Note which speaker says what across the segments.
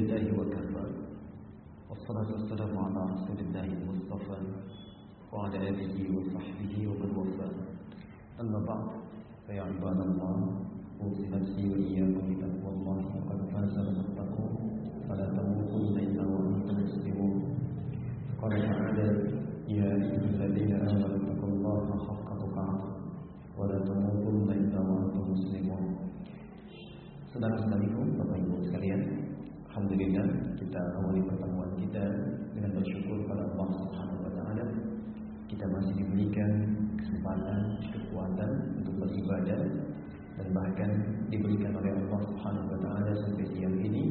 Speaker 1: لله وكفى. والصلاة والسلام على رسول الله المصطفى وعلى آله وصحبه ومن وفى أما بعد فيا عباد الله أوصي نفسي وإياكم بتقوى الله وقد فاز المتقون فلا تموتن إلا وأنتم مسلمون. قال تعالى يا أيها الذين آمنوا اتقوا الله حق تقاته ولا تموتن إلا وأنتم مسلمون. Saudara-saudariku, Bapak Ibu sekalian, Alhamdulillah kita awali pertemuan kita dengan bersyukur pada Allah Subhanahu wa taala. Kita masih diberikan kesempatan, kekuatan untuk beribadah dan bahkan diberikan oleh Allah Subhanahu wa taala sampai siang ini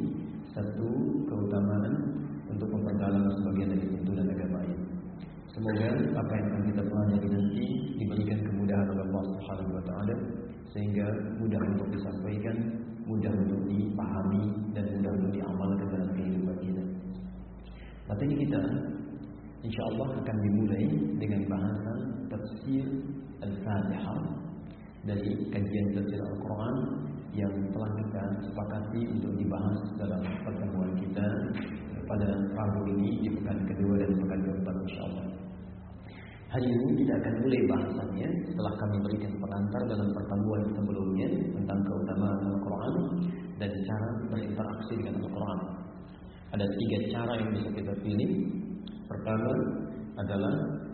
Speaker 1: satu keutamaan untuk memperdalam sebagian dari tuntunan agama ini. Semoga apa yang akan kita pelajari nanti diberikan kemudahan oleh Allah Subhanahu wa taala sehingga mudah untuk disampaikan, mudah untuk dipahami dan mudah untuk diamalkan dalam kehidupan kita. Materi kita insya Allah akan dimulai dengan bahasan tafsir Al-Fatihah dari kajian tafsir Al-Quran yang telah kita sepakati untuk dibahas dalam pertemuan kita pada Rabu ini di pekan kedua dan pekan keempat insya Allah. Hari ini kita akan mulai bahasannya setelah kami berikan pengantar dalam pertemuan sebelumnya tentang keutamaan dan cara berinteraksi dengan Al-Quran. Ada tiga cara yang bisa kita pilih. Pertama adalah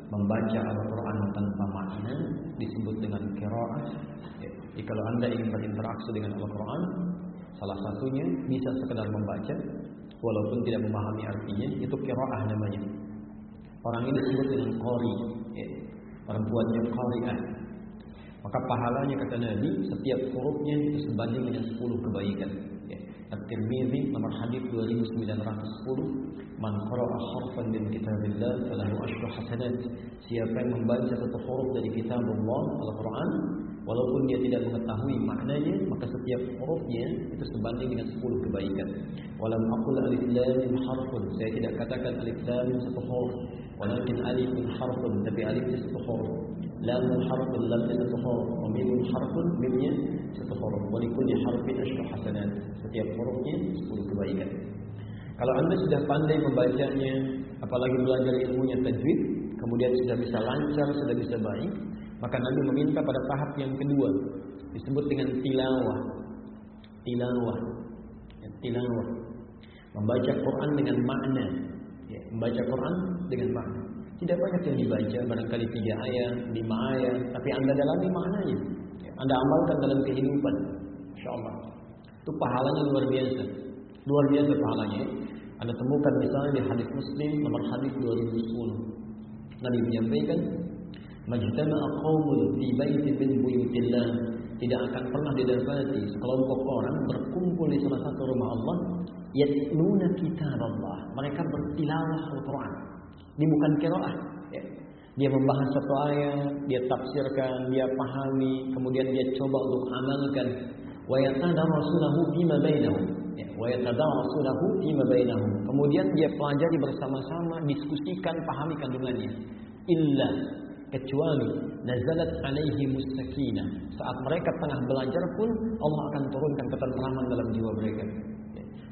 Speaker 1: membaca Al-Quran tanpa makna disebut dengan kiraah. Ya. Jadi kalau anda ingin berinteraksi dengan Al-Quran, salah satunya bisa sekedar membaca walaupun tidak memahami artinya, itu kiraah namanya. Orang ini disebut dengan qari, ya. perempuannya qari'ah. Maka pahalanya kata Nabi setiap hurufnya itu sebanding dengan 10 kebaikan. Ya. At-Tirmidzi nomor hadis 2910 Man qara'a harfan min kitabillah falahu asyru hasanat. Siapa yang membaca satu huruf dari kitab Allah Al-Qur'an walaupun dia tidak mengetahui maknanya maka setiap hurufnya itu sebanding dengan 10 kebaikan. Walam aqul alif lam harfun. Saya tidak katakan alif lam satu huruf, walakin alif harfun tapi alif satu huruf. Lam harfun lam satu huruf, wa mim harfun mimnya satu huruf. Wa likulli harfin asyru hasanat. Setiap hurufnya 10 kebaikan. Kalau Anda sudah pandai membacanya, apalagi belajar ilmunya tajwid, kemudian sudah bisa lancar, sudah bisa baik, maka Nabi meminta pada tahap yang kedua, disebut dengan tilawah. Tilawah. Ya, tilawah. Membaca Quran dengan makna. Ya, membaca Quran dengan makna. Tidak banyak yang dibaca, barangkali tiga ayat, lima ayat, tapi Anda dalami maknanya. Ya, anda amalkan dalam kehidupan. Insya Allah. Itu pahalanya luar biasa. Luar biasa pahalanya. Anda temukan misalnya di hadis Muslim nomor hadis 2010. Nabi menyampaikan, "Majtama'a qaumun fi baitin min buyutillah." Tidak akan pernah didapati sekelompok orang berkumpul di salah satu rumah Allah yatluna kitab Allah. Mereka bertilawah Al-Qur'an. Ini bukan qiraah, ya. Dia membahas satu ayat, dia tafsirkan, dia pahami, kemudian dia coba untuk amalkan. Wa fima bainahum. Ya, wa. Kemudian dia pelajari bersama-sama, diskusikan, pahami kandungannya. Illa kecuali nazalat alaihi musakinah. Saat mereka tengah belajar pun Allah akan turunkan ketentraman dalam jiwa mereka.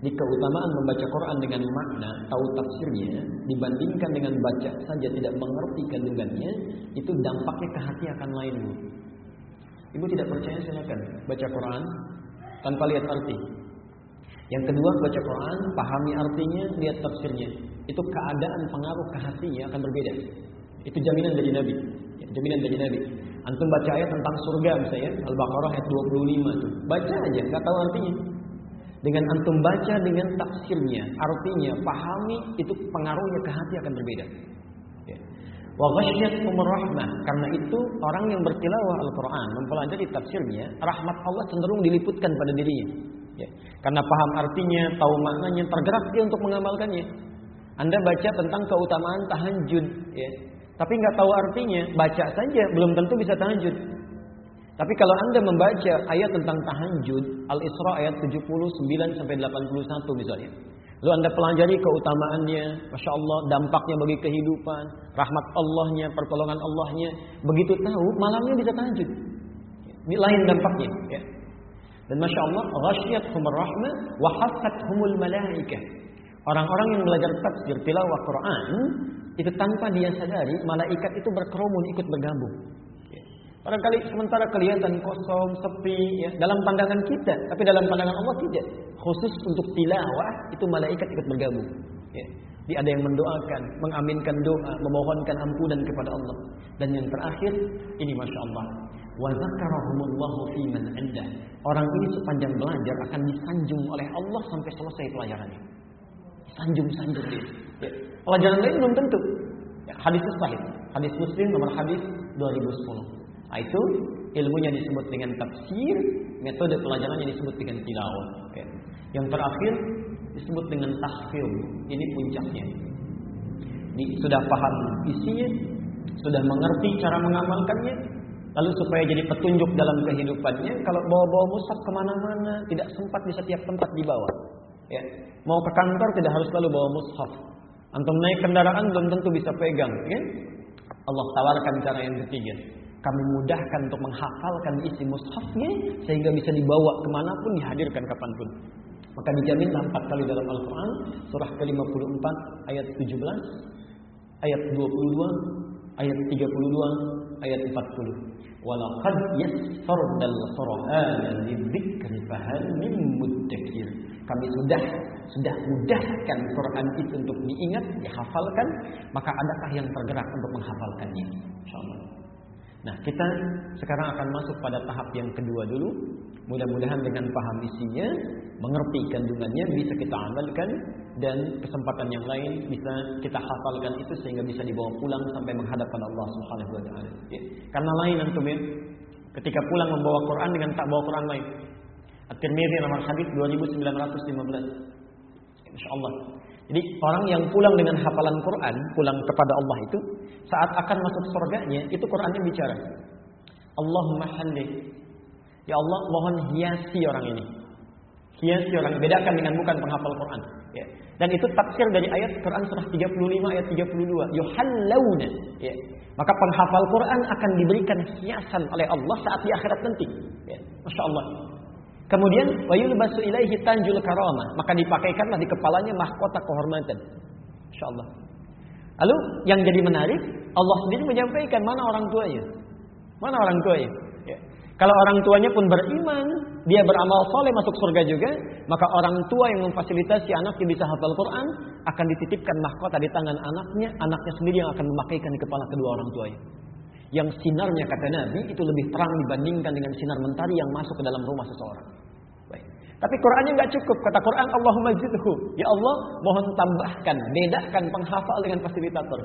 Speaker 1: Di keutamaan membaca Quran dengan makna, tahu tafsirnya, dibandingkan dengan baca saja tidak mengerti kandungannya, itu dampaknya ke hati akan lain. Ibu tidak percaya silakan baca Quran tanpa lihat arti. Yang kedua baca Quran, pahami artinya, lihat tafsirnya. Itu keadaan pengaruh ke hatinya akan berbeda. Itu jaminan dari Nabi. Ya, jaminan dari Nabi. Antum baca ayat tentang surga misalnya, Al-Baqarah ayat 25 tuh. Baca aja, nggak tahu artinya. Dengan antum baca dengan tafsirnya, artinya, pahami, itu pengaruhnya ke hati akan berbeda. Ya. Wa rahmah. Karena itu orang yang bertilawah Al-Quran, mempelajari tafsirnya, rahmat Allah cenderung diliputkan pada dirinya. Ya. Karena paham artinya, tahu maknanya, tergerak dia untuk mengamalkannya. Anda baca tentang keutamaan tahajud, ya. Tapi nggak tahu artinya, baca saja belum tentu bisa tahajud. Tapi kalau Anda membaca ayat tentang tahajud, Al-Isra ayat 79 sampai 81 misalnya. Lalu Anda pelajari keutamaannya, Masya Allah, dampaknya bagi kehidupan, rahmat Allahnya, pertolongan Allahnya. Begitu tahu, malamnya bisa tahajud. Ini lain dampaknya. Ya. Dan masya Allah, humur rahmah wa humul malaikah. Orang-orang yang belajar tafsir tilawah Quran itu tanpa dia sadari malaikat itu berkerumun ikut bergabung. Barangkali sementara kelihatan kosong, sepi ya, dalam pandangan kita, tapi dalam pandangan Allah tidak. Khusus untuk tilawah itu malaikat ikut bergabung. Ya. Dia ada yang mendoakan, mengaminkan doa, memohonkan ampunan kepada Allah. Dan yang terakhir, ini masya Allah, wa zakarahumullahu fiman indah. Orang ini sepanjang belajar akan disanjung oleh Allah sampai selesai pelajarannya. Sanjung-sanjung dia. Ya. Pelajaran lain belum tentu. Ya, hadis sahih. Hadis Muslim nomor hadis 2010. Nah, itu ilmunya disebut dengan tafsir, metode pelajarannya disebut dengan tilawah. Ya. Yang terakhir disebut dengan tahfil. Ini puncaknya. Ini sudah paham isinya, sudah mengerti cara mengamalkannya, lalu supaya jadi petunjuk dalam kehidupannya. Kalau bawa-bawa mushaf ke mana-mana, tidak sempat di setiap tempat dibawa. Ya. Mau ke kantor tidak harus selalu bawa mushaf. Antum naik kendaraan belum tentu bisa pegang. Ya. Allah tawarkan cara yang ketiga kami mudahkan untuk menghafalkan isi mushafnya sehingga bisa dibawa ke mana pun dihadirkan kapan pun. Maka dijamin empat kali dalam Al-Quran surah ke-54 ayat 17, ayat 22, ayat 32, ayat 40. Walaqad yassarnal Qur'ana lidzikri fahal min muddakir. Kami sudah sudah mudahkan Quran itu untuk diingat, dihafalkan, maka adakah yang tergerak untuk menghafalkannya? Insyaallah. Nah, kita sekarang akan masuk pada tahap yang kedua dulu. Mudah-mudahan dengan paham isinya, mengerti kandungannya, bisa kita amalkan dan kesempatan yang lain bisa kita hafalkan itu sehingga bisa dibawa pulang sampai menghadapkan Allah Subhanahu wa taala. Ya. Karena lain antum ya. Ketika pulang membawa Quran dengan tak bawa Quran lain. At-Tirmidzi nomor hadis 2915. Insyaallah. Jadi orang yang pulang dengan hafalan Quran, pulang kepada Allah itu, saat akan masuk surganya, itu Qurannya bicara. Allahumma halli. Ya Allah, mohon hiasi orang ini. Hiasi orang, bedakan dengan bukan penghafal Quran. Ya. Dan itu tafsir dari ayat Quran surah 35 ayat 32. Yuhallawna. Ya. Maka penghafal Quran akan diberikan hiasan oleh Allah saat di akhirat nanti. Ya. Masya Allah. Kemudian ilaihi tanjul karamah, maka dipakaikanlah di kepalanya mahkota kehormatan. Insyaallah. Lalu yang jadi menarik, Allah sendiri menyampaikan mana orang tuanya. Mana orang tuanya? Ya. Kalau orang tuanya pun beriman, dia beramal soleh masuk surga juga, maka orang tua yang memfasilitasi anaknya bisa hafal Quran akan dititipkan mahkota di tangan anaknya, anaknya sendiri yang akan memakaikan di kepala kedua orang tuanya yang sinarnya kata Nabi itu lebih terang dibandingkan dengan sinar mentari yang masuk ke dalam rumah seseorang. Tapi Qurannya nggak cukup. Kata Quran, Allahumma zidhu. Ya Allah, mohon tambahkan, bedakan penghafal dengan fasilitator.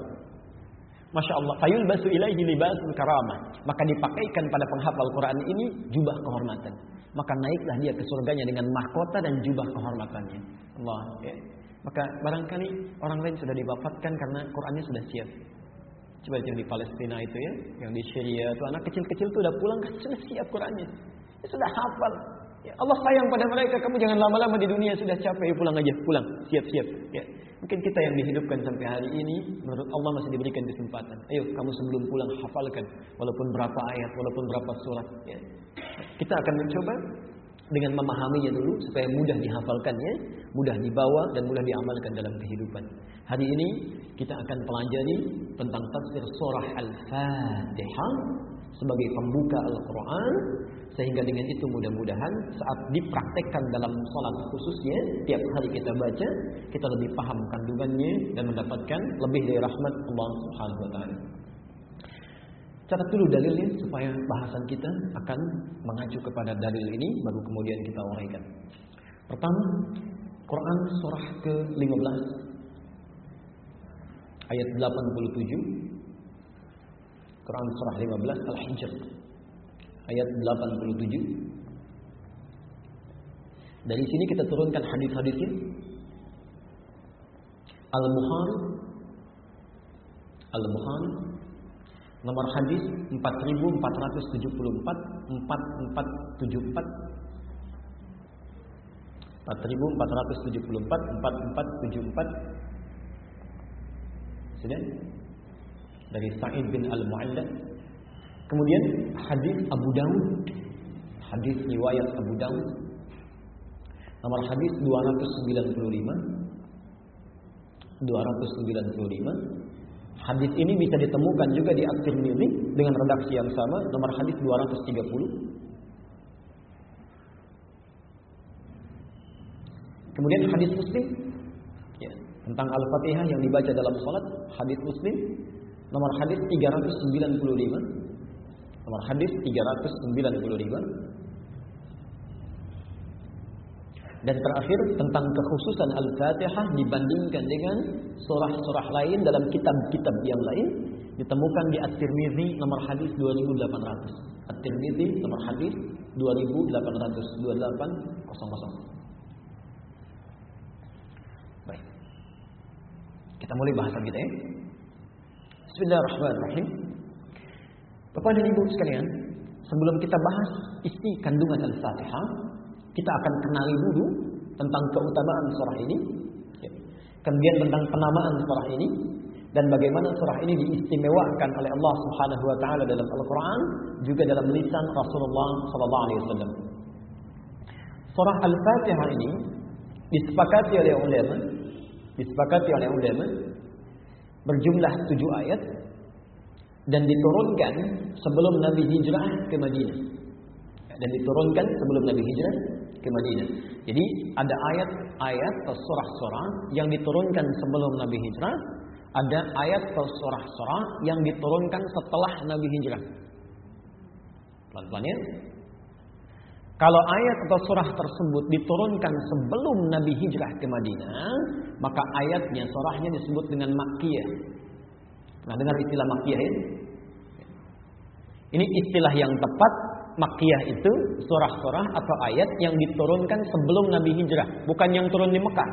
Speaker 1: Masya Allah. Fayul basu ilaihi libasul karamah. Maka dipakaikan pada penghafal Quran ini jubah kehormatan. Maka naiklah dia ke surganya dengan mahkota dan jubah kehormatannya. Allah. Ya. Maka barangkali orang lain sudah dibafatkan karena Qurannya sudah siap. Coba yang di Palestina itu ya, yang di Syria itu anak kecil-kecil itu udah pulang kan sudah siap Qurannya. Ya, sudah hafal. Ya, Allah sayang pada mereka, kamu jangan lama-lama di dunia sudah capek, pulang aja, pulang, siap-siap. Ya. Mungkin kita yang dihidupkan sampai hari ini, menurut Allah masih diberikan kesempatan. Ayo, kamu sebelum pulang hafalkan, walaupun berapa ayat, walaupun berapa surat. Ya. Kita akan mencoba dengan memahaminya dulu supaya mudah dihafalkannya, mudah dibawa dan mudah diamalkan dalam kehidupan. Hari ini kita akan pelajari tentang tafsir surah Al-Fatihah sebagai pembuka Al-Quran sehingga dengan itu mudah-mudahan saat dipraktekkan dalam sholat khususnya tiap hari kita baca kita lebih paham kandungannya dan mendapatkan lebih dari rahmat Allah Subhanahu wa taala. Catat dulu dalilnya supaya bahasan kita akan mengacu kepada dalil ini baru kemudian kita uraikan. Pertama, Quran surah ke-15 ayat 87. Quran surah 15 Al-Hijr ayat 87. Dari sini kita turunkan hadis-hadisnya. Al-Bukhari Al-Bukhari Nomor hadis 4474 4474 4474 4474 Sudah? Dari Sa'id bin Al-Mu'alla Kemudian hadis Abu Dawud Hadis riwayat Abu Dawud nomor hadis 295 295 Hadis ini bisa ditemukan juga di At-Tirmidzi dengan redaksi yang sama. Nomor hadis 230 Kemudian hadis Muslim. Ya, tentang Al-Fatihah yang dibaca dalam salat, hadis Muslim nomor hadis 395. Nomor hadis 395. Dan terakhir tentang kekhususan Al-Fatihah dibandingkan dengan surah-surah lain dalam kitab-kitab yang lain ditemukan di At-Tirmizi nomor hadis 2800. At-Tirmizi nomor hadis 2800 2800. Baik. Kita mulai bahasan kita ya. Bismillahirrahmanirrahim. Bapak dan Ibu sekalian, sebelum kita bahas isi kandungan Al-Fatihah, kita akan kenali dulu tentang keutamaan surah ini, ya. kemudian tentang penamaan surah ini, dan bagaimana surah ini diistimewakan oleh Allah Subhanahu wa taala dalam Al-Qur'an juga dalam lisan Rasulullah sallallahu alaihi wasallam. Surah Al-Fatihah ini disepakati oleh ulama disepakati oleh ulama berjumlah tujuh ayat dan diturunkan sebelum Nabi hijrah ke Madinah dan diturunkan sebelum Nabi hijrah ke Madinah. Jadi ada ayat-ayat atau surah-surah yang diturunkan sebelum Nabi hijrah, ada ayat atau surah-surah yang diturunkan setelah Nabi hijrah. Pelan-pelan ya. Kalau ayat atau surah tersebut diturunkan sebelum Nabi hijrah ke Madinah, maka ayatnya, surahnya disebut dengan Makkiyah. Nah, dengar istilah Makkiyah ini? Ini istilah yang tepat. Makkiyah itu surah-surah atau ayat yang diturunkan sebelum Nabi hijrah, bukan yang turun di Mekah.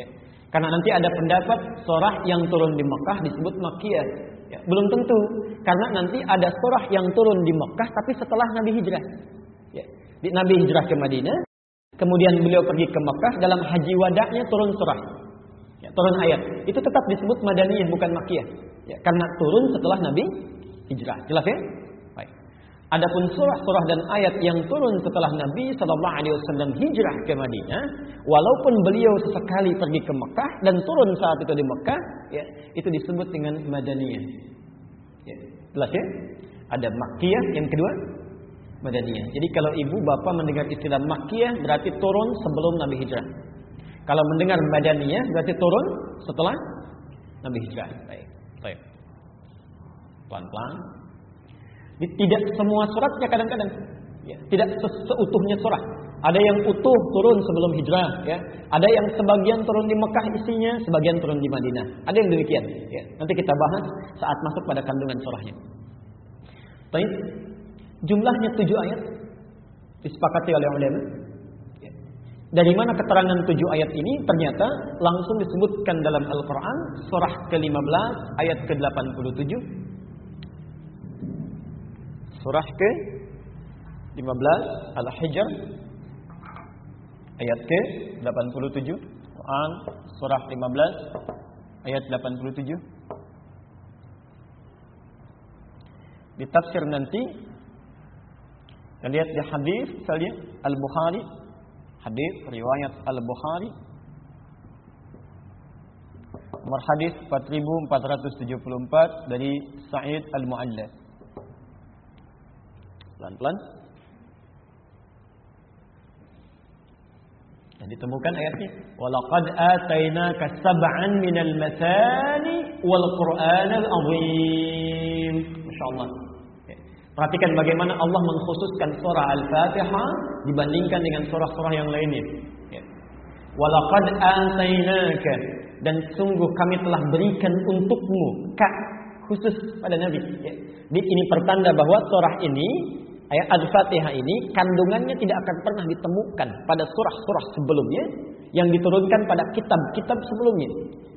Speaker 1: Ya. Karena nanti ada pendapat surah yang turun di Mekah disebut Makkiyah. Ya, belum tentu, karena nanti ada surah yang turun di Mekah tapi setelah Nabi hijrah. Ya. Nabi hijrah ke Madinah, kemudian beliau pergi ke Mekah dalam haji wadahnya turun surah, ya, turun ayat. Itu tetap disebut Madaniyah bukan Makkiyah, ya, karena turun setelah Nabi hijrah. Jelas ya? Baik. Adapun surah-surah dan ayat yang turun setelah Nabi Shallallahu Alaihi Wasallam hijrah ke Madinah, walaupun beliau sesekali pergi ke Mekah dan turun saat itu di Mekah, ya, itu disebut dengan Madaniyah. Ya, jelas ya? Ada Makkiyah yang kedua Madaniyah. Jadi kalau ibu bapak mendengar istilah Makkiyah berarti turun sebelum Nabi hijrah. Kalau mendengar Madaniyah berarti turun setelah Nabi hijrah. Baik. Baik. Pelan-pelan. Tidak semua suratnya kadang-kadang. Ya, tidak seutuhnya surah. Ada yang utuh turun sebelum hijrah, ya. Ada yang sebagian turun di Mekah isinya, sebagian turun di Madinah. Ada yang demikian. Ya. Nanti kita bahas saat masuk pada kandungan surahnya. Baik. Jumlahnya tujuh ayat disepakati oleh ulama. Dari mana keterangan tujuh ayat ini? Ternyata langsung disebutkan dalam Al-Quran surah ke-15 ayat ke-87. Surah ke-15 Al-Hijr ayat ke-87. Quran surah 15 ayat 87. Di tafsir nanti kita lihat di hadis misalnya Al-Bukhari, hadis riwayat Al-Bukhari nomor hadis 4474 dari Sa'id Al-Mu'alla. Pelan-pelan. Dan ditemukan ayatnya, "Walaqad atainaka sab'an minal mathani wal Qur'anal 'azim." Masyaallah. Perhatikan bagaimana Allah mengkhususkan surah Al-Fatihah dibandingkan dengan surah-surah yang lainnya. Ya. Walaqad atainaka dan sungguh kami telah berikan untukmu kak khusus pada Nabi. Ya. Jadi ini pertanda bahwa surah ini ayat Al-Fatihah ini kandungannya tidak akan pernah ditemukan pada surah-surah sebelumnya yang diturunkan pada kitab-kitab sebelumnya.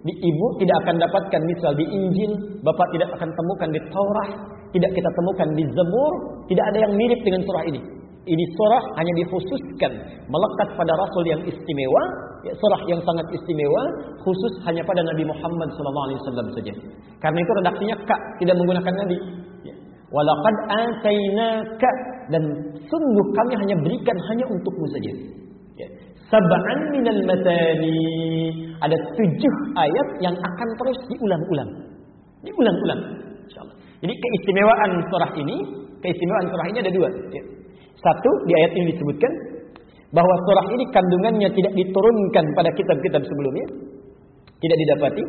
Speaker 1: Di ibu tidak akan dapatkan misal di Injil, Bapak tidak akan temukan di Taurat, tidak kita temukan di Zabur, tidak ada yang mirip dengan surah ini. Ini surah hanya dikhususkan melekat pada rasul yang istimewa, ya, surah yang sangat istimewa, khusus hanya pada Nabi Muhammad SAW saja. Karena itu redaksinya kak, tidak menggunakan nabi. Ya. Walaqad atainaka dan sungguh kami hanya berikan hanya untukmu saja. Ya. Sab'an minal matani. Ada tujuh ayat yang akan terus diulang-ulang. Diulang-ulang. Insyaallah. Jadi keistimewaan surah ini, keistimewaan surah ini ada dua. Ya. Satu di ayat ini disebutkan bahwa surah ini kandungannya tidak diturunkan pada kitab-kitab sebelumnya, tidak didapati.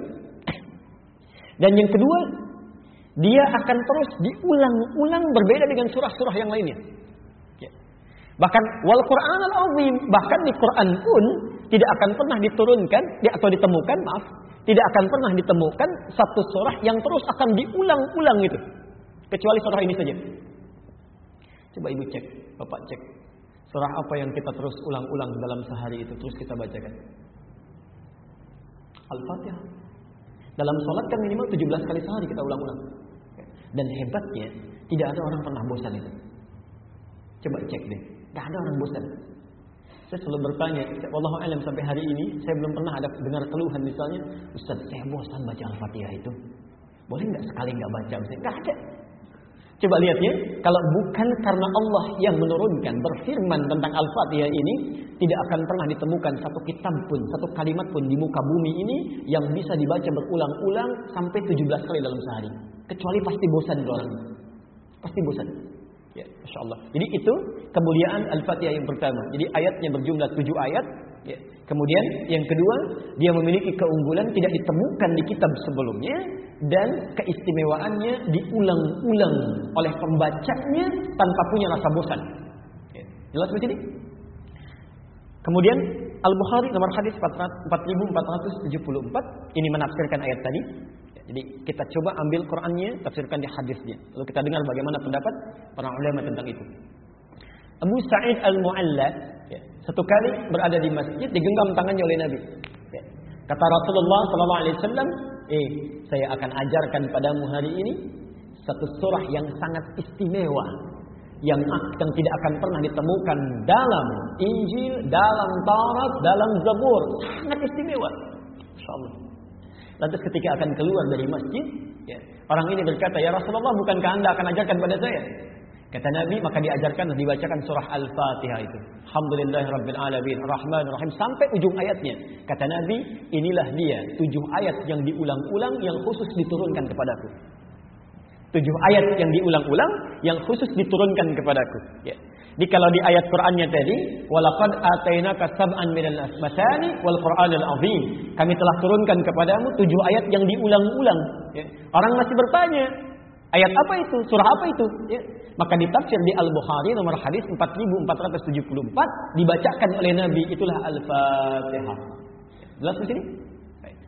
Speaker 1: Dan yang kedua, dia akan terus diulang-ulang berbeda dengan surah-surah yang lainnya. Ya. Bahkan wal Quran al bahkan di Quran pun tidak akan pernah diturunkan atau ditemukan maaf tidak akan pernah ditemukan satu surah yang terus akan diulang-ulang itu kecuali surah ini saja. Coba ibu cek, bapak cek surah apa yang kita terus ulang-ulang dalam sehari itu terus kita bacakan. Al-Fatihah. Dalam sholat kan minimal 17 kali sehari kita ulang-ulang. Dan hebatnya tidak ada orang pernah bosan itu. Coba cek deh, tidak ada orang bosan. Saya selalu bertanya, Allah alam sampai hari ini saya belum pernah ada dengar keluhan misalnya, Ustaz saya bosan baca Al-Fatihah itu. Boleh nggak sekali nggak baca? Nggak ada. Coba lihat ya, kalau bukan karena Allah yang menurunkan berfirman tentang Al-Fatihah ini, tidak akan pernah ditemukan satu kitab pun, satu kalimat pun di muka bumi ini yang bisa dibaca berulang-ulang sampai 17 kali dalam sehari. Kecuali pasti bosan orang. Pasti bosan. Ya, Masya Allah. Jadi itu kemuliaan Al-Fatihah yang pertama. Jadi ayatnya berjumlah tujuh ayat. Ya. Kemudian yang kedua, dia memiliki keunggulan tidak ditemukan di kitab sebelumnya dan keistimewaannya diulang-ulang oleh pembacanya tanpa punya rasa bosan. Ya. Jelas di sini? Kemudian Al-Bukhari nomor hadis 4474 ini menafsirkan ayat tadi. Jadi kita coba ambil Qurannya, tafsirkan di hadisnya. Lalu kita dengar bagaimana pendapat para ulama tentang itu. Abu Sa'id Al-Mu'alla ya, satu kali berada di masjid digenggam tangannya oleh Nabi. Ya. Kata Rasulullah wasallam, "Eh, saya akan ajarkan padamu hari ini satu surah yang sangat istimewa yang akan tidak akan pernah ditemukan dalam Injil, dalam Taurat, dalam Zabur. Sangat istimewa. Insyaallah. Lantas ketika akan keluar dari masjid, ya, orang ini berkata, Ya Rasulullah, bukankah anda akan ajarkan pada saya? Kata Nabi, maka diajarkan dibacakan surah Al-Fatihah itu. Alhamdulillah Rabbil Alamin, Rahman Rahim. Sampai ujung ayatnya. Kata Nabi, inilah dia. Tujuh ayat yang diulang-ulang yang khusus diturunkan kepadaku. Tujuh ayat yang diulang-ulang yang khusus diturunkan kepadaku. Ya. Jadi kalau di ayat Qur'annya tadi, walaqad atainaka sab'an minal masani wal Qur'anil azim. Kami telah turunkan kepadamu tujuh ayat yang diulang-ulang. Ya. Orang masih bertanya, ayat apa itu? Surah apa itu? Ya. Maka ditafsir di Al-Bukhari nomor hadis 4474 dibacakan oleh Nabi itulah Al-Fatihah. Jelas di sini?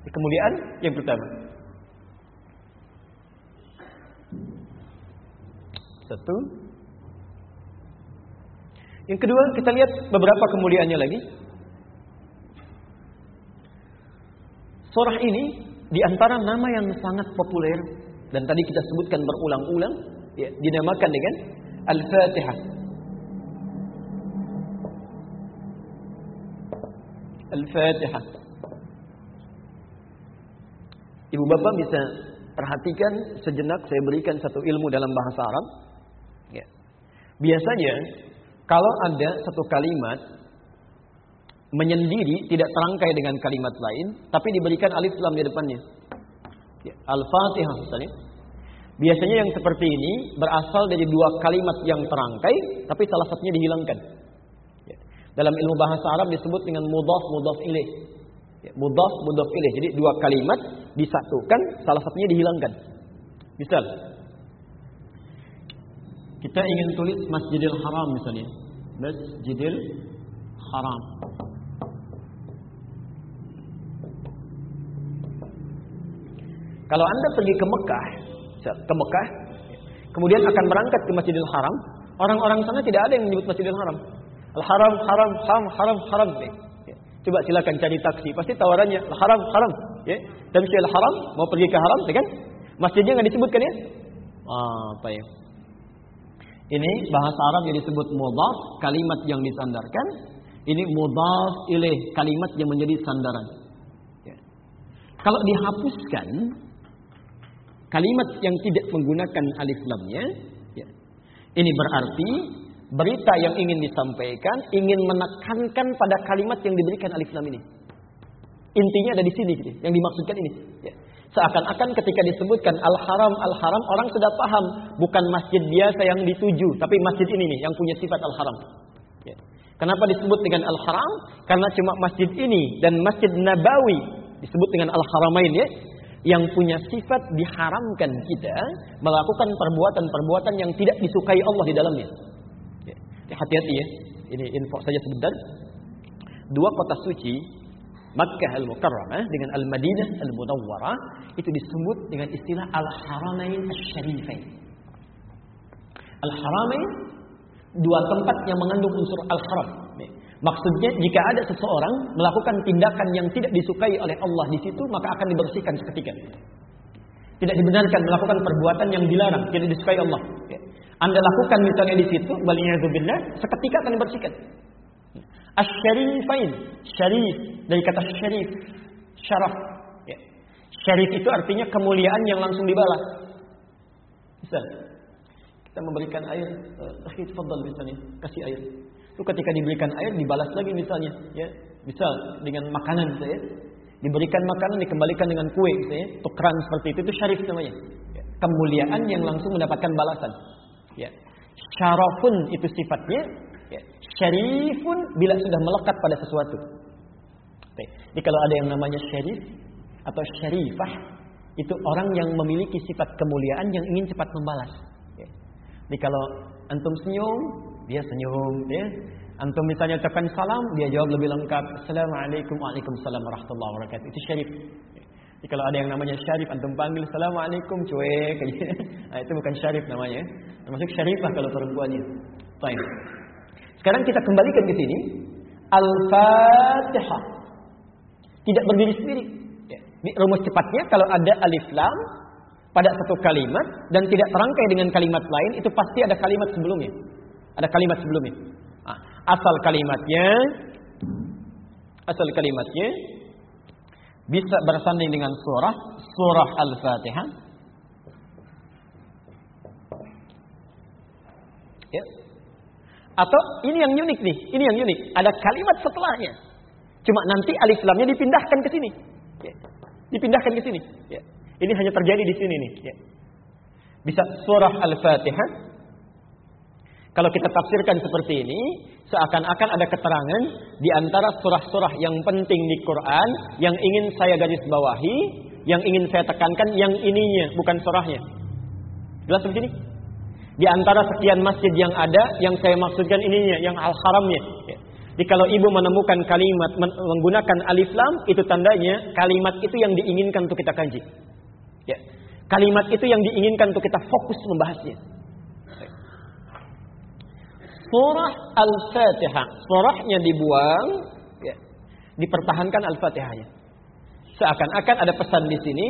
Speaker 1: Kemuliaan yang pertama. Satu, yang kedua, kita lihat beberapa kemuliaannya lagi. Surah ini di antara nama yang sangat populer dan tadi kita sebutkan berulang-ulang, ya, dinamakan dengan Al-Fatihah. Al-Fatihah. Ibu bapak bisa perhatikan sejenak saya berikan satu ilmu dalam bahasa Arab. Ya. Biasanya kalau ada satu kalimat menyendiri tidak terangkai dengan kalimat lain, tapi diberikan alif lam di depannya. Ya, Al-Fatihah misalnya. Biasanya yang seperti ini berasal dari dua kalimat yang terangkai, tapi salah satunya dihilangkan. Ya. Dalam ilmu bahasa Arab disebut dengan mudhaf mudhaf ilaih. Ya, mudhaf mudhaf ilaih. Jadi dua kalimat disatukan, salah satunya dihilangkan. Misal, kita ingin tulis Masjidil Haram misalnya. Masjidil Haram. Kalau Anda pergi ke Mekah, ke Mekah, kemudian akan berangkat ke Masjidil Haram, orang-orang sana tidak ada yang menyebut Masjidil Haram. Al-Haram, Haram, Haram, Haram, Haram. Ya. Coba silakan cari taksi, pasti tawarannya Al-Haram, Haram. Ya. Tamsi Al-Haram, mau pergi ke Haram, ya kan? Masjidnya nggak disebutkan ya? Ah, apa ya? Ini bahasa Arab yang disebut mudhaf, kalimat yang disandarkan. Ini mudhaf ilaih, kalimat yang menjadi sandaran. Ya. Kalau dihapuskan kalimat yang tidak menggunakan alif lamnya,
Speaker 2: Ini berarti berita yang ingin disampaikan ingin menekankan pada kalimat yang diberikan alif lam ini. Intinya ada di sini gitu, yang dimaksudkan ini. Ya. Seakan-akan ketika disebutkan al-haram al-haram orang sudah paham bukan masjid biasa yang dituju, tapi masjid ini nih yang punya sifat al-haram. Ya. Kenapa disebut dengan al-haram? Karena cuma masjid ini dan masjid Nabawi disebut dengan al-haramain ya yang punya sifat diharamkan kita melakukan perbuatan-perbuatan yang tidak disukai Allah di dalamnya. Ya, hati-hati ya. Ini info saja sebentar. Dua kota suci, Makkah Al-Mukarramah dengan Al-Madinah Al-Munawwarah itu disebut dengan istilah Al-Haramain Asy-Syarifain. Al-Haramain dua tempat yang mengandung unsur al-haram. Maksudnya jika ada seseorang melakukan tindakan yang tidak disukai oleh Allah di situ maka akan dibersihkan seketika. Tidak dibenarkan melakukan perbuatan yang dilarang, tidak disukai Allah. Anda lakukan misalnya di situ, baliyadzubillah, seketika akan dibersihkan. Asy-syarifain, syarif dari kata syarif, syaraf. Ya. Syarif itu artinya kemuliaan yang langsung dibalas. Bisa. Kita memberikan air, uh, fadal misalnya, kasih air. Itu ketika diberikan air dibalas lagi misalnya, ya. Misal dengan makanan saya, diberikan makanan dikembalikan dengan kue misalnya, tukeran seperti itu itu syarif namanya. Ya. Kemuliaan yang langsung mendapatkan balasan. Ya. Syarafun itu sifatnya, ya. syarifun bila sudah melekat pada sesuatu. Jadi kalau ada yang namanya syarif atau syarifah, itu orang yang memiliki sifat kemuliaan yang ingin cepat membalas. Ya. Jadi kalau antum senyum, dia senyum, ya. Antum misalnya ucapkan salam, dia jawab lebih lengkap. Assalamualaikum Waalaikumsalam warahmatullahi wabarakatuh. Itu syarif. Jadi kalau ada yang namanya syarif, antum panggil Assalamualaikum cuek. nah, itu bukan syarif namanya. Termasuk syarifah kalau perempuannya. Baik. Sekarang kita kembalikan ke sini. Al-Fatihah. Tidak berdiri sendiri. Ya. Rumus cepatnya kalau ada alif lam pada satu kalimat dan tidak terangkai dengan kalimat lain, itu pasti ada kalimat sebelumnya. Ada kalimat sebelumnya. Asal kalimatnya asal kalimatnya bisa bersanding dengan surah surah Al-Fatihah. Ya. Atau ini yang unik nih, ini yang unik. Ada kalimat setelahnya. Cuma nanti alif lamnya dipindahkan ke sini. Ya. Dipindahkan ke sini. Ya. Ini hanya terjadi di sini nih. Ya. Bisa surah Al-Fatihah kalau kita tafsirkan seperti ini, seakan-akan ada keterangan di antara surah-surah yang penting di Quran yang ingin saya garis bawahi, yang ingin saya tekankan yang ininya, bukan surahnya. Jelas begini? Di antara sekian masjid yang ada, yang saya maksudkan ininya, yang al-haramnya. Ya. Jadi kalau ibu menemukan kalimat menggunakan alif lam, itu tandanya kalimat itu yang diinginkan untuk kita kaji. Ya. Kalimat itu yang diinginkan untuk kita fokus membahasnya. Surah Al-Fatihah. Surahnya dibuang, ya, dipertahankan Al-Fatihahnya. Seakan-akan ada pesan di sini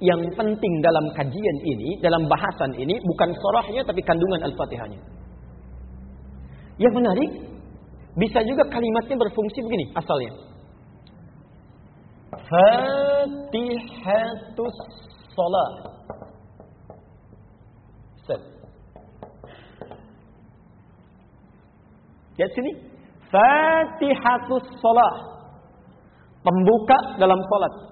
Speaker 2: yang penting dalam kajian ini, dalam bahasan ini bukan surahnya tapi kandungan Al-Fatihahnya. Yang menarik, bisa juga kalimatnya berfungsi begini asalnya. Fatihatus Salat. Set. Lihat sini. Fatihatus Salah. Pembuka dalam salat.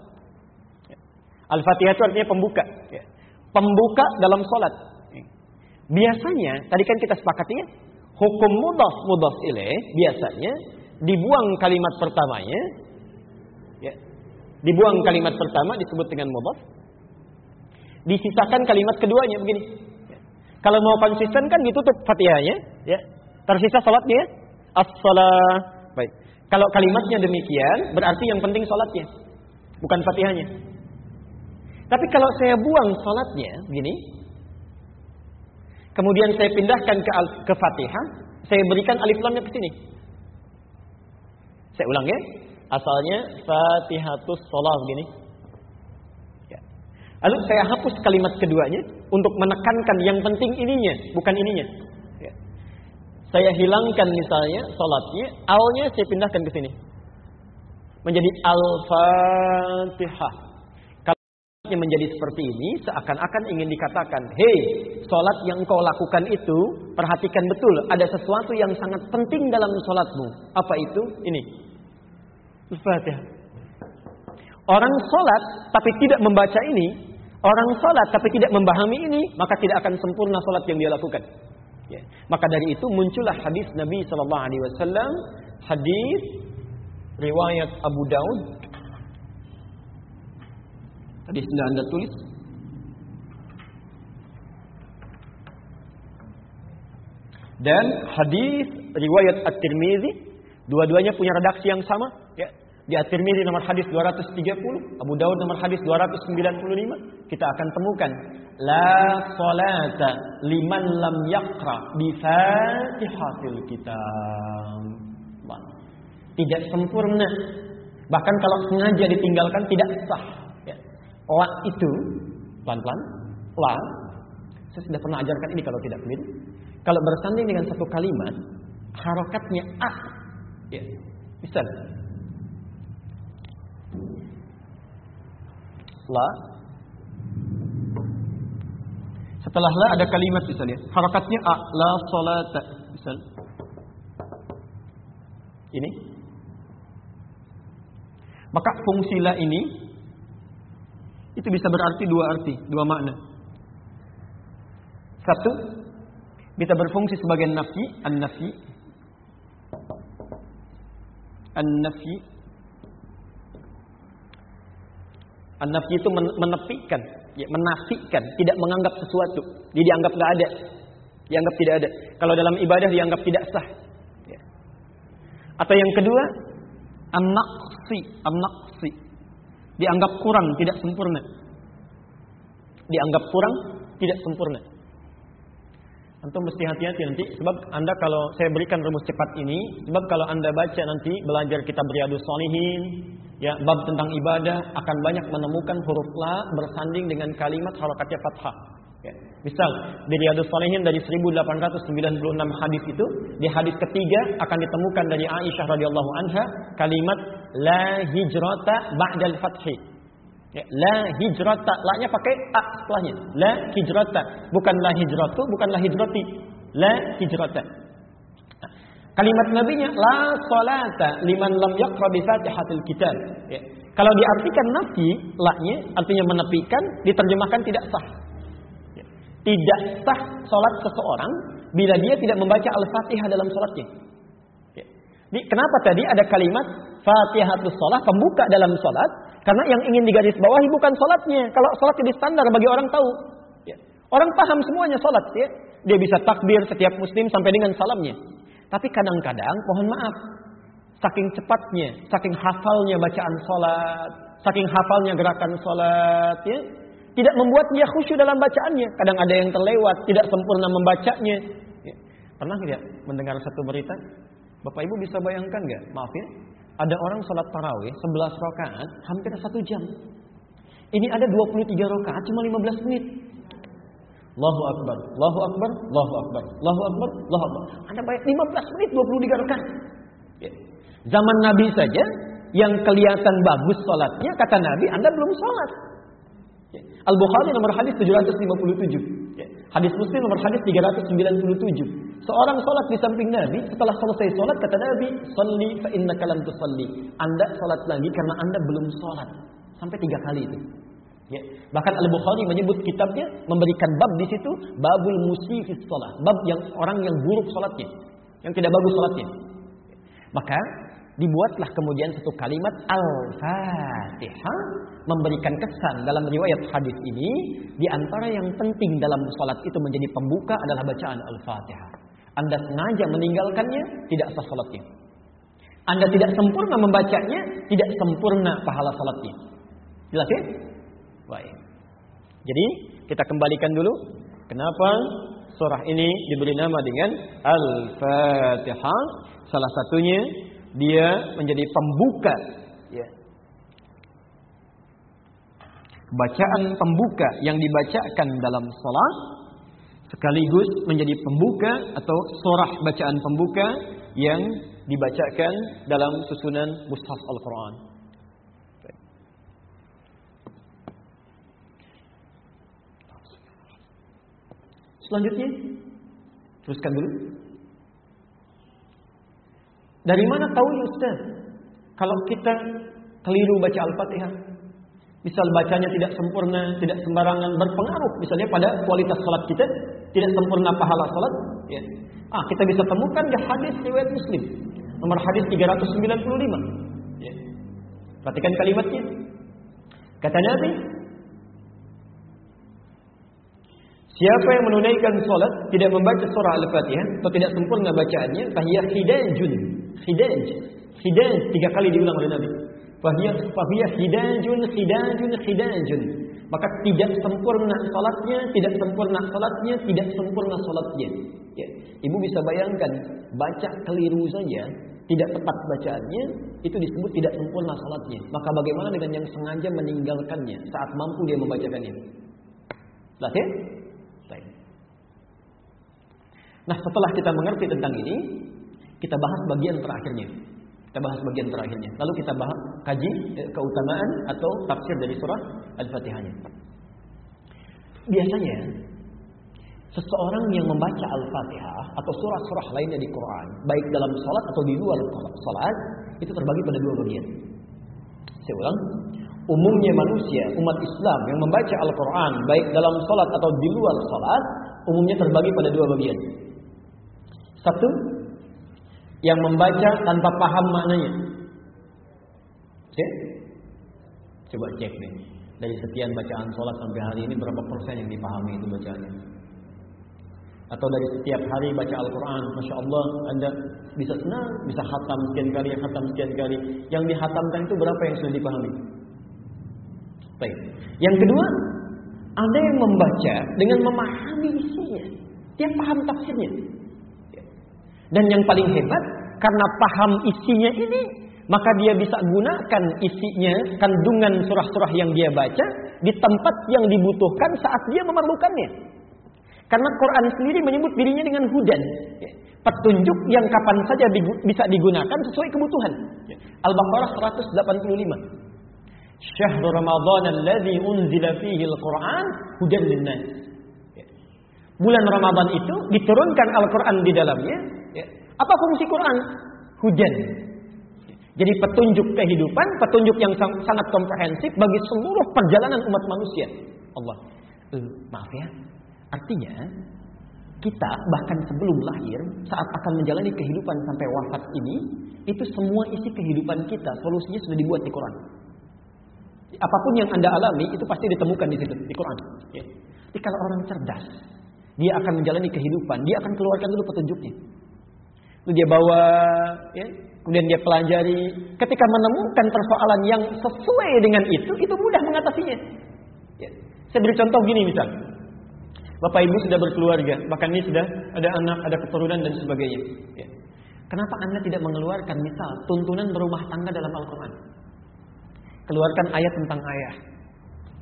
Speaker 2: Al-Fatihah itu artinya pembuka. Pembuka dalam salat. Biasanya, tadi kan kita sepakati ya, hukum mudaf mudaf ilaih biasanya dibuang kalimat pertamanya, ya, dibuang kalimat pertama disebut dengan mudaf, disisakan kalimat keduanya begini. Kalau mau konsisten kan ditutup fatihahnya, ya, Tersisa salatnya as-salah. Baik. Kalau kalimatnya demikian, berarti yang penting salatnya, bukan Fatihahnya. Tapi kalau saya buang salatnya gini, kemudian saya pindahkan ke ke Fatihah, saya berikan alif lamnya ke sini. Saya ulang ya. Asalnya Fatihatus Salah begini. Ya. Lalu saya hapus kalimat keduanya untuk menekankan yang penting ininya, bukan ininya saya hilangkan misalnya salatnya, alnya saya pindahkan ke sini. Menjadi al-fatihah. Menjadi seperti ini seakan-akan ingin dikatakan, hei, sholat yang kau lakukan itu, perhatikan betul, ada sesuatu yang sangat penting dalam sholatmu. Apa itu? Ini. Al-Fatihah. Orang sholat tapi tidak membaca ini, orang sholat tapi tidak memahami ini, maka tidak akan sempurna sholat yang dia lakukan. Ya. Maka dari itu muncullah hadis Nabi Wasallam, hadis riwayat Abu Daud. Tadi sudah anda tulis. Dan hadis riwayat At-Tirmizi, dua-duanya punya redaksi yang sama. Ya. Di At-Tirmizi nomor hadis 230, Abu Daud nomor hadis 295, kita akan temukan la salata liman lam yaqra bi Fatihatil Kitab. Tidak sempurna. Bahkan kalau sengaja ditinggalkan tidak sah. La itu pelan-pelan, la. Saya sudah pernah ajarkan ini kalau tidak keliru. Kalau bersanding dengan satu kalimat, harokatnya a. Ya. Bisa. La. Setelah la ada kalimat misalnya. Harokatnya a. La salata. Misal. Ini. Maka fungsi la ini itu bisa berarti dua arti, dua makna. Satu, bisa berfungsi sebagai nafi, an-nafi. An-nafi. An-nafi itu menepikan, ya, menafikan, tidak menganggap sesuatu. Dia dianggap nggak ada. Dianggap tidak ada. Kalau dalam ibadah dianggap tidak sah. Ya. Atau yang kedua, an-naqsi, an-naqsi. Dianggap kurang, tidak sempurna. Dianggap kurang, tidak sempurna. Antum mesti hati-hati nanti sebab Anda kalau saya berikan rumus cepat ini, sebab kalau Anda baca nanti belajar kitab Riyadus Shalihin, ya bab tentang ibadah akan banyak menemukan huruf la bersanding dengan kalimat harokatnya fathah. Ya. Misal di Riyadus Shalihin dari 1896 hadis itu, di hadis ketiga akan ditemukan dari Aisyah radhiyallahu anha kalimat la hijrata ba'dal fathi. Ya, la hijrata, la-nya pakai a setelahnya. La hijrata, bukan la hijratu, bukan la hijrati. La hijrata. Kalimat nabinya la salata liman lam yaqra bi Fatihatil Kitab. Ya. Kalau diartikan nafi, la-nya artinya menepikan, diterjemahkan tidak sah. Ya. Tidak sah salat seseorang bila dia tidak membaca Al-Fatihah dalam salatnya. Jadi, kenapa tadi ada kalimat Fatihatus Salat pembuka dalam salat karena yang ingin digarisbawahi bukan sholatnya. Kalau sholat jadi standar bagi orang tahu. Ya. Orang paham semuanya sholat. Ya. Dia bisa takbir setiap muslim sampai dengan salamnya. Tapi kadang-kadang, mohon maaf. Saking cepatnya, saking hafalnya bacaan sholat. Saking hafalnya gerakan sholat. Ya. Tidak membuat dia khusyuk dalam bacaannya. Kadang ada yang terlewat, tidak sempurna membacanya. Ya. Pernah tidak mendengar satu berita? Bapak Ibu bisa bayangkan nggak? Maaf ya, ada orang sholat tarawih 11 rakaat hampir satu jam. Ini ada 23 rakaat cuma 15 menit. Allahu Akbar, Allahu Akbar, Allahu Akbar, Allahu Akbar, Allahu Akbar. Ada banyak 15 menit 23 rakaat. Ya. Zaman Nabi saja yang kelihatan bagus sholatnya kata Nabi Anda belum sholat. Ya. Al-Bukhari nomor hadis 757. Ya. Hadis Muslim nomor hadis 397. Seorang sholat di samping Nabi, setelah selesai sholat kata Nabi, "Shalli fa innaka lam tusalli." Anda sholat lagi karena Anda belum sholat. Sampai tiga kali itu. Ya. Bahkan Al-Bukhari menyebut kitabnya memberikan bab di situ, babul musifis sholat, bab yang orang yang buruk sholatnya, yang tidak bagus sholatnya. Maka dibuatlah kemudian satu kalimat Al-Fatihah memberikan kesan dalam riwayat hadis ini di antara yang penting dalam salat itu menjadi pembuka adalah bacaan Al-Fatihah. Anda sengaja meninggalkannya tidak sah salatnya. Anda tidak sempurna membacanya, tidak sempurna pahala salatnya. Jelas ya? Baik. Jadi kita kembalikan dulu kenapa surah ini diberi nama dengan Al-Fatihah. Salah satunya dia menjadi pembuka ya. bacaan pembuka yang dibacakan dalam salat sekaligus menjadi pembuka atau surah bacaan pembuka yang dibacakan dalam susunan mushaf Al-Qur'an. Selanjutnya, teruskan dulu. Dari mana tahu ya Ustaz? Kalau kita keliru baca Al-Fatihah, misal bacanya tidak sempurna, tidak sembarangan, berpengaruh misalnya pada kualitas salat kita, tidak sempurna pahala salat, ya. Ah, kita bisa temukan di hadis riwayat Muslim, nomor hadis 395. Ya. Perhatikan kalimatnya. Kata Nabi, Siapa yang menunaikan solat tidak membaca surah Al-Fatihah atau tidak sempurna bacaannya, fahiyah hidajun. Hidaj. Hidaj tiga kali diulang oleh Nabi. Fahiyah fahiyah hidajun, hidajun, hidajun. Maka tidak sempurna salatnya, tidak sempurna salatnya, tidak sempurna salatnya. Ya. Ibu bisa bayangkan, baca keliru saja, tidak tepat bacaannya, itu disebut tidak sempurna salatnya. Maka bagaimana dengan yang sengaja meninggalkannya saat mampu dia membacakannya? Latih? Nah setelah kita mengerti tentang ini, kita bahas bagian terakhirnya. Kita bahas bagian terakhirnya. Lalu kita bahas kaji eh, keutamaan atau tafsir dari surah Al-Fatihahnya. Biasanya seseorang yang membaca Al-Fatihah atau surah-surah lainnya di Quran, baik dalam sholat atau di luar sholat, itu terbagi pada dua bagian. Saya ulang, umumnya manusia, umat Islam yang membaca Al-Quran, baik dalam sholat atau di luar sholat, umumnya terbagi pada dua bagian. Satu, yang membaca tanpa paham maknanya. Oke? Coba cek nih. Dari sekian bacaan sholat sampai hari ini berapa persen yang dipahami itu bacaannya? Atau dari setiap hari baca Al-Quran, Masya Allah, Anda bisa senang, bisa hatam sekian kali, hatam sekian kali. Yang dihatamkan itu berapa yang sudah dipahami? Baik. Yang kedua, ada yang membaca dengan memahami isinya. Dia paham tafsirnya. Dan yang paling hebat, karena paham isinya ini, maka dia bisa gunakan isinya, kandungan surah-surah yang dia baca, di tempat yang dibutuhkan saat dia memerlukannya. Karena Quran sendiri menyebut dirinya dengan hudan. Petunjuk yang kapan saja bisa digunakan sesuai kebutuhan. Al-Baqarah 185. Syahrul Ramadan alladhi unzila fihi al-Quran hudan linnas. Bulan Ramadan itu diturunkan Al-Quran di dalamnya Ya. Apa fungsi Quran? Hujan. Jadi petunjuk kehidupan, petunjuk yang sangat komprehensif bagi seluruh perjalanan umat manusia. Allah. Uh, maaf ya. Artinya kita bahkan sebelum lahir saat akan menjalani kehidupan sampai wafat ini itu semua isi kehidupan kita solusinya sudah dibuat di Quran. Apa pun yang anda alami itu pasti ditemukan di situ di Quran. Ya. Jadi kalau orang cerdas dia akan menjalani kehidupan dia akan keluarkan dulu petunjuknya. Itu dia bawa, ya, kemudian dia pelajari. Ketika menemukan persoalan yang sesuai dengan itu, itu mudah mengatasinya. Ya. Saya beri contoh gini misal. Bapak ibu sudah berkeluarga, bahkan ini sudah ada anak, ada keturunan dan sebagainya. Ya. Kenapa anda tidak mengeluarkan misal tuntunan berumah tangga dalam Al-Quran? Keluarkan ayat tentang ayah,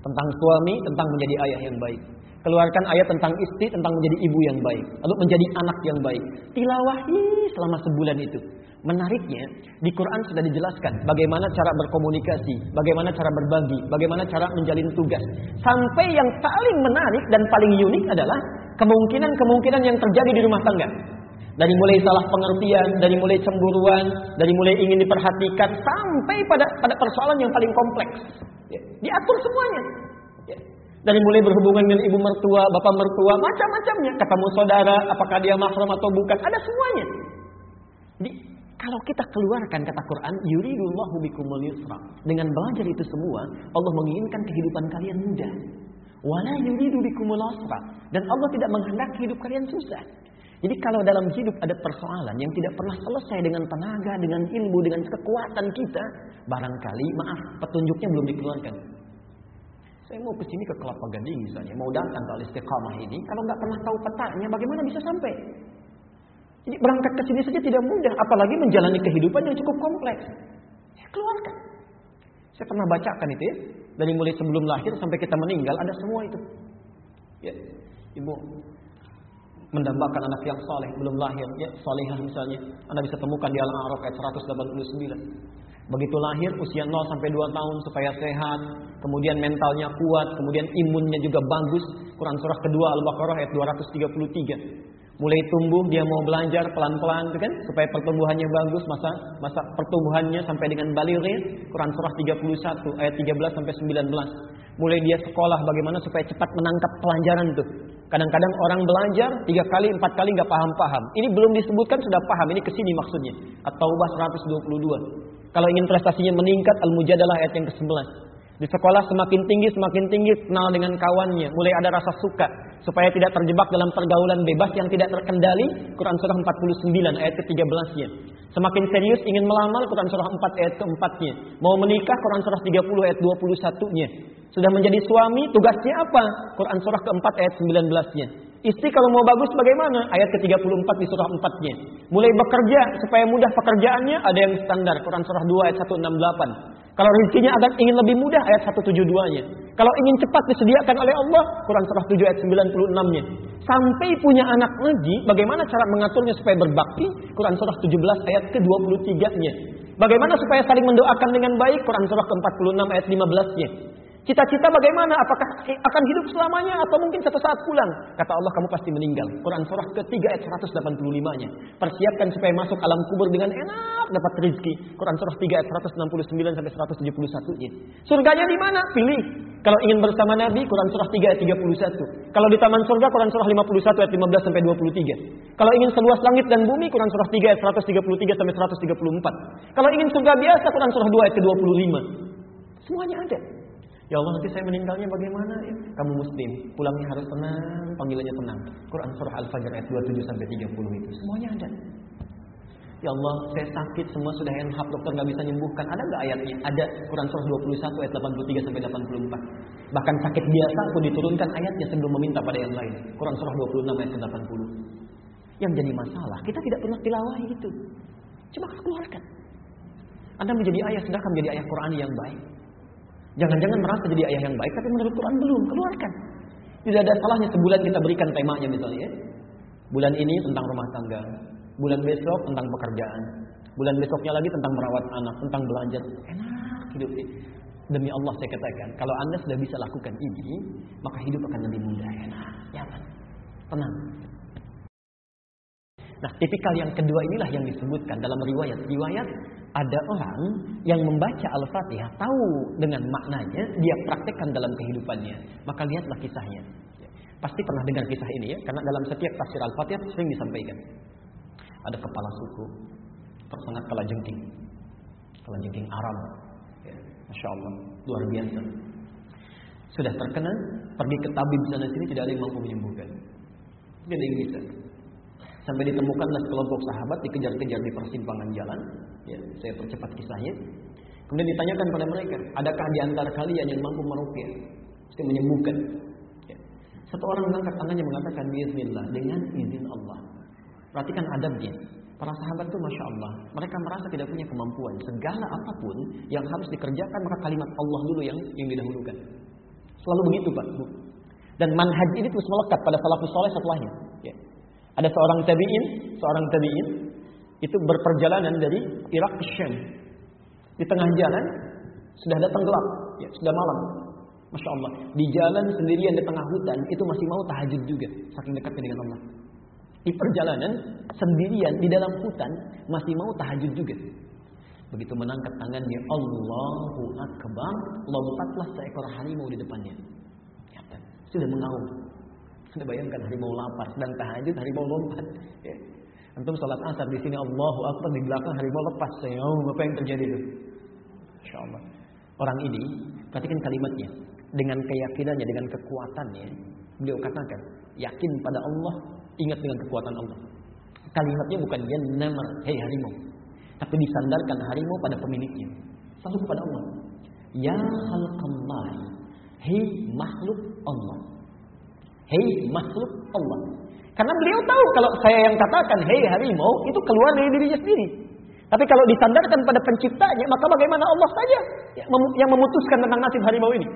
Speaker 2: tentang suami, tentang menjadi ayah yang baik keluarkan ayat tentang istri, tentang menjadi ibu yang baik, lalu menjadi anak yang baik. Tilawahi selama sebulan itu. Menariknya, di Quran sudah dijelaskan bagaimana cara berkomunikasi, bagaimana cara berbagi, bagaimana cara menjalin tugas. Sampai yang paling menarik dan paling unik adalah kemungkinan-kemungkinan yang terjadi di rumah tangga. Dari mulai salah pengertian, dari mulai cemburuan, dari mulai ingin diperhatikan, sampai pada pada persoalan yang paling kompleks. Ya, diatur semuanya. Dari mulai berhubungan dengan ibu mertua, bapak mertua, macam-macamnya. Ketemu saudara, apakah dia mahram atau bukan, ada semuanya. Jadi, kalau kita keluarkan kata Quran, yuridullahu bikumul yusra. Dengan belajar itu semua, Allah menginginkan kehidupan kalian mudah. Wala yuridu bikumul. Dan Allah tidak menghendaki hidup kalian susah. Jadi kalau dalam hidup ada persoalan yang tidak pernah selesai dengan tenaga, dengan ilmu, dengan kekuatan kita, barangkali maaf petunjuknya belum dikeluarkan. Saya mau ke sini ke Kelapa Gading misalnya, mau datang ke Al-Istiqamah ini, kalau nggak pernah tahu petanya, bagaimana bisa sampai? Jadi berangkat ke sini saja tidak mudah, apalagi menjalani kehidupan yang cukup kompleks. Ya, keluarkan. Saya pernah bacakan itu ya, dari mulai sebelum lahir sampai kita meninggal ada semua itu. Ya, ibu mendambakan anak yang saleh belum lahir, ya salehah misalnya, Anda bisa temukan di Al-A'raf ayat 189. Begitu lahir usia 0 sampai 2 tahun supaya sehat, kemudian mentalnya kuat, kemudian imunnya juga bagus. Quran surah kedua Al-Baqarah ayat 233. Mulai tumbuh dia mau belajar pelan-pelan kan supaya pertumbuhannya bagus masa masa pertumbuhannya sampai dengan baligh Quran surah 31 ayat 13 sampai 19. Mulai dia sekolah bagaimana supaya cepat menangkap pelajaran tuh. Kadang-kadang orang belajar tiga kali, empat kali nggak paham-paham. Ini belum disebutkan sudah paham. Ini ke sini maksudnya. At-Taubah 122. Kalau ingin prestasinya meningkat, Al-Mujadalah ayat yang ke-11. Di sekolah semakin tinggi, semakin tinggi kenal dengan kawannya. Mulai ada rasa suka. Supaya tidak terjebak dalam pergaulan bebas yang tidak terkendali. Quran Surah 49 ayat ke-13-nya. Semakin serius ingin melamar Quran Surah 4 ayat ke-4-nya. Mau menikah Quran Surah 30 ayat 21-nya. Sudah menjadi suami, tugasnya apa? Quran Surah ke-4 ayat 19-nya. Istri kalau mau bagus bagaimana? Ayat ke-34 di surah 4-nya. Mulai bekerja supaya mudah pekerjaannya ada yang standar. Quran surah 2 ayat 168. Kalau rezekinya agar ingin lebih mudah ayat 172-nya. Kalau ingin cepat disediakan oleh Allah, Quran surah 7 ayat 96-nya. Sampai punya anak lagi, bagaimana cara mengaturnya supaya berbakti? Quran surah 17 ayat ke-23-nya. Bagaimana supaya saling mendoakan dengan baik? Quran surah ke-46 ayat 15-nya. Cita-cita bagaimana? Apakah akan hidup selamanya atau mungkin satu saat pulang? Kata Allah kamu pasti meninggal. Quran surah ketiga ayat 185-nya. Persiapkan supaya masuk alam kubur dengan enak dapat rezeki. Quran surah 3 ayat 169 sampai 171-nya. Surganya di mana? Pilih. Kalau ingin bersama Nabi, Quran surah 3 ayat 31. Kalau di taman surga, Quran surah 51 ayat 15 sampai 23. Kalau ingin seluas langit dan bumi, Quran surah 3 ayat 133 sampai 134. Kalau ingin surga biasa, Quran surah 2 ayat ke-25. Semuanya ada. Ya Allah nanti saya meninggalnya bagaimana ya? Kamu muslim, pulangnya harus tenang, panggilannya tenang. Quran surah Al-Fajr ayat 27 sampai 30 itu semuanya ada. Ya Allah, saya sakit semua sudah hap dokter nggak bisa nyembuhkan. Ada nggak ayatnya? Ada Quran surah 21 ayat 83 sampai 84. Bahkan sakit biasa pun diturunkan ayatnya sebelum meminta pada yang lain. Quran surah 26 ayat 80. Yang jadi masalah, kita tidak pernah tilawah itu. Coba keluarkan. Anda menjadi ayah sedangkan menjadi ayah Quran yang baik. Jangan-jangan merasa jadi ayah yang baik, tapi menurut Quran belum. Keluarkan. Tidak ada salahnya sebulan kita berikan temanya misalnya. Ya. Bulan ini tentang rumah tangga. Bulan besok tentang pekerjaan. Bulan besoknya lagi tentang merawat anak, tentang belajar. Enak hidup ini. Demi Allah saya katakan, kalau Anda sudah bisa lakukan ini, maka hidup akan lebih mudah, enak, nyaman, tenang. Nah, tipikal yang kedua inilah yang disebutkan dalam riwayat. Riwayat ada orang yang membaca Al-Fatihah tahu dengan maknanya, dia praktekkan dalam kehidupannya. Maka lihatlah kisahnya. Pasti pernah dengar kisah ini ya, karena dalam setiap tafsir Al-Fatihah sering disampaikan. Ada kepala suku, tersengat kala jengking. Kala jengking Aram. Ya, Masya Allah, luar biasa. Sudah terkena, pergi ke tabib sana sini tidak ada yang mampu menyembuhkan. Tidak ada yang bisa. Sampai ditemukanlah sekelompok sahabat dikejar-kejar di persimpangan jalan. Ya, saya percepat kisahnya. Kemudian ditanyakan pada mereka, adakah di antara kalian yang mampu merukyah, mesti menyembuhkan? Ya. Satu orang mengangkat tangannya mengatakan Bismillah dengan izin Allah. Perhatikan adabnya. Para sahabat itu Masya Allah. Mereka merasa tidak punya kemampuan. Segala apa pun yang harus dikerjakan maka kalimat Allah dulu yang yang didahulukan. Selalu begitu Pak. Dan manhaj ini terus melekat pada salafus soleh setelahnya. Ya. Ada seorang tabi'in, seorang tabi'in itu berperjalanan dari Irak ke Syam. Di tengah jalan sudah datang gelap, ya, sudah malam. Masya Allah. Di jalan sendirian di tengah hutan itu masih mau tahajud juga, saking dekatnya dengan Allah. Di perjalanan sendirian di dalam hutan masih mau tahajud juga. Begitu menangkat tangannya, Allahu Akbar, lompatlah seekor harimau di depannya. Ya, sudah mengaum. Anda bayangkan harimau lapar dan tahajud harimau lompat. Ya. Antum salat asar di sini Allahu Akbar di belakang harimau lepas. Saya, oh, apa yang terjadi itu? Insya. Orang ini, perhatikan kalimatnya. Dengan keyakinannya, dengan kekuatannya. Beliau katakan, yakin pada Allah, ingat dengan kekuatan Allah. Kalimatnya bukan ya namar, hei harimau. Tapi disandarkan harimau pada pemiliknya. Selalu kepada Allah. Ya khalqallah. Hei makhluk Allah. Hei makhluk Allah. Karena beliau tahu kalau saya yang katakan hei harimau itu keluar dari dirinya sendiri. Tapi kalau disandarkan pada penciptanya, maka bagaimana Allah saja yang memutuskan tentang nasib harimau ini?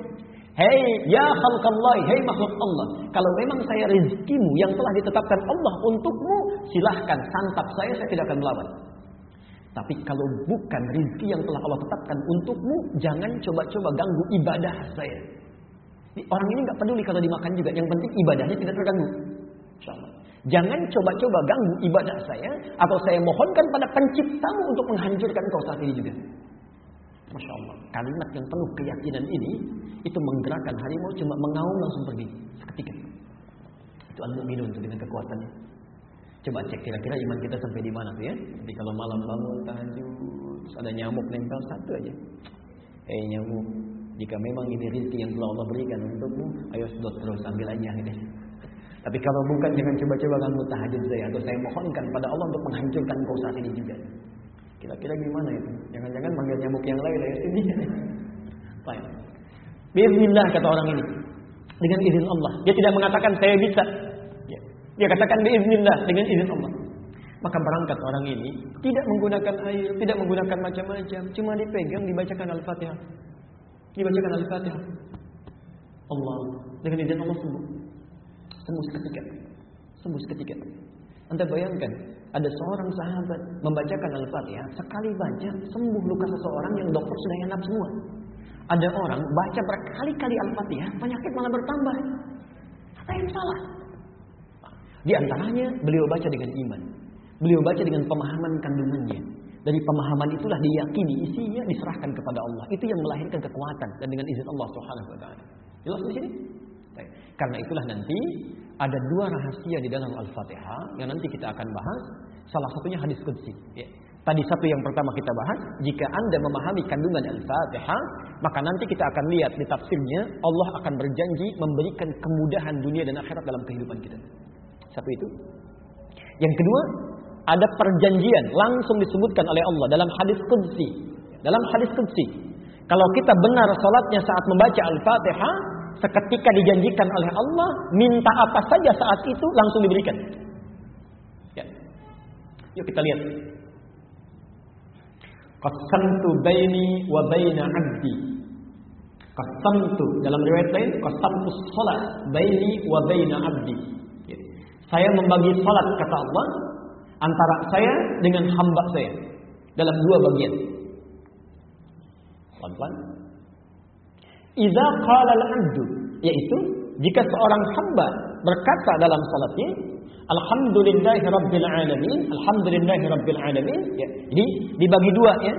Speaker 2: Hei ya khalqallah, hei makhluk Allah. Kalau memang saya rezekimu yang telah ditetapkan Allah untukmu, silahkan santap saya, saya tidak akan melawan. Tapi kalau bukan rizki yang telah Allah tetapkan untukmu, jangan coba-coba ganggu ibadah saya. Orang ini nggak peduli kalau dimakan juga, yang penting ibadahnya tidak terganggu. Jangan coba-coba ganggu ibadah saya atau saya mohonkan pada penciptamu untuk menghancurkan kau saat ini juga. Masya Allah. Kalimat yang penuh keyakinan ini itu menggerakkan harimau cuma mengaum langsung pergi seketika. Itu al-mu'minun dengan kekuatannya. Coba cek kira-kira iman kita sampai di mana tuh ya. Jadi kalau malam bangun tahajud ada nyamuk nempel satu aja. Eh nyamuk, jika memang ini rezeki yang telah Allah berikan untukmu, ayo sedot terus ambil aja gitu. Tapi kalau bukan jangan coba-coba ganggu tahajud saya atau saya mohonkan pada Allah untuk menghancurkan kau saat ini juga. Kira-kira gimana itu? Jangan-jangan manggil nyamuk yang lain ya sini. Baik. Bismillah kata orang ini. Dengan izin Allah. Dia tidak mengatakan saya bisa. Ya. Dia katakan bismillah dengan izin Allah. Maka berangkat orang ini tidak menggunakan air, tidak menggunakan macam-macam, cuma dipegang dibacakan Al-Fatihah. Dibacakan Al-Fatihah. Allah dengan izin Allah sembuh. Sembuh seketika. Sembuh seketika. Anda bayangkan, ada seorang sahabat membacakan Al-Fatihah, sekali baca sembuh luka seseorang yang dokter sudah enak semua. Ada orang baca berkali-kali Al-Fatihah, penyakit malah bertambah. Apa yang salah? Di antaranya beliau baca dengan iman. Beliau baca dengan pemahaman kandungannya. Dari pemahaman itulah diyakini isinya diserahkan kepada Allah. Itu yang melahirkan kekuatan dan dengan izin Allah Subhanahu wa taala. Jelas di sini? Karena itulah nanti ada dua rahasia di dalam Al-Fatihah yang nanti kita akan bahas. Salah satunya hadis qudsi. Ya. Tadi satu yang pertama kita bahas, jika Anda memahami kandungan Al-Fatihah, maka nanti kita akan lihat di tafsirnya Allah akan berjanji memberikan kemudahan dunia dan akhirat dalam kehidupan kita. Satu itu. Yang kedua, ada perjanjian langsung disebutkan oleh Allah dalam hadis qudsi. Dalam hadis qudsi, kalau kita benar salatnya saat membaca Al-Fatihah, seketika dijanjikan oleh Allah, minta apa saja saat itu langsung diberikan. Ya. Yuk kita lihat. Qasamtu baini wa baina 'abdi. Qasamtu dalam riwayat lain qasamtu shalat baini wa baina 'abdi. Ya. Saya membagi salat kata Allah antara saya dengan hamba saya dalam dua bagian. Pelan-pelan. Idza qala al-'abdu yaitu jika seorang hamba berkata dalam salatnya alhamdulillahi rabbil alamin alhamdulillahi rabbil alamin ya. Jadi dibagi dua ya.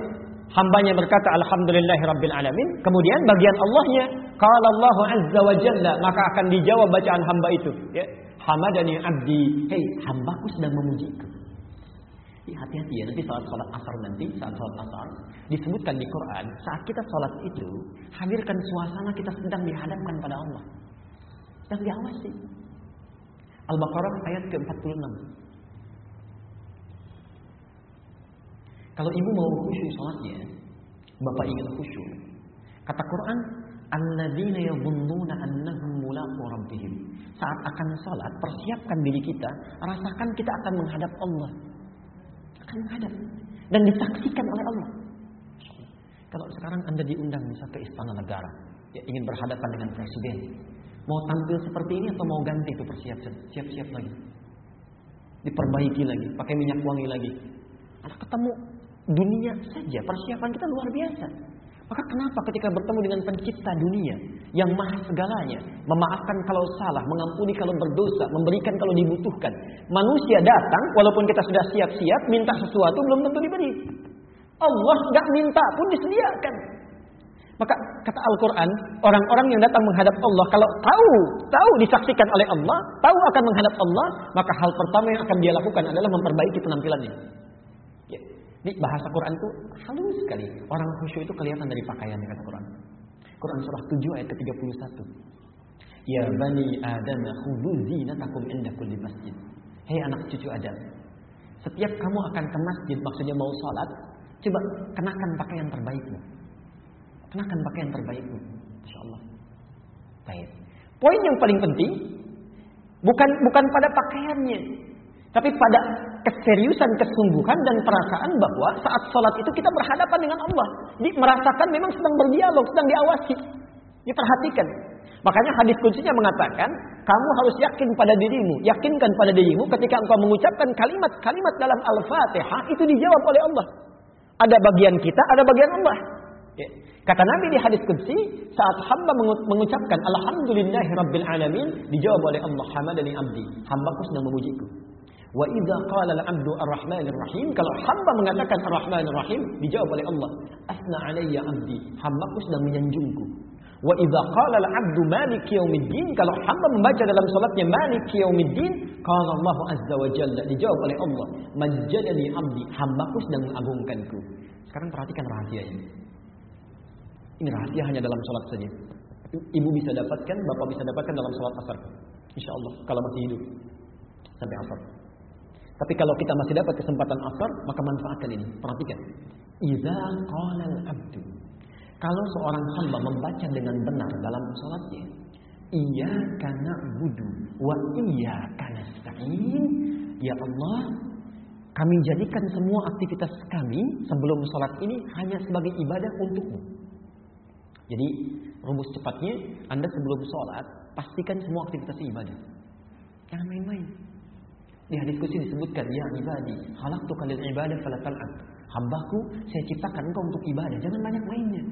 Speaker 2: Hambanya berkata alhamdulillahi rabbil alamin, kemudian bagian Allahnya qala Allah azza wa jalla maka akan dijawab bacaan hamba itu ya. Hamadani abdi, hei hambaku sedang memujiku. Hati-hati ya, nanti saat sholat asar nanti, saat sholat asar, disebutkan di Quran, saat kita sholat itu, hadirkan suasana kita sedang dihadapkan pada Allah. Sedang diawasi. Al-Baqarah ayat ke-46. Kalau ibu mau khusyuk sholatnya, bapak ingin khusyuk. Kata Quran, Alladzina yadhunnuna annahum mulaqu rabbihim. Saat akan sholat, persiapkan diri kita, rasakan kita akan menghadap Allah akan menghadap dan disaksikan oleh Allah. Kalau sekarang Anda diundang bisa ke istana negara, ya ingin berhadapan dengan presiden, mau tampil seperti ini atau mau ganti itu persiapan, siap-siap lagi. Diperbaiki lagi, pakai minyak wangi lagi. Anak ketemu dunia saja persiapan kita luar biasa. Maka kenapa ketika bertemu dengan pencipta dunia yang maha segalanya, memaafkan kalau salah, mengampuni kalau berdosa, memberikan kalau dibutuhkan. Manusia datang walaupun kita sudah siap-siap minta sesuatu belum tentu diberi. Allah nggak minta pun disediakan. Maka kata Al-Quran, orang-orang yang datang menghadap Allah, kalau tahu, tahu disaksikan oleh Allah, tahu akan menghadap Allah, maka hal pertama yang akan dia lakukan adalah memperbaiki penampilannya. Ya. Ini bahasa Quran itu halus sekali. Orang khusyuk itu kelihatan dari pakaiannya kata Quran. Quran surah 7 ayat ke-31. Ya bani Adam khudhu zinatakum inda kulli masjid. Hei anak cucu Adam. Setiap kamu akan ke masjid maksudnya mau salat, coba kenakan pakaian terbaikmu. Kenakan pakaian terbaikmu. Insyaallah. Baik. Poin yang paling penting bukan bukan pada pakaiannya, tapi pada keseriusan, kesungguhan dan perasaan bahwa saat sholat itu kita berhadapan dengan Allah. Jadi merasakan memang sedang berdialog, sedang diawasi. Diperhatikan. Makanya hadis kuncinya mengatakan, kamu harus yakin pada dirimu. Yakinkan pada dirimu ketika engkau mengucapkan kalimat-kalimat dalam Al-Fatihah, itu dijawab oleh Allah. Ada bagian kita, ada bagian Allah. Ya. Kata Nabi di hadis Qudsi, saat hamba mengucapkan Alhamdulillahi Rabbil Alamin, dijawab oleh Allah, Hamadani abdi, hambaku sedang memujiku. Wa idza qala al-'abdu ar-rahmanir rahim, kalau hamba mengatakan ar-rahmanir rahim, dijawab oleh Allah, asna alayya abdi, hambaku sedang menyanjungku. Wa idza qala al-'abdu malik yaumiddin, kalau hamba membaca dalam salatnya malik yaumiddin, qala Allah azza wa jalla, dijawab oleh Allah, majjadani abdi, hambaku sedang mengagungkanku. Sekarang perhatikan rahasia ini. Ini rahasia hanya dalam salat saja. Ibu bisa dapatkan, bapak bisa dapatkan dalam salat asar. Insya Allah, kalau masih hidup. Sampai asar. Tapi kalau kita masih dapat kesempatan asar, maka manfaatkan ini. Perhatikan. Iza qala al-abdu. Kalau seorang hamba membaca dengan benar dalam salatnya, iya karena budu wa iya karena stain. Ya Allah, kami jadikan semua aktivitas kami sebelum sholat ini hanya sebagai ibadah untukmu. Jadi rumus cepatnya, Anda sebelum sholat, pastikan semua aktivitas ibadah. Jangan main-main. Di hadis kursi disebutkan, Ya ibadi, halaktu kalil ibadah falatal'an. Hambaku, saya ciptakan engkau untuk ibadah. Jangan banyak mainnya.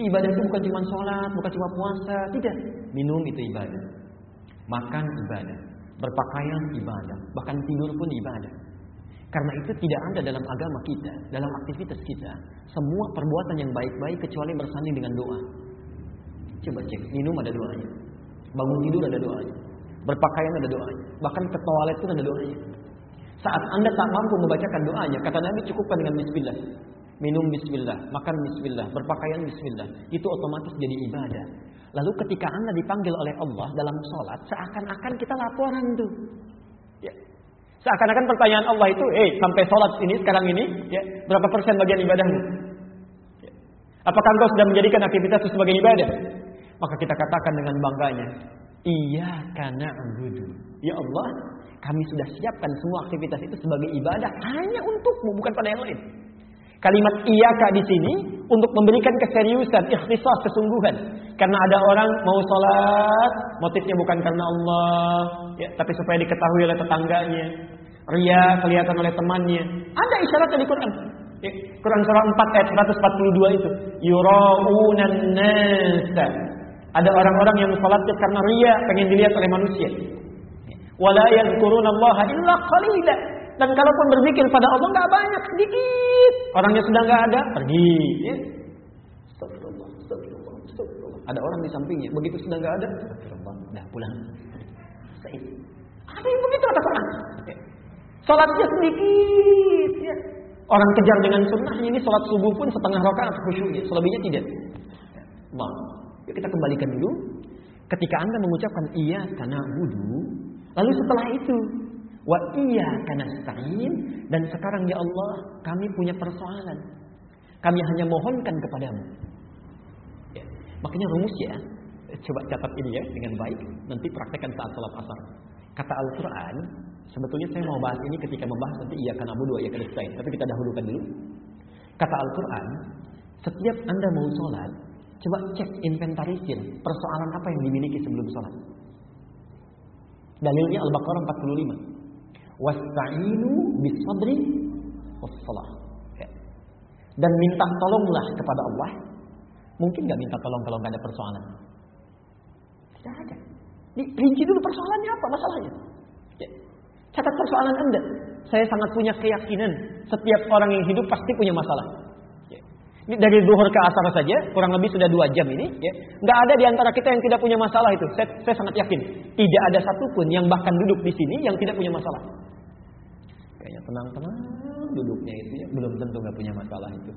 Speaker 2: Ibadah itu bukan cuma sholat, bukan cuma puasa. Tidak. Minum itu ibadah. Makan ibadah. Berpakaian ibadah. Bahkan tidur pun ibadah. Karena itu tidak ada dalam agama kita, dalam aktivitas kita, semua perbuatan yang baik-baik kecuali bersanding dengan doa. Coba cek, minum ada doanya. Bangun tidur ada doanya. Berpakaian ada doanya. Bahkan ke toilet pun ada doanya. Saat Anda tak mampu membacakan doanya, kata Nabi cukupkan dengan bismillah. Minum bismillah, makan bismillah, berpakaian bismillah. Itu otomatis jadi ibadah. Lalu ketika Anda dipanggil oleh Allah dalam sholat, seakan-akan kita laporan tuh. Ya. Seakan-akan pertanyaan Allah itu, eh sampai sholat ini sekarang ini, ya, berapa persen bagian ibadahmu? Ya. Apakah engkau sudah menjadikan aktivitas itu sebagai ibadah? Maka kita katakan dengan bangganya, iya karena abudu. Ya Allah, kami sudah siapkan semua aktivitas itu sebagai ibadah hanya untukmu, bukan pada yang lain. Kalimat iyaka di sini untuk memberikan keseriusan, ikhtisas, kesungguhan. Karena ada orang mau sholat, motifnya bukan karena Allah, ya, tapi supaya diketahui oleh tetangganya. Ria kelihatan oleh temannya. Ada isyaratnya di Quran. Ya, Quran surah 4 ayat 142 itu. Yura'unan nasa. Ada orang-orang yang sholatnya karena ria, pengen dilihat oleh manusia. Wala yadhkurunallaha illa qalila. Dan kalaupun berzikir pada Allah nggak banyak, sedikit. Orangnya sudah nggak ada, pergi. Ya. Astagfirullah, astagfirullah, astagfirullah. Ada orang di sampingnya, begitu sudah nggak ada, astagfirullah, dah pulang. Ada yang begitu kata Quran. Ya. Salatnya sedikit. Ya. Orang kejar dengan sunnahnya ini salat subuh pun setengah rakaat khusyuknya, selebihnya tidak. Bang, yuk kita kembalikan dulu. Ketika anda mengucapkan iya karena wudhu, lalu setelah itu Wa iya karena stain dan sekarang ya Allah kami punya persoalan. Kami hanya mohonkan kepadamu. Ya. Makanya rumus ya, coba catat ini ya dengan baik. Nanti praktekkan saat salat asar. Kata Al-Quran, sebetulnya saya mau bahas ini ketika membahas nanti iya karena budu, iya karena stain. Tapi kita dahulukan dulu. Kata Al-Quran, setiap anda mau sholat, coba cek inventarisir persoalan apa yang dimiliki sebelum sholat. Dalilnya Al-Baqarah 45. Wasta'inu bisabri wassalah. Ya. Dan minta tolonglah kepada Allah. Mungkin nggak minta tolong kalau nggak ada persoalan? Tidak ada. Rinci dulu persoalannya apa masalahnya. Ya. Catat persoalan Anda. Saya sangat punya keyakinan setiap orang yang hidup pasti punya masalah. Dari duhur ke asar saja, kurang lebih sudah dua jam ini. Ya. Nggak ada di antara kita yang tidak punya masalah itu. Saya, saya sangat yakin. Tidak ada satupun yang bahkan duduk di sini yang tidak punya masalah. Kayaknya tenang-tenang duduknya itu ya. Belum tentu nggak punya masalah itu.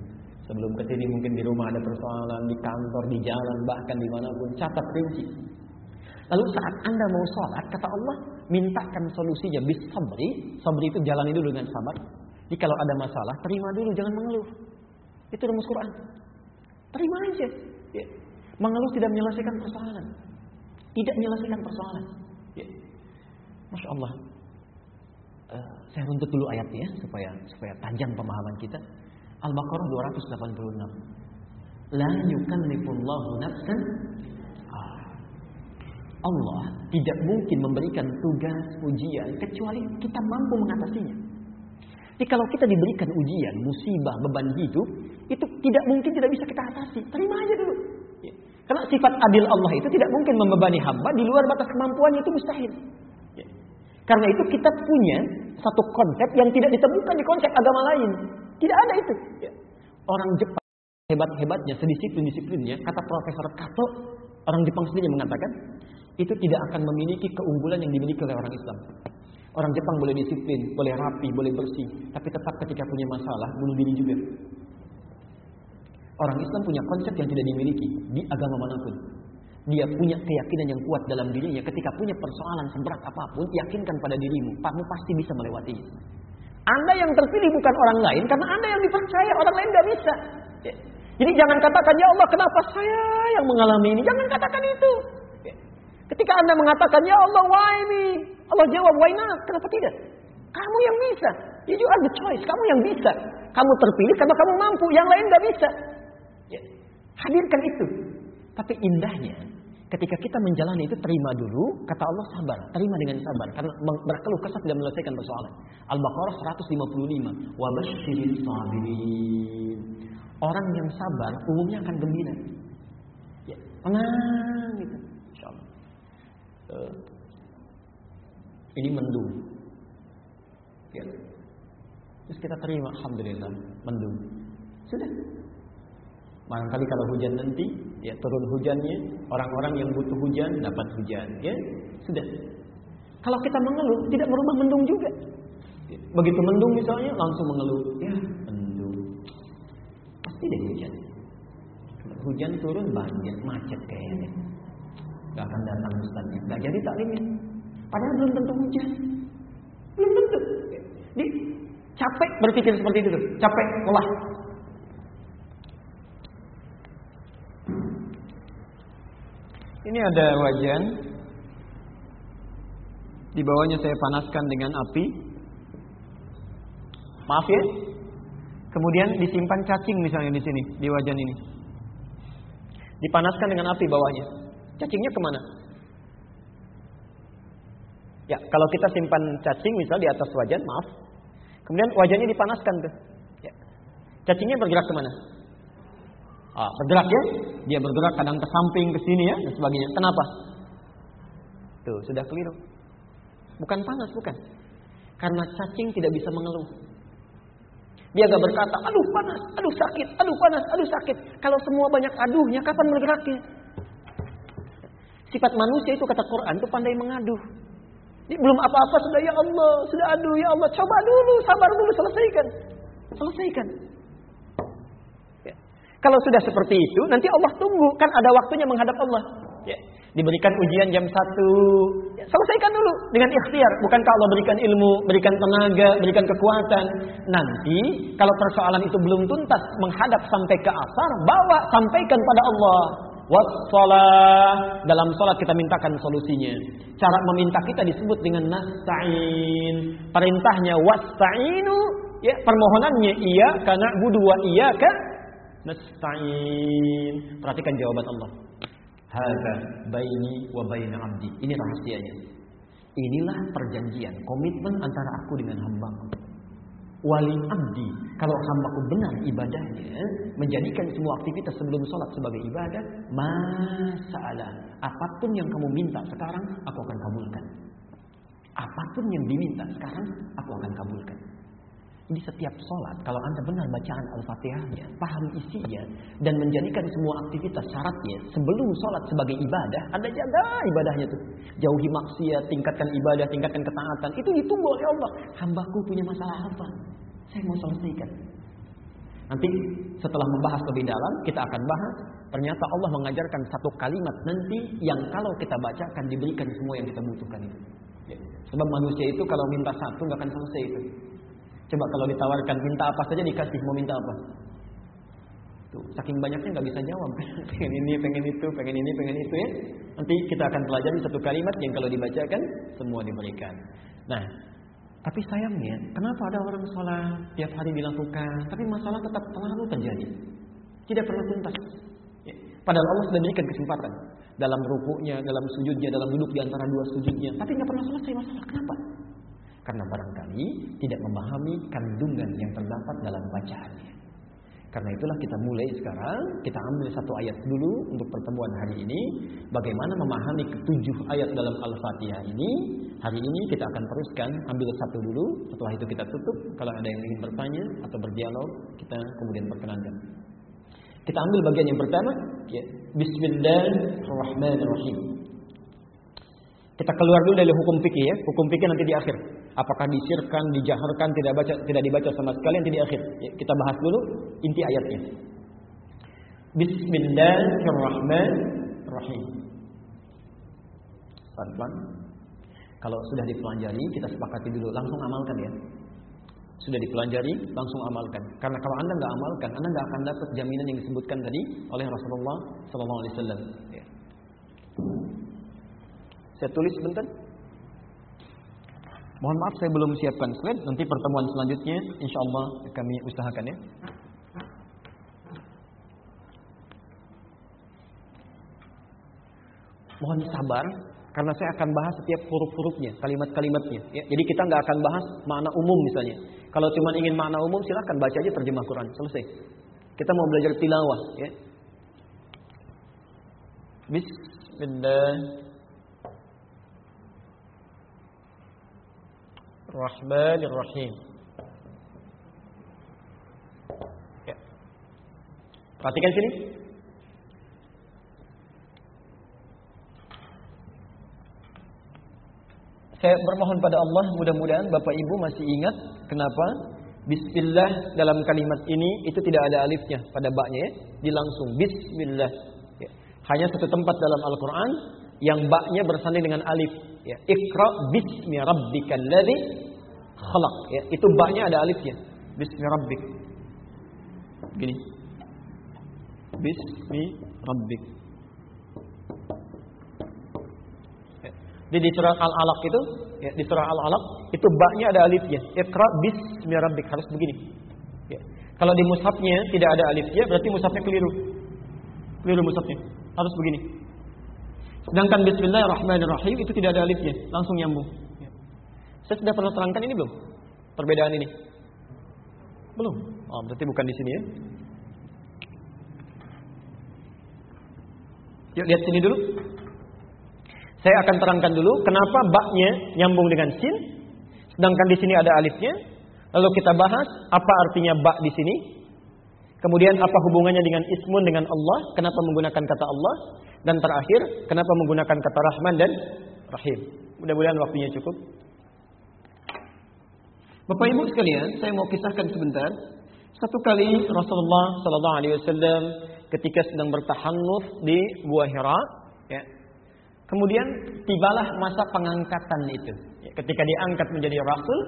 Speaker 2: Sebelum ke sini mungkin di rumah ada persoalan, di kantor, di jalan, bahkan di mana pun. Catat rinci. Lalu saat anda mau sholat, kata Allah, mintakan solusinya. Bis sabri. Sabri itu jalani dulu dengan sabar. Jadi kalau ada masalah, terima dulu, jangan mengeluh. Itu rumus Quran. Terima aja. Ya. Mengeluh tidak menyelesaikan persoalan. Tidak menyelesaikan persoalan. Ya. Masya Allah. Uh, saya runtut dulu ayatnya supaya supaya tajam pemahaman kita. Al-Baqarah 286. La yukallifullahu nafsan Allah tidak mungkin memberikan tugas ujian kecuali kita mampu mengatasinya. Tapi kalau kita diberikan ujian, musibah, beban hidup, itu tidak mungkin tidak bisa kita atasi. Terima aja dulu. Ya. Karena sifat adil Allah itu tidak mungkin membebani hamba di luar batas kemampuannya itu mustahil. Ya. Karena itu kita punya satu konsep yang tidak ditemukan di konsep agama lain. Tidak ada itu. Ya. Orang Jepang hebat-hebatnya, sedisiplin-disiplinnya, kata Profesor Kato, orang Jepang sendiri mengatakan, itu tidak akan memiliki keunggulan yang dimiliki oleh orang Islam. Orang Jepang boleh disiplin, boleh rapi, boleh bersih, tapi tetap ketika punya masalah bunuh diri juga. Orang Islam punya konsep yang tidak dimiliki di agama mana pun. Dia punya keyakinan yang kuat dalam dirinya ketika punya persoalan seberat apa pun, yakinkan pada dirimu, kamu pasti bisa melewatinya. Anda yang terpilih bukan orang lain karena Anda yang dipercaya, orang lain nggak bisa. Jadi jangan katakan ya Allah kenapa saya yang mengalami ini, jangan katakan itu. Ketika Anda mengatakan ya Allah why me, Allah jawab why not, kenapa tidak? Kamu yang bisa, you are the choice, kamu yang bisa. Kamu terpilih karena kamu mampu, yang lain nggak bisa. Hadirkan itu. Tapi indahnya ketika kita menjalani itu terima dulu, kata Allah sabar, terima dengan sabar karena berkeluh kesah tidak menyelesaikan persoalan. Al-Baqarah 155. Wa sabirin. Orang yang sabar umumnya akan gembira. Ya, tenang gitu. Insyaallah. Uh, ini mendung. Ya. Terus kita terima, alhamdulillah, mendung. Sudah, Barangkali kalau hujan nanti, ya turun hujannya, orang-orang yang butuh hujan dapat hujan, ya sudah. Kalau kita mengeluh, tidak merubah mendung juga. Begitu mendung misalnya, langsung mengeluh, ya mendung, pasti deh hujan. Hujan turun banjir, macet kayaknya. Gak akan datang ustaznya, gak jadi taklimnya. Padahal belum tentu hujan, belum tentu. Di capek berpikir seperti itu, capek, lelah, Ini ada wajan. Di bawahnya saya panaskan dengan api. Maaf ya. Kemudian disimpan cacing misalnya di sini, di wajan ini. Dipanaskan dengan api bawahnya. Cacingnya ke mana? Ya, kalau kita simpan cacing misal di atas wajan, maaf. Kemudian wajannya dipanaskan tuh. Ya. Cacingnya bergerak ke mana? Ah, bergerak ya, dia bergerak kadang ke samping, ke sini ya, dan sebagainya. Kenapa? Tuh, sudah keliru. Bukan panas, bukan. Karena cacing tidak bisa mengeluh. Dia gak berkata, aduh panas, aduh sakit, aduh panas, aduh sakit. Kalau semua banyak aduhnya, kapan bergeraknya? Sifat manusia itu kata Quran itu pandai mengaduh. Ini belum apa-apa sudah ya Allah, sudah aduh ya Allah, coba dulu, sabar dulu, selesaikan. Selesaikan. Kalau sudah seperti itu, nanti Allah tunggu. Kan ada waktunya menghadap Allah. Ya. Diberikan ujian jam 1. Ya, selesaikan dulu dengan ikhtiar. Bukankah Allah berikan ilmu, berikan tenaga, berikan kekuatan. Nanti kalau persoalan itu belum tuntas menghadap sampai ke asar, bawa sampaikan pada Allah. Wassalah. Dalam sholat kita mintakan solusinya. Cara meminta kita disebut dengan nasta'in. Perintahnya wasta'inu. Ya, permohonannya iya karena budu wa iya nasta'in. Perhatikan jawaban Allah. Hadza baini wa baina abdi. Ini rahasianya. Inilah perjanjian, komitmen antara aku dengan hambaku. Wali abdi, kalau hambaku benar ibadahnya, menjadikan semua aktivitas sebelum sholat sebagai ibadah, masalah. Apa pun yang kamu minta sekarang, aku akan kabulkan. Apa pun yang diminta sekarang, aku akan kabulkan di setiap sholat, kalau Anda benar bacaan Al-Fatihahnya, paham isinya, dan menjadikan semua aktivitas syaratnya sebelum sholat sebagai ibadah, Anda jaga ibadahnya tuh. Jauhi maksiat, tingkatkan ibadah, tingkatkan ketaatan. Itu ditunggu oleh Allah. Hambaku punya masalah apa? Saya mau selesaikan. Nanti setelah membahas lebih dalam, kita akan bahas. Ternyata Allah mengajarkan satu kalimat nanti yang kalau kita bacakan diberikan semua yang kita butuhkan itu. Ya. Sebab manusia itu kalau minta satu nggak akan selesai itu. Coba kalau ditawarkan minta apa saja dikasih, mau minta apa? Tuh, saking banyaknya nggak bisa jawab. pengen ini, pengen itu, pengen ini, pengen itu ya. Nanti kita akan pelajari satu kalimat yang kalau dibacakan semua diberikan. Nah, tapi sayangnya, kenapa ada orang sholat tiap hari dilakukan, tapi masalah tetap selalu terjadi, tidak pernah tuntas. Ya. Padahal Allah sudah berikan kesempatan dalam rukuknya, dalam sujudnya, dalam duduk di antara dua sujudnya, tapi nggak pernah selesai masalah. Kenapa? Karena barangkali tidak memahami kandungan yang terdapat dalam bacaannya. Karena itulah kita mulai sekarang, kita ambil satu ayat dulu untuk pertemuan hari ini. Bagaimana memahami ketujuh ayat dalam Al-Fatihah ini. Hari ini kita akan teruskan, ambil satu dulu. Setelah itu kita tutup. Kalau ada yang ingin bertanya atau berdialog, kita kemudian perkenankan. Kita ambil bagian yang pertama. Ya. Bismillahirrahmanirrahim. Kita keluar dulu dari hukum fikih ya. Hukum fikih nanti di akhir. Apakah disirkan, dijaharkan, tidak baca, tidak dibaca sama sekali nanti di akhir. Ya, kita bahas dulu inti ayatnya. Bismillahirrahmanirrahim. Pelan-pelan. Kalau sudah dipelajari, kita sepakati dulu. Langsung amalkan ya. Sudah dipelajari, langsung amalkan. Karena kalau anda nggak amalkan, anda nggak akan dapat jaminan yang disebutkan tadi oleh Rasulullah. Ya. Saya tulis sebentar. Mohon maaf saya belum siapkan slide. Nanti pertemuan selanjutnya insya Allah kami usahakan ya. Mohon sabar karena saya akan bahas setiap huruf-hurufnya, kalimat-kalimatnya. Ya, jadi kita nggak akan bahas makna umum misalnya. Kalau cuma ingin makna umum silahkan baca aja terjemah Quran selesai. Kita mau belajar tilawah. Ya. Bismillah. Rahmanirrahim. Ya. Perhatikan sini. Saya bermohon pada Allah mudah-mudahan Bapak Ibu masih ingat kenapa Bismillah dalam kalimat ini itu tidak ada alifnya pada baknya ya. Dilangsung Bismillah. Ya. Hanya satu tempat dalam Al-Quran yang baknya bersanding dengan alif. Ya. Iqra bismi rabbikal ladzi khalaq. Ya. Itu baknya ada alifnya. Bismi rabbik. Gini. Bismi rabbik. Ya. Jadi di surah Al-Alaq itu, ya, di surah Al-Alaq itu baknya ada alifnya. Iqra bismi rabbik harus begini. Ya. Kalau di mushafnya tidak ada alifnya, berarti mushafnya keliru. Keliru mushafnya. Harus begini. Sedangkan Bismillahirrahmanirrahim itu tidak ada alifnya, langsung nyambung. Ya. Saya sudah pernah terangkan ini belum? Perbedaan ini? Belum. Oh, berarti bukan di sini ya. Yuk lihat sini dulu. Saya akan terangkan dulu kenapa baknya nyambung dengan sin, sedangkan di sini ada alifnya. Lalu kita bahas apa artinya bak di sini. Kemudian apa hubungannya dengan ismun dengan Allah? Kenapa menggunakan kata Allah? Dan terakhir, kenapa menggunakan kata Rahman dan Rahim? Mudah-mudahan waktunya cukup. Bapak Ibu sekalian, saya mau kisahkan sebentar. Satu kali Rasulullah Sallallahu Alaihi Wasallam ketika sedang bertahanuf di Gua Hira, ya, kemudian tibalah masa pengangkatan itu. Ya, ketika diangkat menjadi Rasul,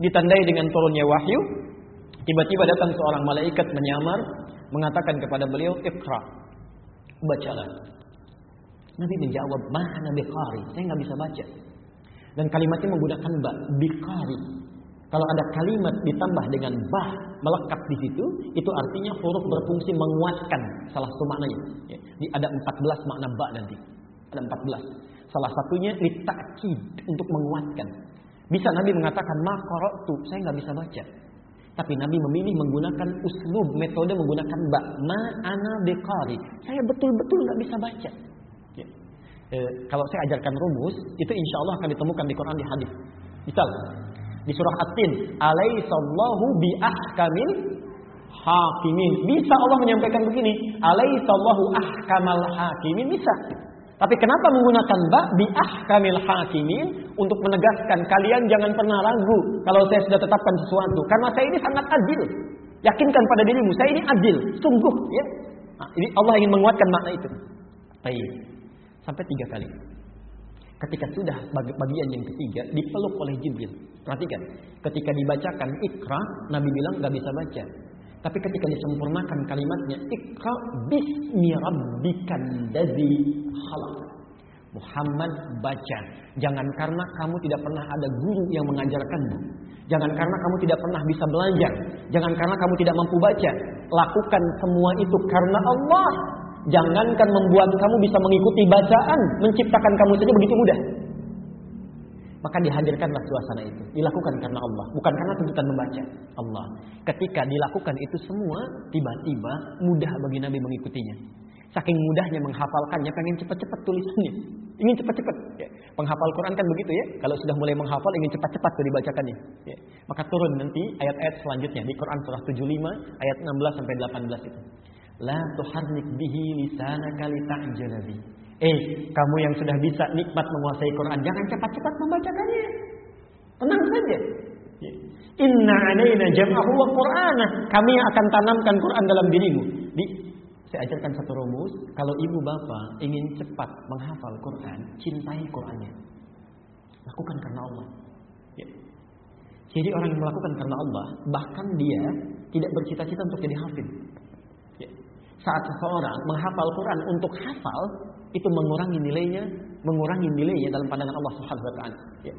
Speaker 2: ditandai dengan turunnya wahyu, tiba-tiba datang seorang malaikat menyamar, mengatakan kepada beliau, Iqra, bacalah. Nabi menjawab, mana biqari, saya nggak bisa baca. Dan kalimatnya menggunakan ba, biqari. Kalau ada kalimat ditambah dengan bah melekat di situ, itu artinya huruf berfungsi menguatkan salah satu maknanya. Ya, ada 14 makna ba nanti. Ada 14. Salah satunya litakid untuk menguatkan. Bisa Nabi mengatakan tu, saya nggak bisa baca. Tapi Nabi memilih menggunakan uslub, metode menggunakan ba. Ma ana biqari. Saya betul-betul nggak bisa baca. Ya. E, kalau saya ajarkan rumus, itu insya Allah akan ditemukan di Quran di hadis. Misal di surah At-Tin, alaihissallahu bi ahkamil hakimin. Bisa Allah menyampaikan begini, alaihissallahu ahkamal hakimin bisa. Tapi kenapa menggunakan ba bi ahkamil hakimin untuk menegaskan kalian jangan pernah ragu kalau saya sudah tetapkan sesuatu karena saya ini sangat adil. Yakinkan pada dirimu, saya ini adil, sungguh ya. Nah, ini Allah ingin menguatkan makna itu. Baik. Sampai tiga kali. Ketika sudah bagian yang ketiga dipeluk oleh Jibril. Perhatikan, ketika dibacakan ikra, Nabi bilang nggak bisa baca. Tapi ketika disempurnakan kalimatnya ikra bismi rabbikan ladzi khalaq. Muhammad baca. Jangan karena kamu tidak pernah ada guru yang mengajarkanmu. Jangan karena kamu tidak pernah bisa belajar. Jangan karena kamu tidak mampu baca. Lakukan semua itu karena Allah. Jangankan membuat kamu bisa mengikuti bacaan, menciptakan kamu saja begitu mudah. Maka dihadirkanlah suasana itu. Dilakukan karena Allah, bukan karena tuntutan membaca. Allah. Ketika dilakukan itu semua, tiba-tiba mudah bagi Nabi mengikutinya. Saking mudahnya menghafalkannya, pengen cepat-cepat tulisannya. Ingin cepat-cepat. Ya. Penghafal Quran kan begitu ya. Kalau sudah mulai menghafal, ingin cepat-cepat tuh dibacakannya. Ya. Maka turun nanti ayat-ayat selanjutnya di Quran surah 75 ayat 16 sampai 18 itu. La tuharnik bihi lisanaka lita'jala Eh, kamu yang sudah bisa nikmat menguasai Quran, jangan cepat-cepat membacakannya. Tenang saja. Inna alaina jam'ahu wa qur'ana. Kami akan tanamkan Quran dalam dirimu. Di, saya ajarkan satu rumus, kalau ibu bapak ingin cepat menghafal Quran, cintai Qurannya. Lakukan karena Allah. Ya. Jadi orang yang melakukan karena Allah, bahkan dia tidak bercita-cita untuk jadi hafid. Ya. Saat seseorang menghafal Quran untuk hafal, itu mengurangi nilainya, mengurangi nilainya dalam pandangan Allah Subhanahu wa taala. Ya.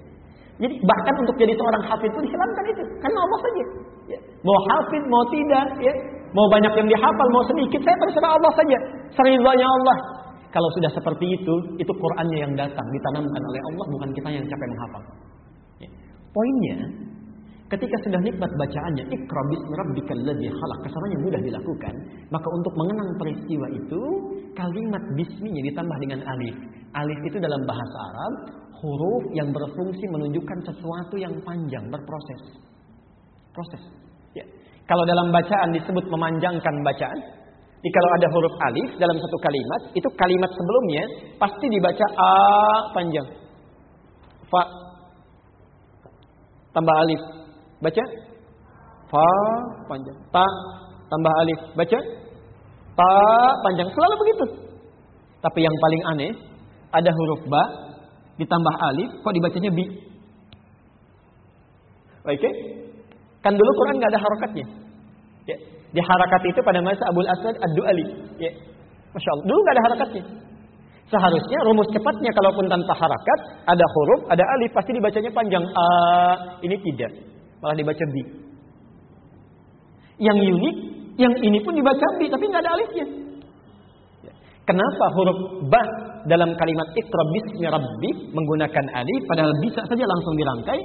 Speaker 2: Jadi bahkan untuk jadi seorang hafid pun dihilangkan itu karena Allah saja. Ya. Mau hafid mau tidak, ya. Mau banyak yang dihafal, mau sedikit, saya terserah Allah saja. Seridhanya Allah. Kalau sudah seperti itu, itu Qur'annya yang datang, ditanamkan oleh Allah, bukan kita yang capek menghafal. Ya. Poinnya, Ketika sudah nikmat bacaannya, Iqra bismi rabbikal ladzi khalaq, ke sananya mudah dilakukan, maka untuk mengenang peristiwa itu, kalimat bisminya ditambah dengan alif. Alif itu dalam bahasa Arab huruf yang berfungsi menunjukkan sesuatu yang panjang, berproses. Proses. Ya. Kalau dalam bacaan disebut memanjangkan bacaan, jadi kalau ada huruf alif dalam satu kalimat, itu kalimat sebelumnya pasti dibaca a panjang. Fa tambah alif Baca. Fa panjang. Ta tambah alif. Baca. Ta panjang. Selalu begitu. Tapi yang paling aneh, ada huruf ba ditambah alif, kok dibacanya bi? Oke? Okay? Kan dulu Quran nggak ada harakatnya. Ya. Di harakat itu pada masa Abul Aswad Ad-Du'ali. Ya. Masya Allah. Dulu nggak ada harakatnya. Seharusnya rumus cepatnya kalaupun tanpa harakat, ada huruf, ada alif, pasti dibacanya panjang. A, ini tidak malah dibaca bi. Yang unik, yang ini pun dibaca bi, tapi nggak ada alifnya. Ya. Kenapa huruf ba dalam kalimat ikra bismi rabbi menggunakan alif padahal bisa saja langsung dirangkai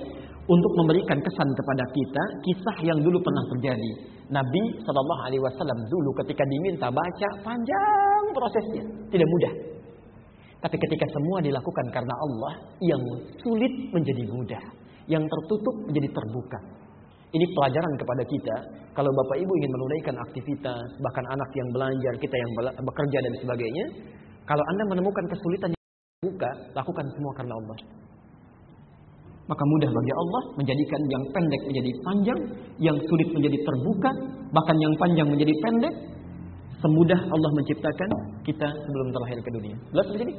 Speaker 2: untuk memberikan kesan kepada kita kisah yang dulu pernah terjadi. Nabi Shallallahu Alaihi Wasallam dulu ketika diminta baca panjang prosesnya, tidak mudah. Tapi ketika semua dilakukan karena Allah, yang sulit menjadi mudah yang tertutup menjadi terbuka. Ini pelajaran kepada kita. Kalau Bapak Ibu ingin menunaikan aktivitas, bahkan anak yang belajar, kita yang bekerja dan sebagainya, kalau Anda menemukan kesulitan yang terbuka, lakukan semua karena Allah. Maka mudah bagi Allah menjadikan yang pendek menjadi panjang, yang sulit menjadi terbuka, bahkan yang panjang menjadi pendek. Semudah Allah menciptakan kita sebelum terlahir ke dunia. Jelas begini?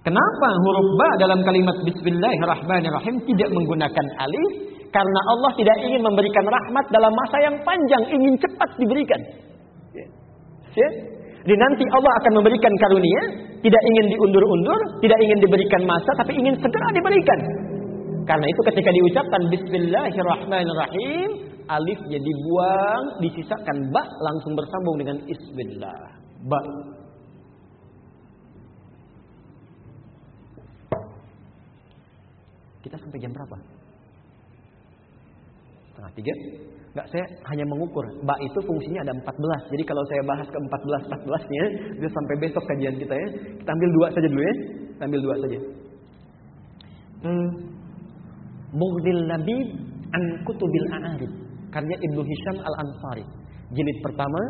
Speaker 2: Kenapa huruf ba dalam kalimat Bismillahirrahmanirrahim tidak menggunakan alif? Karena Allah tidak ingin memberikan rahmat dalam masa yang panjang, ingin cepat diberikan. Ya. ya. Jadi nanti Allah akan memberikan karunia, tidak ingin diundur-undur, tidak ingin diberikan masa, tapi ingin segera diberikan. Karena itu ketika diucapkan Bismillahirrahmanirrahim, alifnya dibuang, disisakan ba langsung bersambung dengan Isbillah. Ba Kita sampai jam berapa? Setengah tiga? Enggak, saya hanya mengukur. Ba itu fungsinya ada 14. Jadi kalau saya bahas ke 14 14-nya, itu sampai besok kajian kita ya. Kita ambil dua saja dulu ya. Kita ambil dua saja. Hmm. Mughdil Nabi an Kutubil A'arib. Karya Ibnu Hisham Al-Ansari. Jilid pertama,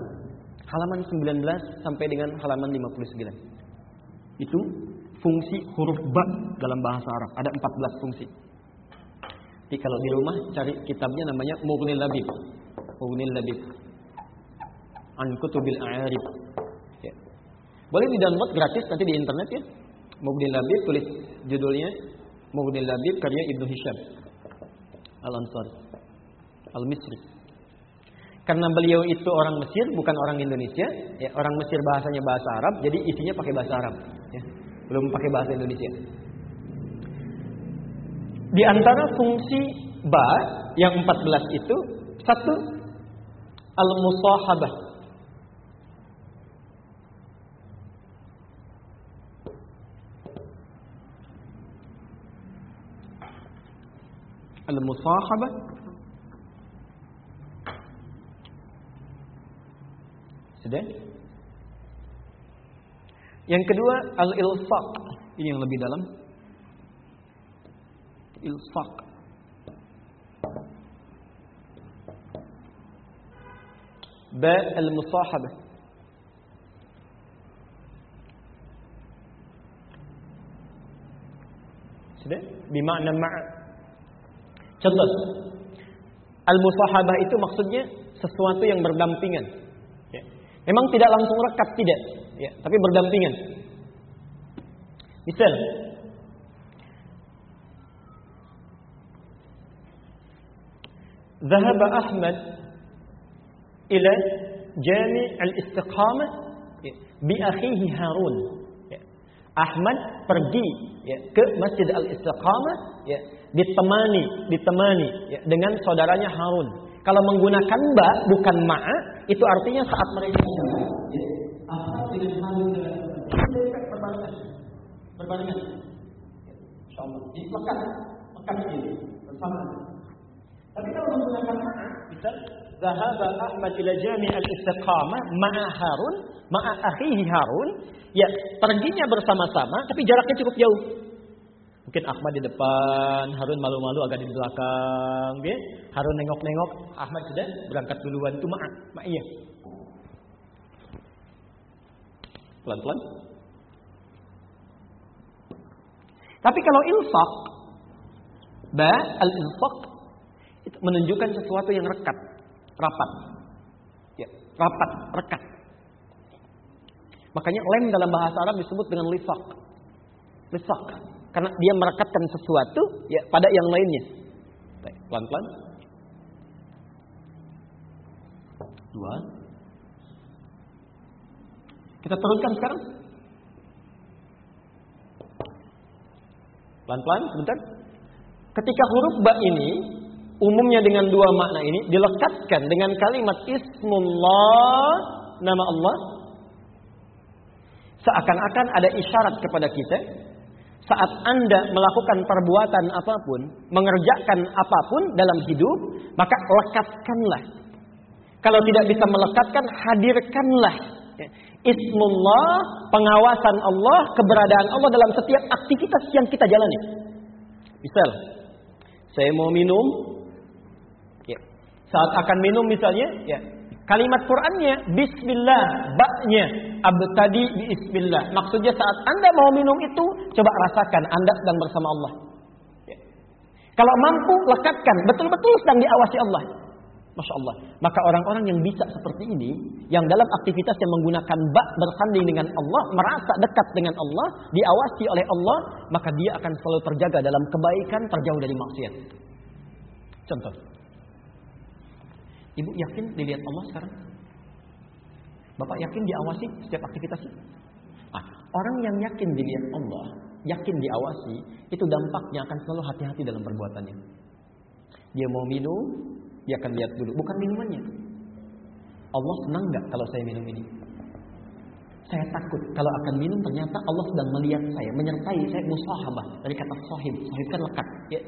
Speaker 2: halaman 19 sampai dengan halaman 59. Itu fungsi huruf ba dalam bahasa Arab. Ada 14 fungsi. Jadi kalau di rumah cari kitabnya namanya Mughnil Labib. Mughnil Labib. An Kutubil A'arib. Ya. Boleh di-download gratis nanti di internet ya. Mughnil Labib tulis judulnya Mughnil Labib karya Ibnu Hisham Al-Ansari. Al-Misri. Karena beliau itu orang Mesir, bukan orang Indonesia. Ya, orang Mesir bahasanya bahasa Arab, jadi isinya pakai bahasa Arab. Ya belum pakai bahasa Indonesia. Di antara fungsi ba yang 14 itu satu al-musahabah. Al-musahabah Sudah? Yang kedua al-ilsaq. Ini yang lebih dalam. Ilsaq. Ba al-musahabah. Sudah? Bimakna ma' Contoh. Al-musahabah itu maksudnya sesuatu yang berdampingan. Ya. Memang tidak langsung rekat tidak, ya, tapi berdampingan. Misal, ذهب أحمد إلى جامع الاستقامة بأخيه هارون Ahmad pergi ya, ke Masjid Al-Istiqamah ya, ditemani ditemani ya, dengan saudaranya Harun. Kalau menggunakan ba bukan ma'a itu artinya saat mereka ya, dengan Harun dengan perbarengan. Perbarengan. Ya, Insyaallah. Di lekat, lekat ini bersama. Tapi kalau menggunakan misal Zahaba Ahmad ila Jami' al-Istiqamah ma'a Harun, ma'a akhihi Harun, ya perginya bersama-sama tapi jaraknya cukup jauh. Mungkin Ahmad di depan, Harun malu-malu agak di belakang, ya. Harun nengok-nengok, Ahmad sudah berangkat duluan itu ma'iyah. Pelan-pelan. Tapi kalau ilfaq, ba al-ilfaq itu menunjukkan sesuatu yang rekat, rapat. Ya, rapat, rekat. Makanya lem dalam bahasa Arab disebut dengan lifak. Lifak. Karena dia merekatkan sesuatu ya pada yang lainnya. Pelan-pelan. Dua. Kita turunkan sekarang. Pelan-pelan, sebentar. Ketika huruf ba ini umumnya dengan dua makna ini dilekatkan dengan kalimat ismullah nama Allah seakan-akan ada isyarat kepada kita saat Anda melakukan perbuatan apa pun, mengerjakan apa pun dalam hidup, maka lekatkanlah. Kalau tidak bisa melekatkan, hadirkanlah. Ismullah, pengawasan Allah, keberadaan Allah dalam setiap aktivitas yang kita jalani. Misal, saya mau minum, ya. saat akan minum misalnya, ya, Kalimat Qur'annya bismillah, baknya abtadi bismillah. Maksudnya saat Anda mau minum itu, coba rasakan Anda sedang bersama Allah. Ya. Kalau mampu, lekatkan. Betul-betul sedang diawasi Allah. Masya Allah. Maka orang-orang yang bisa seperti ini, yang dalam aktivitas yang menggunakan bak bersanding dengan Allah, merasa dekat dengan Allah, diawasi oleh Allah, maka dia akan selalu terjaga dalam kebaikan, terjauh dari maksiat. Contoh. Ibu yakin dilihat Allah sekarang? Bapak yakin diawasi setiap aktivitasnya? Ah, orang yang yakin dilihat Allah, yakin diawasi, itu dampaknya akan selalu hati-hati dalam perbuatannya. Dia mau minum, dia akan lihat dulu, bukan minumannya. Allah senang nggak kalau saya minum ini? Saya takut kalau akan minum ternyata Allah sedang melihat saya, menyertai saya musahabah dari kata sahib. Sahib kan lekat. Ya.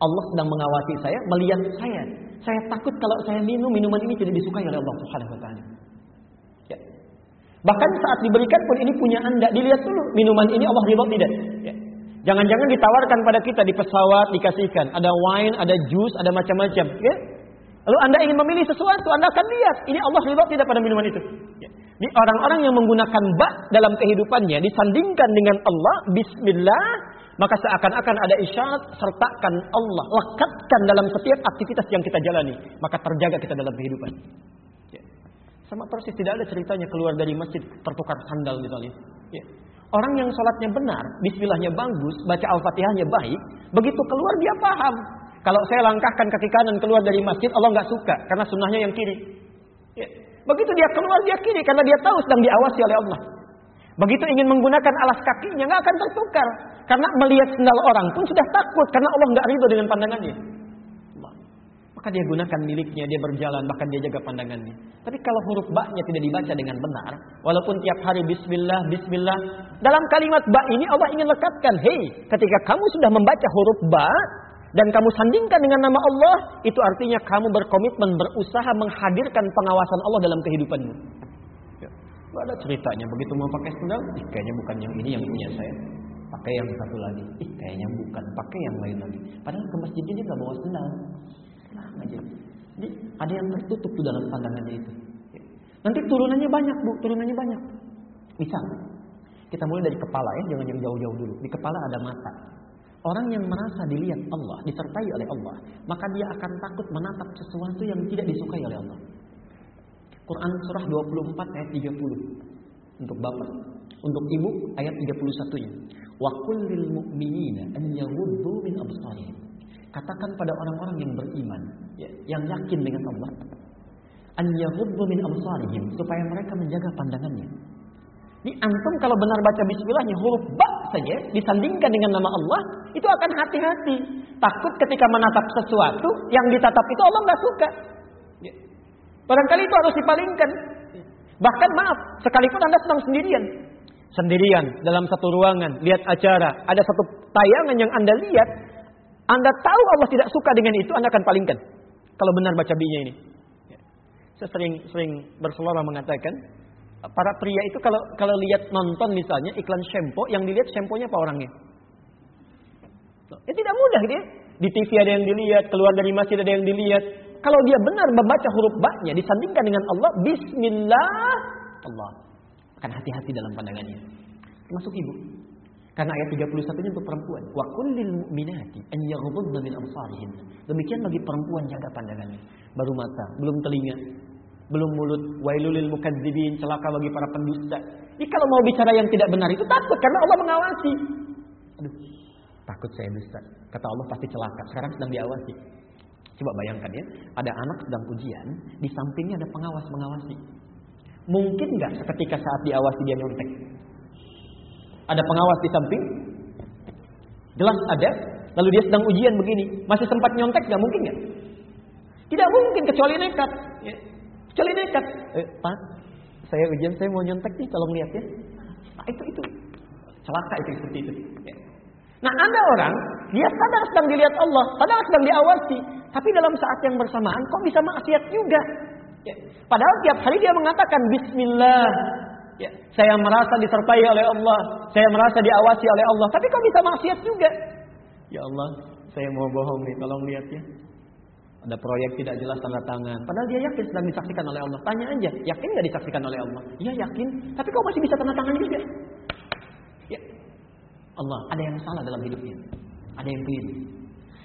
Speaker 2: Allah sedang mengawasi saya, melihat saya. Saya takut kalau saya minum minuman ini tidak disukai oleh Allah Subhanahu wa taala. Ya. Bahkan saat diberikan pun ini punya Anda, dilihat dulu minuman ini Allah ridho tidak. Ya. Jangan-jangan ditawarkan pada kita di pesawat dikasihkan, ada wine, ada jus, ada macam-macam, ya. Lalu Anda ingin memilih sesuatu, Anda akan lihat ini Allah ridho tidak pada minuman itu. Ya. Di orang-orang yang menggunakan bak dalam kehidupannya disandingkan dengan Allah, bismillah, maka seakan-akan ada isyarat sertakan Allah, lekatkan dalam setiap aktivitas yang kita jalani, maka terjaga kita dalam kehidupan. Ya. Sama persis tidak ada ceritanya keluar dari masjid tertukar sandal misalnya. Ya. Orang yang sholatnya benar, bismillahnya bagus, baca al-fatihahnya baik, begitu keluar dia paham. Kalau saya langkahkan kaki kanan keluar dari masjid, Allah nggak suka karena sunnahnya yang kiri. Ya. Begitu dia keluar dia kiri karena dia tahu sedang diawasi oleh Allah. Begitu ingin menggunakan alas kakinya nggak akan tertukar karena melihat sendal orang pun sudah takut karena Allah nggak ridho dengan pandangannya. Maka dia gunakan miliknya, dia berjalan bahkan dia jaga pandangannya. Tapi kalau huruf ba-nya tidak dibaca dengan benar, walaupun tiap hari bismillah, bismillah, dalam kalimat ba ini Allah ingin lekatkan, "Hei, ketika kamu sudah membaca huruf ba, dan kamu sandingkan dengan nama Allah, itu artinya kamu berkomitmen berusaha menghadirkan pengawasan Allah dalam kehidupanmu. Ya. Ada ceritanya begitu mau pakai sendal, ih kayaknya bukan yang ini yang punya saya. Pakai yang satu lagi, ih kayaknya bukan, pakai yang lain lagi. Padahal ke masjid ini nggak bawa sendal. Nah, aja. Jadi ada yang tertutup tuh dalam pandangannya itu. Nanti turunannya banyak bu, turunannya banyak. Misal, kita mulai dari kepala ya, jangan yang jauh-jauh dulu. Di kepala ada mata. Orang yang merasa dilihat Allah, disertai oleh Allah, maka dia akan takut menatap sesuatu yang tidak disukai oleh Allah. Quran surah 24 ayat 30. Untuk bapak, untuk ibu ayat 31-nya. Wa kullil mu'minina an yaghuddu min absarihim. Katakan pada orang-orang yang beriman, ya, yang yakin dengan Allah, an yaghuddu min absarihim supaya mereka menjaga pandangannya. Di antum kalau benar baca bismillahnya huruf ba saja disandingkan dengan nama Allah, itu akan hati-hati. Takut ketika menatap sesuatu yang ditatap itu Allah nggak suka. Ya. Barangkali itu harus dipalingkan. Bahkan maaf, sekalipun Anda sedang sendirian. Sendirian dalam satu ruangan, lihat acara, ada satu tayangan yang Anda lihat, Anda tahu Allah tidak suka dengan itu, Anda akan palingkan. Kalau benar baca binya ini. Ya. Saya sering sering berseloroh mengatakan, para pria itu kalau kalau lihat nonton misalnya iklan shampoo, yang dilihat shampoo-nya apa orangnya? Ya tidak mudah dia. Di TV ada yang dilihat, keluar dari masjid ada yang dilihat. Kalau dia benar membaca huruf ba-nya disandingkan dengan Allah, bismillah, Allah akan hati-hati dalam pandangannya. Termasuk ibu. Karena ayat 31-nya untuk perempuan. Wa kullil mu'minati an yaghdudna min absarihin. Demikian bagi perempuan jaga pandangannya. Baru mata, belum telinga, belum mulut. Wailulil mukadzibin, celaka bagi para pendusta. Jadi kalau mau bicara yang tidak benar itu takut karena Allah mengawasi. Aduh, takut saya dusta. Kata Allah pasti celaka. Sekarang sedang diawasi. Coba bayangkan ya, ada anak sedang ujian, di sampingnya ada pengawas mengawasi. Mungkin nggak seketika saat diawasi dia nyontek? Ada pengawas di samping? Jelas ada. Lalu dia sedang ujian begini, masih sempat nyontek nggak mungkin nggak? Tidak mungkin kecuali nekat. Ya. Kecuali nekat. Eh, Pak, saya ujian saya mau nyontek nih, tolong lihat ya. Nah, itu itu celaka itu seperti itu. Ya. Nah ada orang, dia sadar sedang dilihat Allah, sadar sedang diawasi. Tapi dalam saat yang bersamaan, kok bisa maksiat juga? Ya. Padahal tiap hari dia mengatakan Bismillah. Ya. Saya merasa disertai oleh Allah. Saya merasa diawasi oleh Allah. Tapi kok bisa maksiat juga? Ya Allah, saya mau bohong nih, tolong lihat ya. Ada proyek tidak jelas tanda tangan. Padahal dia yakin sedang disaksikan oleh Allah. Tanya aja, yakin nggak disaksikan oleh Allah? Iya yakin. Tapi kok masih bisa tanda tangan juga? Ya, Allah, ada yang salah dalam hidupnya. Ada yang keliru.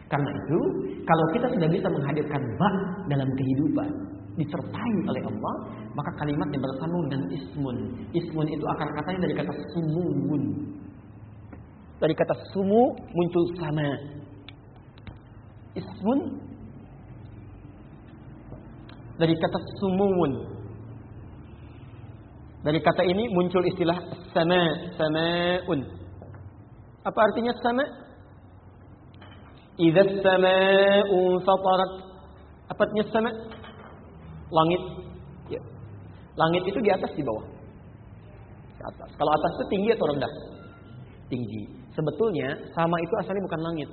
Speaker 2: Karena itu, kalau kita sudah bisa menghadirkan bak dalam kehidupan, disertai oleh Allah, maka kalimatnya bersambung dengan ismun. Ismun itu akar katanya dari kata sumuun. Dari kata sumu muncul sama. Ismun dari kata sumuun. Dari kata ini muncul istilah sama, samaun. Apa artinya sama? Idza sama'u fatarat. Apa artinya sama? Langit. Ya. Langit itu di atas di bawah. Di atas. Kalau atas itu tinggi atau rendah? Tinggi. Sebetulnya sama itu asalnya bukan langit.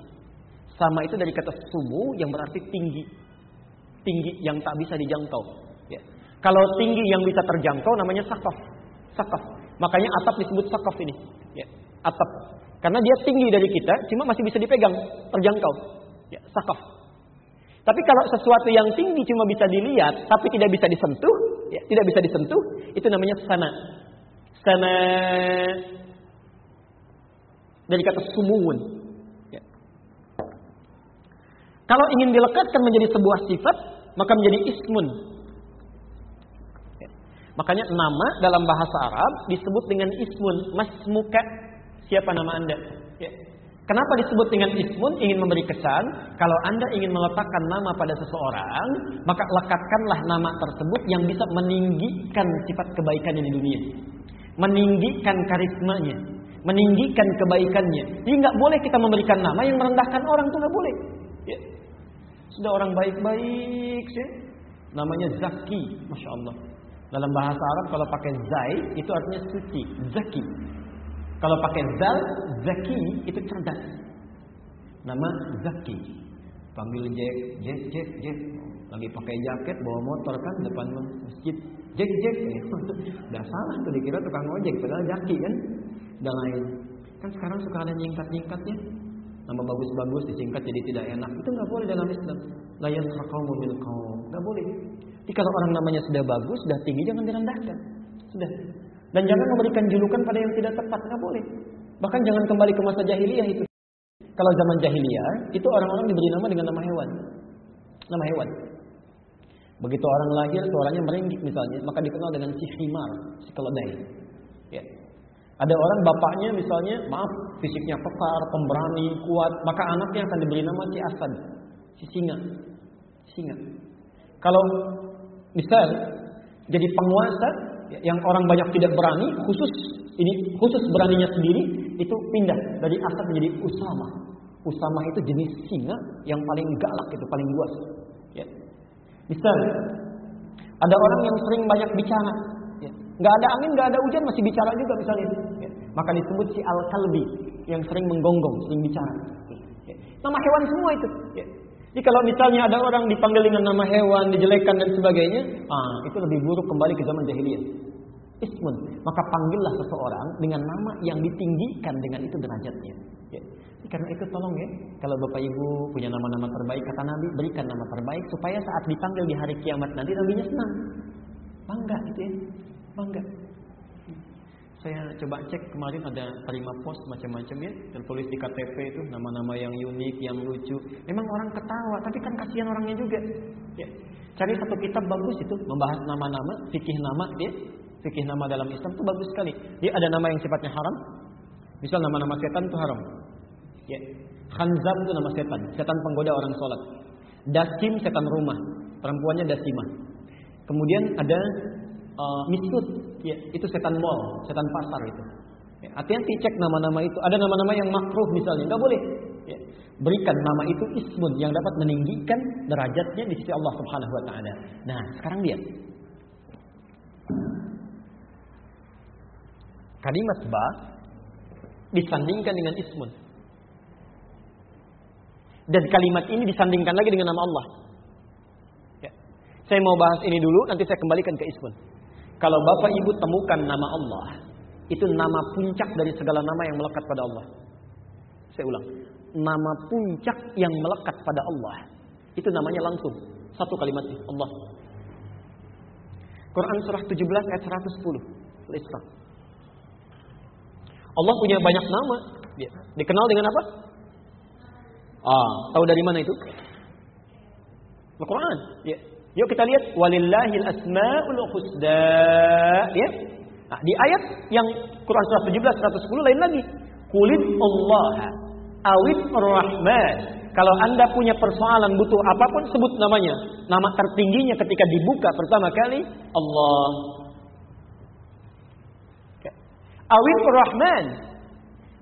Speaker 2: Sama itu dari kata sumu yang berarti tinggi. Tinggi yang tak bisa dijangkau. Ya. Kalau tinggi yang bisa terjangkau namanya sakaf. Sakaf. Makanya atap disebut sakaf ini. Ya. Atap. Karena dia tinggi dari kita, cuma masih bisa dipegang, terjangkau. Ya, sakaf. Tapi kalau sesuatu yang tinggi cuma bisa dilihat, tapi tidak bisa disentuh, ya, tidak bisa disentuh, itu namanya sana. Sana dari kata sumuun. Ya. Kalau ingin dilekatkan menjadi sebuah sifat, maka menjadi ismun. Ya. Makanya nama dalam bahasa Arab disebut dengan ismun, masmuka siapa nama Anda. Ya. Kenapa disebut dengan ismun? Ingin memberi kesan, kalau Anda ingin meletakkan nama pada seseorang, maka lekatkanlah nama tersebut yang bisa meninggikan sifat kebaikannya di dunia. Meninggikan karismanya, meninggikan kebaikannya. Jadi nggak boleh kita memberikan nama yang merendahkan orang itu nggak boleh. Ya. Sudah orang baik-baik sih, namanya Zaki, masya Allah. Dalam bahasa Arab kalau pakai zai itu artinya suci, zaki. Kalau pakai zal, zaki itu cerdas. Nama Zaki. Panggil Jack, Jack, Jack, Jack. Lagi pakai jaket, bawa motor kan depan masjid. Jack, Jack. Udah salah tuh dikira tukang ojek, padahal Zaki kan. Dan lain. Kan sekarang suka ada nyingkat-nyingkatnya. Nama bagus-bagus disingkat jadi tidak enak. Itu nggak boleh dalam Islam. Layan hakaumu bil kaum. Nggak boleh. Jadi kalau orang namanya sudah bagus, sudah tinggi, jangan direndahkan. Sudah. Dan jangan memberikan julukan pada yang tidak tepat. Nggak boleh. Bahkan jangan kembali ke masa jahiliyah itu. Kalau zaman jahiliyah, itu orang-orang diberi nama dengan nama hewan. Nama hewan. Begitu orang lahir, suaranya merenggik misalnya, maka dikenal dengan si himar, si keledai. Ya. Ada orang bapaknya misalnya, maaf, fisiknya kekar, pemberani, kuat, maka anaknya akan diberi nama si asad, si singa. Singa. Kalau misal jadi penguasa yang orang banyak tidak berani, khusus ini khusus beraninya sendiri itu pindah dari asad menjadi usama. Usama itu jenis singa yang paling galak itu paling luas. Ya. Misal ada orang yang sering banyak bicara. Nggak ada angin, nggak ada hujan masih bicara juga misalnya. Ya. Maka disebut si al kalbi yang sering menggonggong, sering bicara. Ya. Nama hewan semua itu. Ya. Jadi kalau misalnya ada orang dipanggil dengan nama hewan, dijelekan dan sebagainya, ah, itu lebih buruk kembali ke zaman jahiliyah. Ismun. Maka panggillah seseorang dengan nama yang ditinggikan dengan itu derajatnya. Ya. Karena itu tolong ya, kalau Bapak Ibu punya nama-nama terbaik, kata Nabi, berikan nama terbaik supaya saat dipanggil di hari kiamat nanti Nabinya senang. Bangga gitu ya. Bangga. Saya coba cek kemarin ada terima pos macam-macam ya, tertulis di KTP itu nama-nama yang unik, yang lucu. Memang orang ketawa, tapi kan kasihan orangnya juga. Ya. Cari satu kitab bagus itu membahas nama-nama, fikih nama ya. Fikih nama dalam Islam itu bagus sekali. Dia ada nama yang sifatnya haram. Misal nama-nama setan itu haram. Ya. Khanzab itu nama setan, setan penggoda orang sholat. Dasim setan rumah, perempuannya dasimah. Kemudian ada uh, ya, itu setan mall, setan pasar itu. Ya, hati-hati cek nama-nama itu. Ada nama-nama yang makruh misalnya, nggak boleh. Ya. Berikan nama itu ismun yang dapat meninggikan derajatnya di sisi Allah Subhanahu Wa Taala. Nah, sekarang lihat. Kalimat ba disandingkan dengan ismun. Dan kalimat ini disandingkan lagi dengan nama Allah. Ya. Saya mau bahas ini dulu, nanti saya kembalikan ke ismun. Kalau Bapak Ibu temukan nama Allah, itu nama puncak dari segala nama yang melekat pada Allah. Saya ulang, nama puncak yang melekat pada Allah, itu namanya langsung satu kalimat Allah. Quran surah 17 ayat 110, Al-Isra. Allah punya banyak nama. Dikenal dengan apa? Ah, tahu dari mana itu? Al-Quran. Ya. Yuk kita lihat walillahil asmaul husna ya. Nah, di ayat yang Quran surah 17 110 lain lagi. Kulit Allah awit rahman. Kalau Anda punya persoalan butuh apa pun sebut namanya. Nama tertingginya ketika dibuka pertama kali Allah. Awit rahman.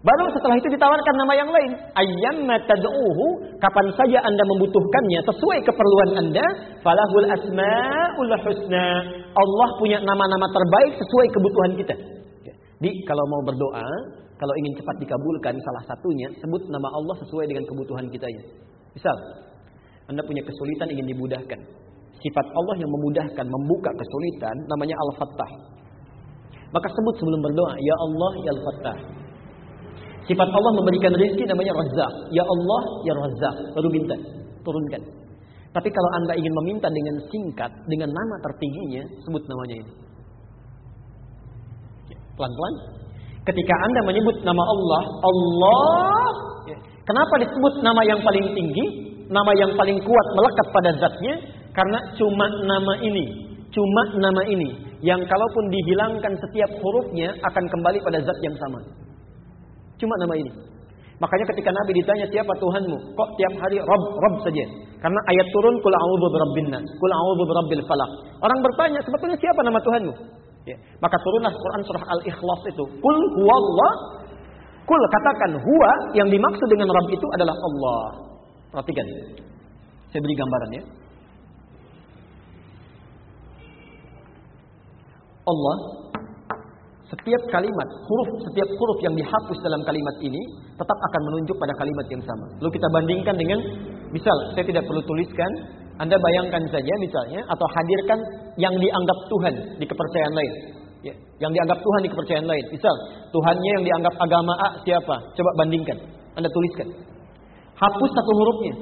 Speaker 2: Baru setelah itu ditawarkan nama yang lain. Ayyamma tad'uhu, kapan saja Anda membutuhkannya sesuai keperluan Anda, falahul asmaul husna. Allah punya nama-nama terbaik sesuai kebutuhan kita. Jadi kalau mau berdoa, kalau ingin cepat dikabulkan salah satunya sebut nama Allah sesuai dengan kebutuhan kita ya. Misal, Anda punya kesulitan ingin dimudahkan. Sifat Allah yang memudahkan, membuka kesulitan namanya Al-Fattah. Maka sebut sebelum berdoa, Ya Allah, Ya Al-Fattah. Sifat Allah memberikan rezeki namanya Razzaq. Ya Allah, Ya Razzaq. Baru minta, turunkan. Tapi kalau Anda ingin meminta dengan singkat, dengan nama tertingginya, sebut namanya ini. Pelan-pelan. Ketika Anda menyebut nama Allah, Allah. Kenapa disebut nama yang paling tinggi? Nama yang paling kuat melekat pada zatnya? Karena cuma nama ini. Cuma nama ini. Yang kalaupun dihilangkan setiap hurufnya akan kembali pada zat yang sama. Cuma nama ini. Makanya ketika Nabi ditanya siapa Tuhanmu, kok tiap hari Rob Rob saja? Karena ayat turun kul a'udzu birabbin nas, kul a'udzu birabbil falaq. Orang bertanya sebetulnya siapa nama Tuhanmu? Ya. Maka turunlah Quran surah Al-Ikhlas itu. Kul huwallah. Kul katakan huwa yang dimaksud dengan Rabb itu adalah Allah. Perhatikan. Saya beri gambaran ya. Allah setiap kalimat, huruf, setiap huruf yang dihapus dalam kalimat ini tetap akan menunjuk pada kalimat yang sama. Lalu kita bandingkan dengan, misal, saya tidak perlu tuliskan, Anda bayangkan saja misalnya, atau hadirkan yang dianggap Tuhan di kepercayaan lain. Ya, yang dianggap Tuhan di kepercayaan lain. Misal, Tuhannya yang dianggap agama A siapa? Coba bandingkan. Anda tuliskan. Hapus satu hurufnya.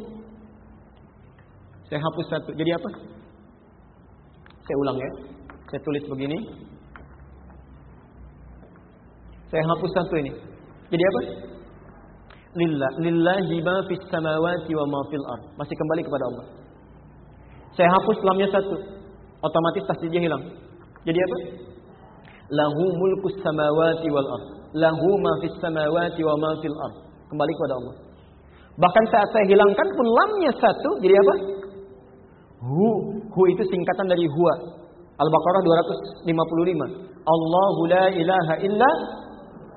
Speaker 2: Saya hapus satu. Jadi apa? Saya ulang ya. Saya tulis begini. Saya hapus satu ini. Jadi apa? Lillah, lillahi ma fis samawati wa ma fil ard. Masih kembali kepada Allah. Saya hapus lamnya satu. Otomatis tasdidnya hilang. Jadi apa? Lahu mulkus samawati wal ard. Lahu ma fis samawati wa ma fil ard. Kembali kepada Allah. Bahkan saat saya hilangkan pun lamnya satu, jadi apa? Hu. Hu itu singkatan dari huwa. Al-Baqarah 255. Allahu la ilaha illa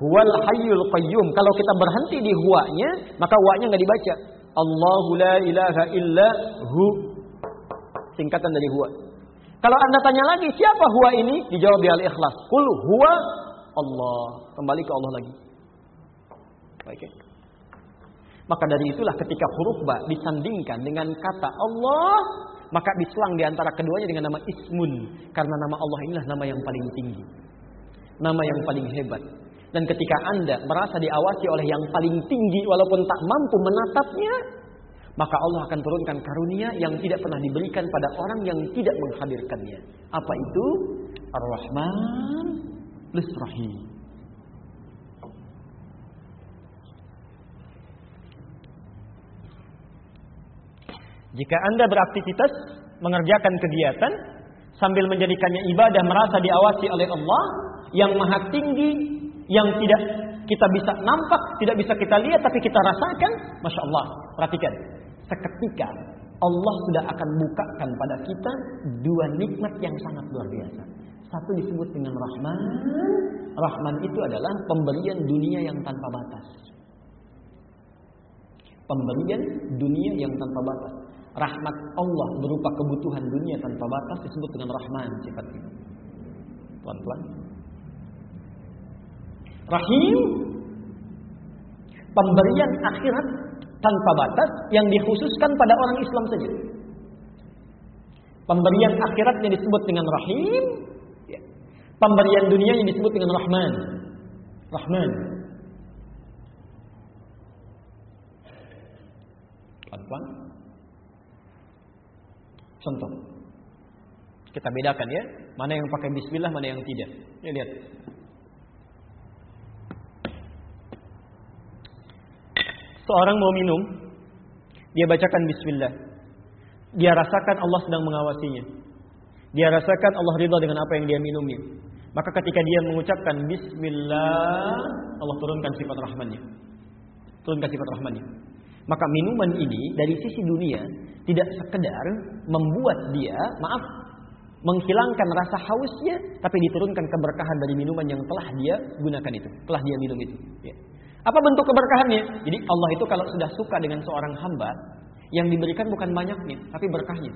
Speaker 2: huwal hayyul qayyum. Kalau kita berhenti di huwanya, maka huwanya nggak dibaca. Allahu la ilaha illa hu. Singkatan dari huwa. Kalau Anda tanya lagi, siapa huwa ini? Dijawab di al-ikhlas. Kul huwa Allah. Kembali ke Allah lagi. Baik. Maka dari itulah ketika huruf ba disandingkan dengan kata Allah, maka diselang di antara keduanya dengan nama Ismun. Karena nama Allah inilah nama yang paling tinggi. Nama yang paling hebat. Dan ketika Anda merasa diawasi oleh yang paling tinggi walaupun tak mampu menatapnya, maka Allah akan turunkan karunia yang tidak pernah diberikan pada orang yang tidak menghadirkannya. Apa itu? Ar-Rahman Rahim. Jika Anda beraktivitas, mengerjakan kegiatan, sambil menjadikannya ibadah merasa diawasi oleh Allah yang maha tinggi, yang tidak kita bisa nampak, tidak bisa kita lihat, tapi kita rasakan, masya Allah. Perhatikan, seketika Allah sudah akan bukakan pada kita dua nikmat yang sangat luar biasa. Satu disebut dengan Rahman. Rahman itu adalah pemberian dunia yang tanpa batas. Pemberian dunia yang tanpa batas rahmat Allah berupa kebutuhan dunia tanpa batas disebut dengan rahman sifatnya. Pelan-pelan. Rahim pemberian akhirat tanpa batas yang dikhususkan pada orang Islam saja. Pemberian akhiratnya disebut dengan rahim, ya. pemberian dunia yang disebut dengan rahman. Rahman. Pelan-pelan. Contoh. Kita bedakan ya, mana yang pakai bismillah, mana yang tidak. Ya lihat. Seorang mau minum, dia bacakan bismillah. Dia rasakan Allah sedang mengawasinya. Dia rasakan Allah ridha dengan apa yang dia minumnya. Maka ketika dia mengucapkan bismillah, Allah turunkan sifat rahmannya. Turunkan sifat rahmannya. Maka minuman ini dari sisi dunia tidak sekedar membuat dia, maaf, menghilangkan rasa hausnya, tapi diturunkan keberkahan dari minuman yang telah dia gunakan itu, telah dia minum itu. Ya. Apa bentuk keberkahannya? Jadi Allah itu kalau sudah suka dengan seorang hamba, yang diberikan bukan banyaknya, tapi berkahnya.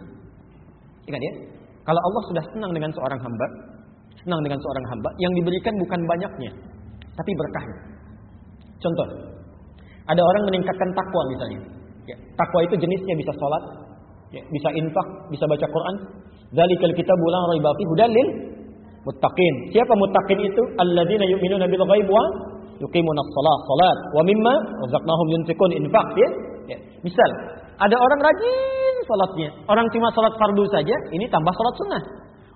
Speaker 2: Ingat ya, kalau Allah sudah senang dengan seorang hamba, senang dengan seorang hamba, yang diberikan bukan banyaknya, tapi berkahnya. Contoh, ada orang meningkatkan takwa misalnya. Ya, takwa itu jenisnya bisa sholat, ya, bisa infak, bisa baca Quran. Zalikal kita bulan raiba fi hudalil muttaqin. Siapa muttaqin itu? Alladzina yu'minuna bil ghaib wa yuqimuna shalah, salat wa mimma razaqnahum yunfiqun infak ya. ya. Misal, ada orang rajin salatnya, orang cuma salat fardu saja, ini tambah salat sunnah.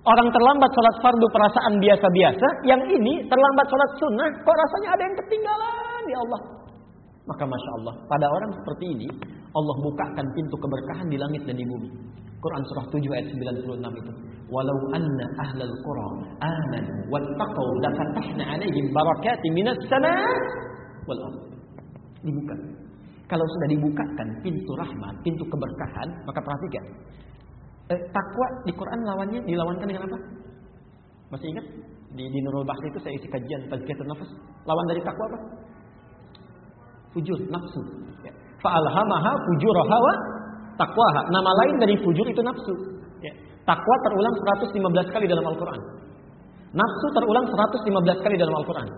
Speaker 2: Orang terlambat salat fardu perasaan biasa-biasa, yang ini terlambat salat sunnah, kok rasanya ada yang ketinggalan ya Allah. Maka Masya Allah, pada orang seperti ini, Allah bukakan pintu keberkahan di langit dan di bumi. Quran surah 7 ayat 96 itu. Walau anna ahlal qura amanu wattaqau lafatahna alaihim barakatin minas sama wal ard. Dibuka. Kalau sudah dibukakan pintu rahmat, pintu keberkahan, maka perhatikan. Eh, takwa di Quran lawannya dilawankan dengan apa? Masih ingat? Di, di Nurul Bahri itu saya isi kajian tazkiyatun nafas. Lawan dari takwa apa? Fujur, nafsu. Ya. Fa'alhamaha fujuraha wa taqwaha. Nama lain dari fujur itu nafsu. Ya. Takwa terulang 115 kali dalam Al-Quran. Nafsu terulang 115 kali dalam Al-Quran.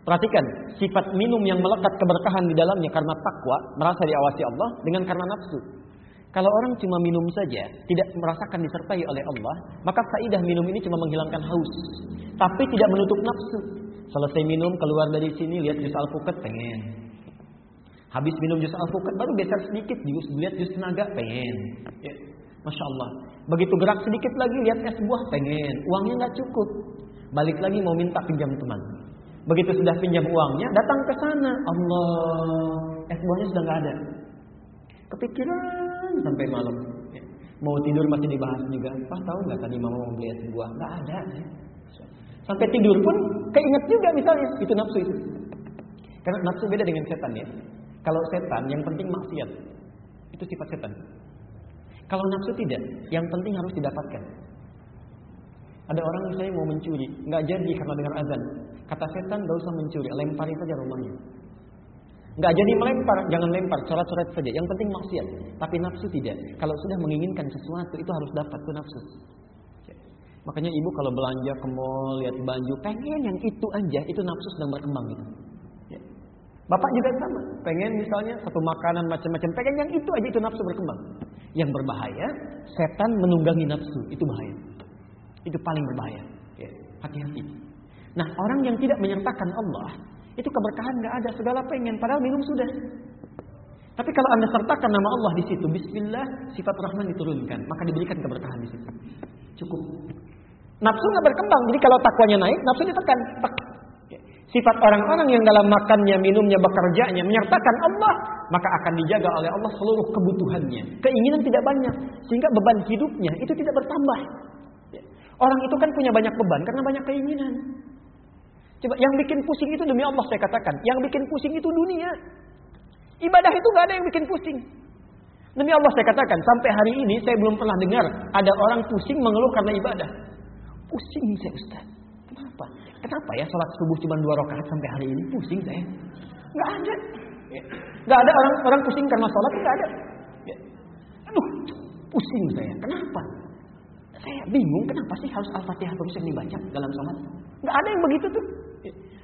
Speaker 2: Perhatikan, sifat minum yang melekat keberkahan di dalamnya karena takwa, merasa diawasi Allah, dengan karena nafsu. Kalau orang cuma minum saja, tidak merasakan disertai oleh Allah, maka faidah minum ini cuma menghilangkan haus. Tapi tidak menutup nafsu. Selesai minum, keluar dari sini, lihat jus alpukat, pengen. Habis minum jus alpukat, baru geser sedikit, jus, lihat jus tenaga, pengen. Ya. Masya Allah. Begitu gerak sedikit lagi, lihat es buah, pengen. Uangnya nggak cukup. Balik lagi mau minta pinjam teman. Begitu sudah pinjam uangnya, datang ke sana. Allah, es buahnya sudah nggak ada. Kepikiran sampai malam. Ya. Mau tidur masih dibahas juga. Pak tahu nggak tadi mama mau beli es buah? Nggak ada. Ya. Sampai tidur pun keinget juga misalnya itu nafsu itu. Karena nafsu beda dengan setan ya. Kalau setan yang penting maksiat. Itu sifat setan. Kalau nafsu tidak, yang penting harus didapatkan. Ada orang misalnya mau mencuri, nggak jadi karena dengar azan. Kata setan nggak usah mencuri, lempari saja rumahnya. Nggak jadi melempar, jangan lempar, coret-coret saja. Yang penting maksiat. Tapi nafsu tidak. Kalau sudah menginginkan sesuatu itu harus dapat tuh nafsu. Makanya ibu kalau belanja ke mall, lihat baju, pengen yang itu aja, itu nafsu sedang berkembang gitu. Bapak juga sama, pengen misalnya satu makanan macam-macam, pengen yang itu aja, itu nafsu berkembang. Yang berbahaya, setan menunggangi nafsu, itu bahaya. Itu paling berbahaya. Ya. Hati-hati. Nah orang yang tidak menyertakan Allah, itu keberkahan nggak ada, segala pengen, padahal minum sudah. Tapi kalau anda sertakan nama Allah di situ, Bismillah, sifat Rahman diturunkan, maka diberikan keberkahan di situ. Cukup. Nafsu nggak berkembang. Jadi kalau takwanya naik, nafsu ditekan. Sifat orang-orang yang dalam makannya, minumnya, bekerjanya menyertakan Allah, maka akan dijaga oleh Allah seluruh kebutuhannya. Keinginan tidak banyak, sehingga beban hidupnya itu tidak bertambah. Orang itu kan punya banyak beban karena banyak keinginan. Coba yang bikin pusing itu demi Allah saya katakan, yang bikin pusing itu dunia. Ibadah itu nggak ada yang bikin pusing. Demi Allah saya katakan, sampai hari ini saya belum pernah dengar ada orang pusing mengeluh karena ibadah. Pusing saya Ustaz. Kenapa? Ya sholat subuh cuma dua rakaat sampai hari ini pusing saya? Nggak ada. Nggak ada orang orang pusing karena sholat nggak ada. Aduh, pusing saya. Kenapa? Saya bingung kenapa sih harus Al-Fatihah terus yang dibaca dalam sholat? Nggak ada yang begitu tuh.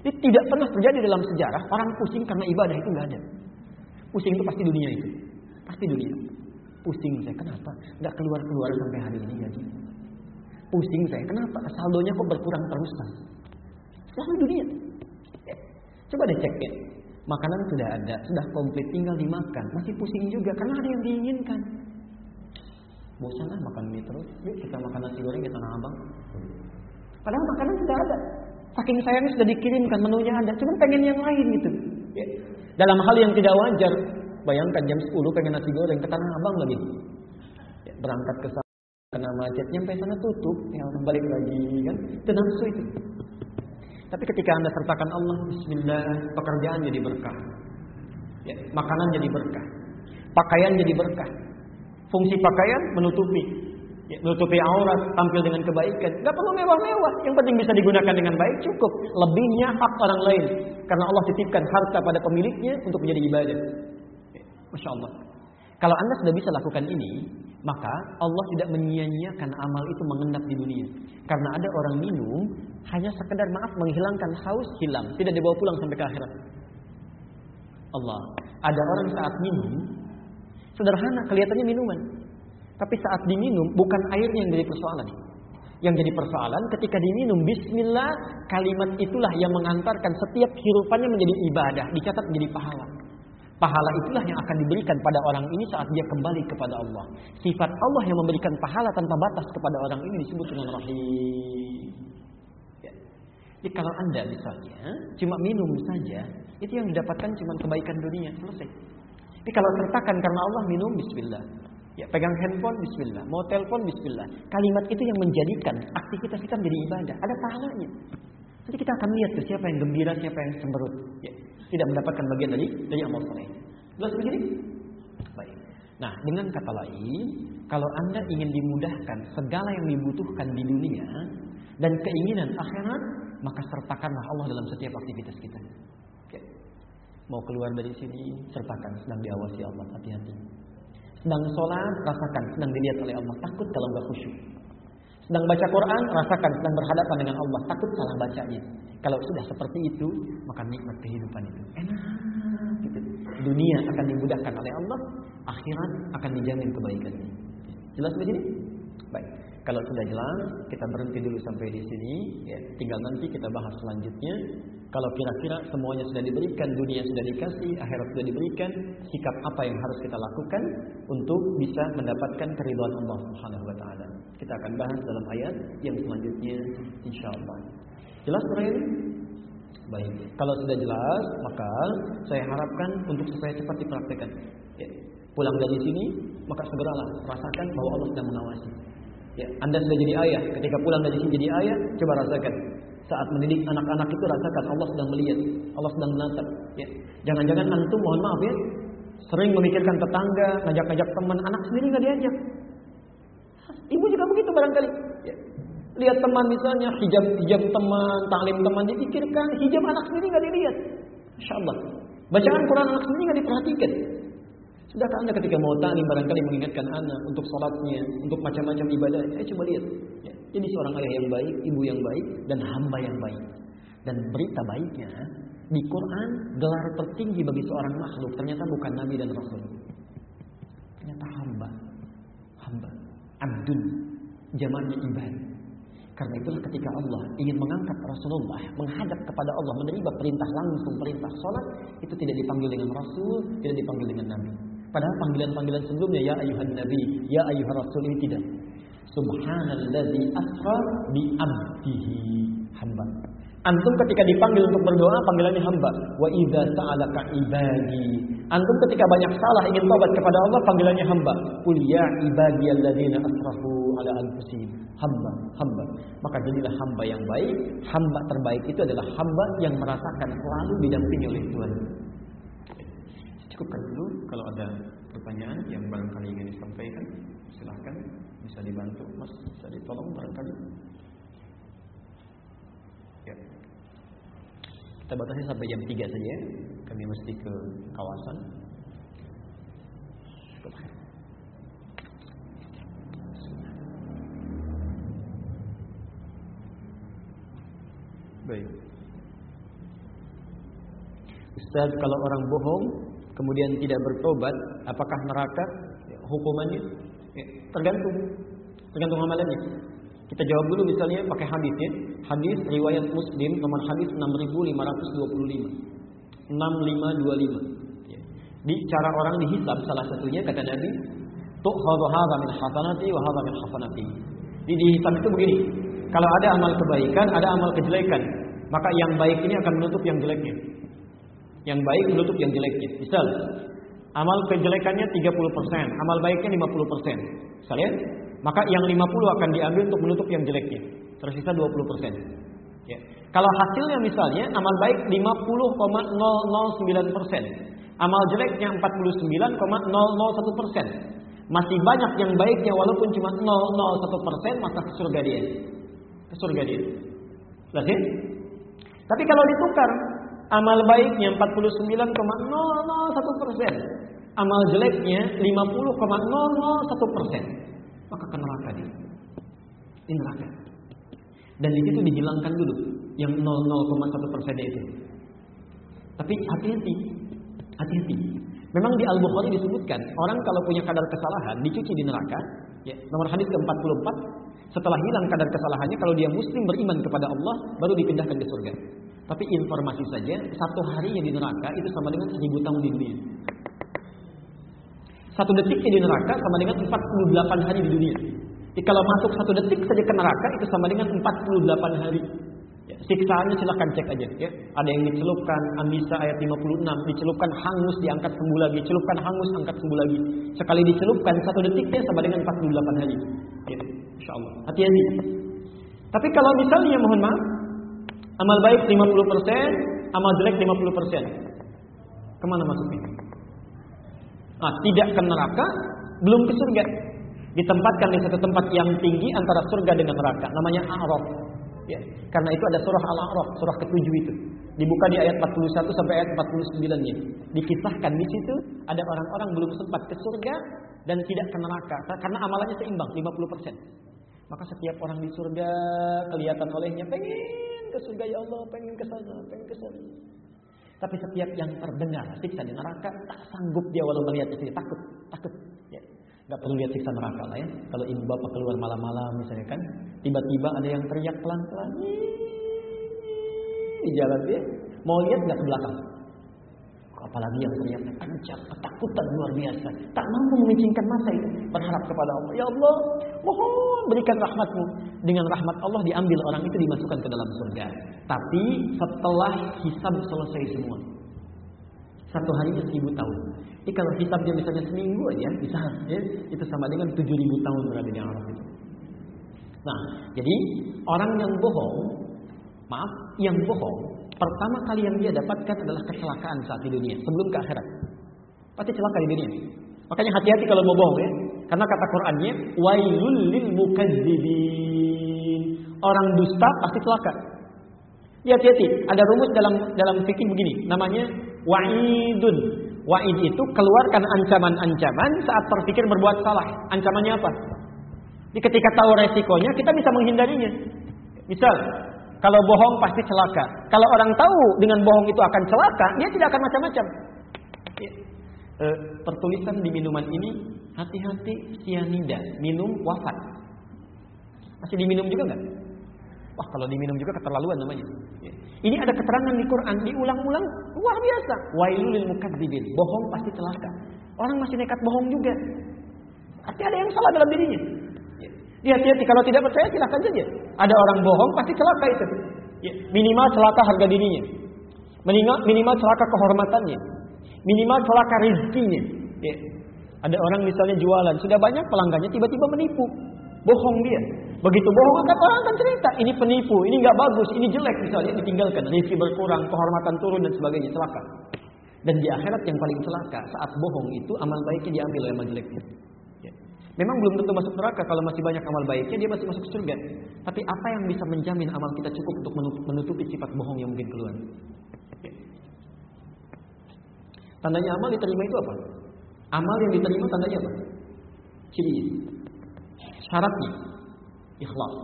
Speaker 2: Ini tidak pernah terjadi dalam sejarah orang pusing karena ibadah itu nggak ada. Pusing itu pasti dunia itu. Pasti dunia. Pusing saya kenapa? Nggak keluar-keluar sampai hari ini gaji. Pusing saya kenapa? Saldonya kok berkurang terus kan? Selalu dunia. Coba deh cek ya. Makanan sudah ada, sudah komplit, tinggal dimakan. Masih pusing juga karena ada yang diinginkan. Bosan lah makan mie terus. Yuk kita makan nasi goreng di Tanah Abang. Padahal makanan sudah ada. Saking sayangnya sudah dikirimkan, menunya ada. Cuma pengen yang lain gitu. Ya. Dalam hal yang tidak wajar. Bayangkan jam 10 pengen nasi goreng ke Tanah Abang lagi. Ya, berangkat ke sana, kena macet, nyampe sana tutup. Ya balik lagi kan. Nafsu itu. Tapi ketika anda sertakan Allah, Bismillah, pekerjaan jadi berkah. Ya, makanan jadi berkah. Pakaian jadi berkah. Fungsi pakaian menutupi. Ya, menutupi aurat, tampil dengan kebaikan. Gak perlu mewah-mewah. Yang penting bisa digunakan dengan baik cukup. Lebihnya hak orang lain. Karena Allah titipkan harta pada pemiliknya untuk menjadi ibadah. Ya, Masya Allah. Kalau anda sudah bisa lakukan ini, maka Allah tidak menyia-nyiakan amal itu mengendap di dunia. Karena ada orang minum, hanya sekedar maaf menghilangkan haus hilang. Tidak dibawa pulang sampai ke akhirat. Allah. Ada orang saat minum, Sederhana, kelihatannya minuman. Tapi saat diminum, bukan airnya yang jadi persoalan. Yang jadi persoalan ketika diminum Bismillah, kalimat itulah yang mengantarkan setiap hirupannya menjadi ibadah, dicatat menjadi pahala. Pahala itulah yang akan diberikan pada orang ini saat dia kembali kepada Allah. Sifat Allah yang memberikan pahala tanpa batas kepada orang ini disebut dengan rahim. Ya. Jadi kalau anda misalnya cuma minum saja, itu yang didapatkan cuma kebaikan dunia, selesai. Tapi kalau sertakan karena Allah minum bismillah. Ya, pegang handphone bismillah, mau telepon bismillah. Kalimat itu yang menjadikan aktivitas kita menjadi ibadah. Ada pahalanya. Nanti kita akan lihat tuh siapa yang gembira, siapa yang cemberut. Ya, tidak mendapatkan bagian dari dari amal soleh. Jelas begini? Baik. Nah, dengan kata lain, kalau Anda ingin dimudahkan segala yang dibutuhkan di dunia dan keinginan akhirat, maka sertakanlah Allah dalam setiap aktivitas kita. Oke. Mau keluar dari sini, sertakan sedang diawasi Allah, hati-hati. Sedang sholat, rasakan sedang dilihat oleh Allah. Takut kalau nggak khusyuk. Sedang baca Quran, rasakan sedang berhadapan dengan Allah. Takut salah bacanya. Kalau sudah seperti itu, maka nikmat kehidupan itu enak. Gitu. Dunia akan dimudahkan oleh Allah, akhirat akan dijamin kebaikannya. Jelas begini? Baik. Kalau sudah jelas, kita berhenti dulu sampai di sini. Ya, tinggal nanti kita bahas selanjutnya. Kalau kira-kira semuanya sudah diberikan, dunia sudah dikasih, akhirat sudah diberikan, sikap apa yang harus kita lakukan untuk bisa mendapatkan keridhaan Allah Subhanahu wa taala. Kita akan bahas dalam ayat yang selanjutnya insyaallah. Jelas terakhir? Baik. Kalau sudah jelas, maka saya harapkan untuk supaya cepat dipraktekkan. Ya. Pulang dari sini, maka segeralah rasakan bahwa Allah sedang mengawasi. Ya, Anda sudah jadi ayah, ketika pulang dari sini jadi ayah, coba rasakan. Saat mendidik anak-anak itu rasakan Allah sedang melihat, Allah sedang menatap. Ya. Jangan-jangan antum mohon maaf ya, sering memikirkan tetangga, ngajak-ngajak teman, anak sendiri nggak diajak. Ibu juga begitu barangkali. Ya. Lihat teman misalnya, hijab hijab teman, taklim teman dipikirkan, hijab anak sendiri nggak dilihat. Allah. Bacaan Quran anak sendiri nggak diperhatikan. Sudahkah anda ketika mau taklim barangkali mengingatkan anak untuk sholatnya, untuk macam-macam ibadah? Eh coba lihat. Ya. Jadi seorang ayah yang baik, ibu yang baik, dan hamba yang baik. Dan berita baiknya, di Quran gelar tertinggi bagi seorang makhluk ternyata bukan nabi dan rasul. Ternyata Abdul. Jamannya ibad. Karena itulah ketika Allah ingin mengangkat Rasulullah, menghadap kepada Allah, menerima perintah langsung, perintah sholat, itu tidak dipanggil dengan Rasul, tidak dipanggil dengan Nabi. Padahal panggilan-panggilan sebelumnya, ya ayuhan Nabi, ya ayuhan Rasul ini tidak. Subhanalladzi asra bi abdihi hamba. Antum ketika dipanggil untuk berdoa panggilannya hamba. Wa idza sa'alaka ibadi. Antum ketika banyak salah ingin tobat kepada Allah panggilannya hamba. Qul ya ibadiyalladzina asrafu ala anfusihim. Hamba, hamba. Maka jadilah hamba yang baik. Hamba terbaik itu adalah hamba yang merasakan selalu didampingi oleh Tuhan. Cukupkan dulu kalau ada pertanyaan yang barangkali ingin disampaikan, silahkan bisa dibantu Mas, bisa ditolong barangkali. Ya. Kita batasi sampai jam 3 saja. Kami mesti ke kawasan. Baik. Ustaz, kalau orang bohong kemudian tidak bertobat, apakah neraka? Ya, hukumannya ya, tergantung, tergantung amalannya. Kita jawab dulu misalnya pakai hadis ya. Hadis riwayat Muslim nomor hadis 6525. 6525. Ya. Di cara orang dihisab salah satunya kata Nabi, tu'khadhu hadza min hasanati wa hadza min hasanati. Di dihisab itu begini. Kalau ada amal kebaikan, ada amal kejelekan, maka yang baik ini akan menutup yang jeleknya. Yang baik menutup yang jeleknya. Misal, amal kejelekannya 30%, amal baiknya 50%. Misalnya, maka yang 50 akan diambil untuk menutup yang jeleknya. Tersisa 20%. Ya. Kalau hasilnya misalnya amal baik 50,009%, amal jeleknya 49,001%. Masih banyak yang baiknya walaupun cuma 001% maka ke surga dia. Ke surga dia. Ya? Tapi kalau ditukar amal baiknya 49,001%, amal jeleknya 50,001%, maka ke neraka dia. Di neraka. Dan di situ dihilangkan dulu yang 0,1 persen itu. Tapi hati-hati, hati-hati. Memang di Al Bukhari disebutkan orang kalau punya kadar kesalahan dicuci di neraka. Ya, nomor hadis ke-44 setelah hilang kadar kesalahannya kalau dia muslim beriman kepada Allah baru dipindahkan ke surga. Tapi informasi saja satu harinya di neraka itu sama dengan seribu tahun di dunia. Satu detiknya di neraka sama dengan 48 hari di dunia. Jadi kalau masuk satu detik saja ke neraka itu sama dengan 48 hari. Ya, siksaannya silahkan cek aja ya. Ada yang dicelupkan An-Nisa ayat 56, dicelupkan hangus diangkat sembuh lagi, celupkan hangus angkat sembuh lagi. Sekali dicelupkan satu detiknya sama dengan 48 hari. Ya, insyaallah. Hati-hati. Tapi kalau misalnya mohon maaf, amal baik 50%, amal jelek 50%. Ke mana masuknya? Nah, tidak ke neraka, belum ke surga. Ditempatkan di satu tempat yang tinggi antara surga dengan neraka, namanya A'raf. Ya, karena itu ada surah Al-A'raf, surah ketujuh itu. Dibuka di ayat 41 sampai ayat 49-nya. Dikisahkan di situ ada orang-orang belum sempat ke surga dan tidak ke neraka karena amalannya seimbang 50%. Maka setiap orang di surga kelihatan olehnya pengen ke surga ya Allah, pengen ke sana, pengen ke sana. Tapi setiap yang terdengar siksa di neraka tak sanggup dia walau melihat itu takut, takut. Ya. Gak perlu lihat siksa neraka lah ya. Kalau ibu bapak keluar malam-malam misalnya kan, tiba-tiba ada yang teriak pelan-pelan di jalan dia, mau lihat nggak ke belakang? Apalagi yang ternyata kencang, ketakutan luar biasa. Tak mampu memicingkan masa itu. Berharap kepada Allah. Ya Allah, mohon berikan rahmatmu. Dengan rahmat Allah diambil orang itu dimasukkan ke dalam surga. Tapi setelah hisab selesai semua. Satu harinya seribu tahun. Ini kalau hisabnya misalnya seminggu aja, bisa ya, itu sama dengan tujuh ribu tahun berada di alam itu. Nah, jadi orang yang bohong, maaf, yang bohong Pertama kali yang dia dapatkan adalah kecelakaan saat di dunia, sebelum ke akhirat. Pasti celaka di dunia. Makanya hati-hati kalau mau bohong ya. Karena kata Qur'annya, wailul lil mukadzibin. Orang dusta pasti celaka. Ya hati-hati, ada rumus dalam dalam fikih begini, namanya wa'idun. Wa'id itu keluarkan ancaman-ancaman saat terpikir berbuat salah. Ancamannya apa? Jadi ketika tahu resikonya, kita bisa menghindarinya. Misal, kalau bohong pasti celaka. Kalau orang tahu dengan bohong itu akan celaka, dia tidak akan macam-macam. E, tertulisan di minuman ini, hati-hati sianida, minum wafat. Masih diminum juga nggak? Wah kalau diminum juga keterlaluan namanya. Ya. Ini ada keterangan di Quran, diulang-ulang, luar biasa. Wailul mukadzibin, bohong pasti celaka. Orang masih nekat bohong juga. Artinya ada yang salah dalam dirinya. Ya, hati-hati kalau tidak percaya silahkan saja. Ada orang bohong pasti celaka itu. Ya, minimal celaka harga dirinya. Minimal, minimal celaka kehormatannya. Minimal celaka rezekinya. Ya. Ada orang misalnya jualan, sudah banyak pelanggannya tiba-tiba menipu. Bohong dia. Begitu bohong maka orang akan cerita, ini penipu, ini nggak bagus, ini jelek misalnya ditinggalkan, rezeki berkurang, kehormatan turun dan sebagainya, celaka. Dan di akhirat yang paling celaka saat bohong itu amal baiknya diambil oleh amal jeleknya. Memang belum tentu masuk neraka kalau masih banyak amal baiknya dia masih masuk surga. Tapi apa yang bisa menjamin amal kita cukup untuk menutupi sifat bohong yang mungkin keluar? Ya. Tandanya amal diterima itu apa? Amal yang diterima tandanya apa? Ciri. Syaratnya ikhlas.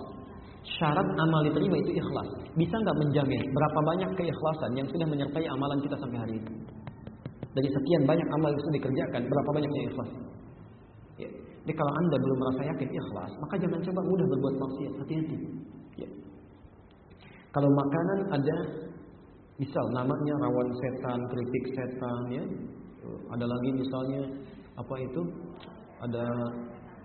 Speaker 2: Syarat amal diterima itu ikhlas. Bisa nggak menjamin berapa banyak keikhlasan yang sudah menyertai amalan kita sampai hari ini? Dari sekian banyak amal yang sudah dikerjakan, berapa banyak yang ikhlas? Ya. Jadi kalau anda belum merasa yakin ikhlas, maka jangan coba mudah berbuat maksiat. Hati-hati. Ya. Kalau makanan ada, misal namanya rawan setan, kritik setan, ya. Ada lagi misalnya apa itu? Ada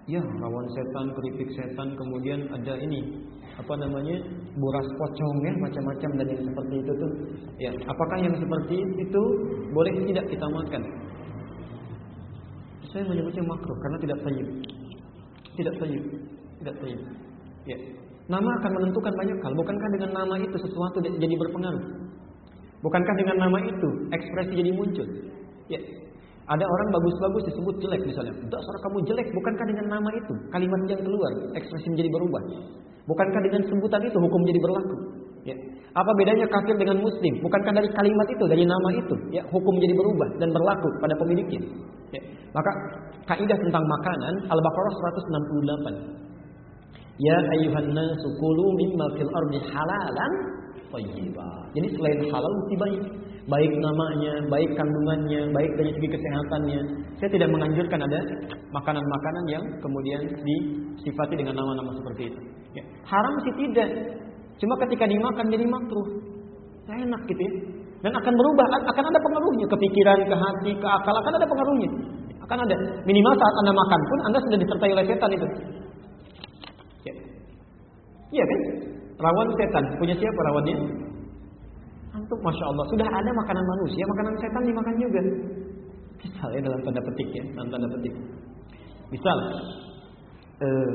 Speaker 2: ya rawan setan, kritik setan, kemudian ada ini apa namanya buras pocong ya macam-macam dan yang seperti itu tuh ya apakah yang seperti itu boleh tidak kita makan saya menyebutnya makro karena tidak tayyib. Tidak tayyib. Tidak tayyib. Ya. Nama akan menentukan banyak hal. Bukankah dengan nama itu sesuatu jadi berpengaruh? Bukankah dengan nama itu ekspresi jadi muncul? Ya. Ada orang bagus-bagus disebut jelek misalnya. Dasar kamu jelek, bukankah dengan nama itu kalimat yang keluar ekspresi menjadi berubah? Bukankah dengan sebutan itu hukum jadi berlaku? Ya. Apa bedanya kafir dengan muslim? Bukankah dari kalimat itu, dari nama itu, ya hukum menjadi berubah dan berlaku pada pemiliknya? Ya. Maka kaidah tentang makanan Al-Baqarah 168. Ya ayuhan nasu kulu mimma fil ardi halalan thayyiba. Jadi selain halal mesti baik. Baik namanya, baik kandungannya, baik dari segi kesehatannya. Saya tidak menganjurkan ada makanan-makanan yang kemudian disifati dengan nama-nama seperti itu. Ya. Haram sih tidak. Cuma ketika dimakan jadi makruh. Enak gitu ya. Dan akan berubah, akan ada pengaruhnya ke pikiran, ke hati, ke akal, akan ada pengaruhnya. Akan ada. Minimal saat Anda makan pun Anda sudah disertai oleh setan itu. Ya. Iya kan? Rawan setan. Punya siapa rawannya? Antum Masya Allah. Sudah ada makanan manusia, makanan setan dimakan juga. Misalnya dalam tanda petik ya. Dalam tanda petik. Misal. Eh,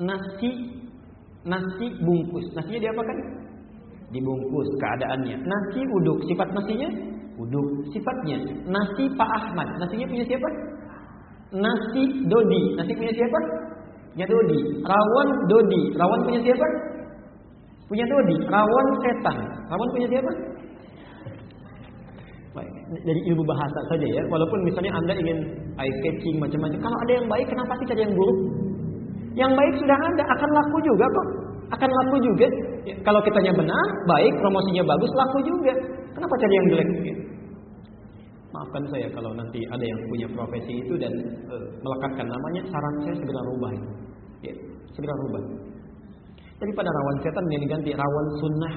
Speaker 2: nasi nasi bungkus. Nasinya diapakan? dibungkus keadaannya. Nasi uduk, sifat nasinya uduk. Sifatnya nasi Pak Ahmad. Nasinya punya siapa? Nasi Dodi. Nasi punya siapa? Punya Dodi. Rawon Dodi. Rawon punya siapa? Punya Dodi. Rawon setan. Rawon punya siapa? Baik, jadi ilmu bahasa saja ya. Walaupun misalnya Anda ingin eye catching macam-macam. Kalau ada yang baik, kenapa sih cari yang buruk? Yang baik sudah ada, akan laku juga kok. Akan laku juga. Kalau kitanya benar, baik, promosinya bagus, laku juga. Kenapa cari yang jelek? Maafkan saya kalau nanti ada yang punya profesi itu dan e, melekatkan namanya, saran saya segera rubah itu. Ya, segera rubah. Daripada rawan setan yang diganti rawan sunnah.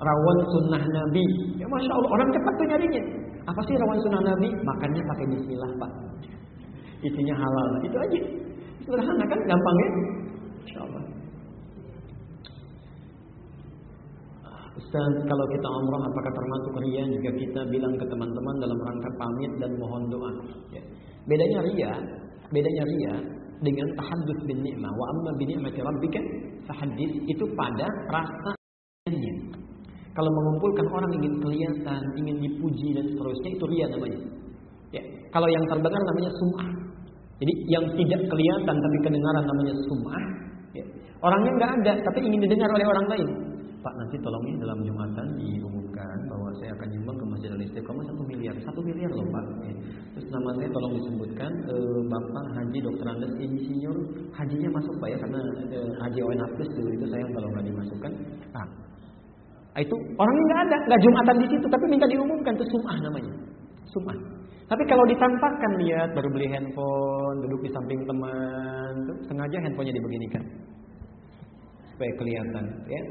Speaker 2: Rawan sunnah Nabi. Ya Masya Allah, orang cepat tuh nyarinya. Apa sih rawan sunnah Nabi? Makannya pakai bismillah Pak. Isinya halal. Itu aja. Sederhana kan? Gampang ya? Insya Allah. Ustaz, kalau kita umrah apakah termasuk ria jika kita bilang ke teman-teman dalam rangka pamit dan mohon doa? Ya. Bedanya ria, bedanya ria dengan tahaddus bin ni'mah wa amma bi ni'mati rabbika fahaddis itu pada rasa kalau mengumpulkan orang ingin kelihatan, ingin dipuji dan seterusnya itu ria namanya. Ya. Kalau yang terdengar namanya sum'ah. Jadi yang tidak kelihatan tapi kedengaran namanya sum'ah. Ya. Orangnya nggak ada tapi ingin didengar oleh orang lain. Pak nanti tolongin dalam jumatan diumumkan bahwa saya akan nyumbang ke Masjid Al Istiqomah satu miliar, satu miliar loh Pak. Ya. Terus nama saya tolong disebutkan e, Bapak Haji Dr. Andes Insinyur hajinya masuk Pak ya karena e, Haji Owen Hafiz dulu itu saya kalau nggak dimasukkan. Nah, itu orangnya nggak ada, nggak jumatan di situ, tapi minta diumumkan itu sumah namanya, sumah. Tapi kalau ditampakkan lihat baru beli handphone, duduk di samping teman, tuh, sengaja handphonenya dibeginikan supaya kelihatan, ya.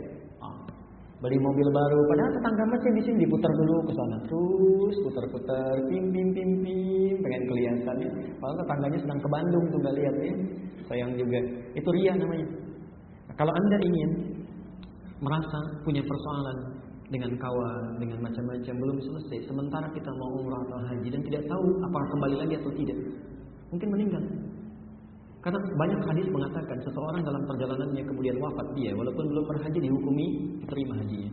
Speaker 2: Beli mobil baru, padahal tetangga masih di sini diputar dulu ke sana, terus putar-putar, pim pim pim pim, pengen kelihatan ya. Padahal tetangganya sedang ke Bandung tuh nggak lihat ya. Sayang juga, itu ria namanya. Nah, kalau anda ingin merasa punya persoalan dengan kawan, dengan macam-macam belum selesai. Sementara kita mau umrah atau haji dan tidak tahu apakah kembali lagi atau tidak. Mungkin meninggal. Karena banyak hadis mengatakan seseorang dalam perjalanannya kemudian wafat dia walaupun belum berhaji dihukumi diterima hajinya.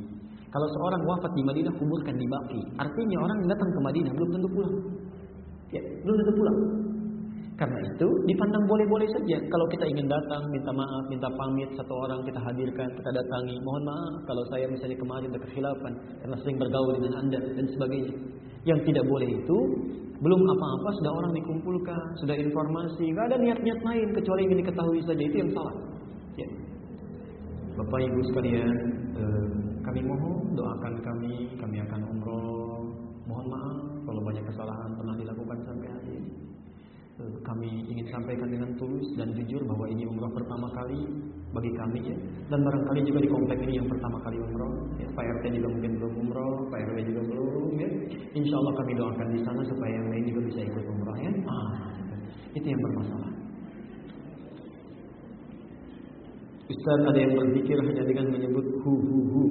Speaker 2: Kalau seorang wafat di Madinah kuburkan di Baki. Artinya orang yang datang ke Madinah belum tentu pulang. Ya, belum tentu pulang. Karena itu dipandang boleh-boleh saja. Kalau kita ingin datang, minta maaf, minta pamit satu orang kita hadirkan, kita datangi. Mohon maaf kalau saya misalnya kemarin berkekhilafan karena sering bergaul dengan anda dan sebagainya. Yang tidak boleh itu belum apa-apa sudah orang dikumpulkan, sudah informasi, nggak ada niat-niat lain kecuali ingin diketahui saja itu yang salah. Ya. Bapak Ibu sekalian, eh, kami mohon doakan kami, kami akan kami ingin sampaikan dengan tulus dan jujur bahwa ini umroh pertama kali bagi kami ya. Dan barangkali juga di komplek ini yang pertama kali umroh ya, Pak RT juga mungkin belum umroh Pak RW juga belum ya. Insya Allah kami doakan di sana supaya yang lain juga bisa ikut umroh ya. Ah, itu yang bermasalah. Ustaz ada yang berzikir hanya dengan menyebut hu hu hu.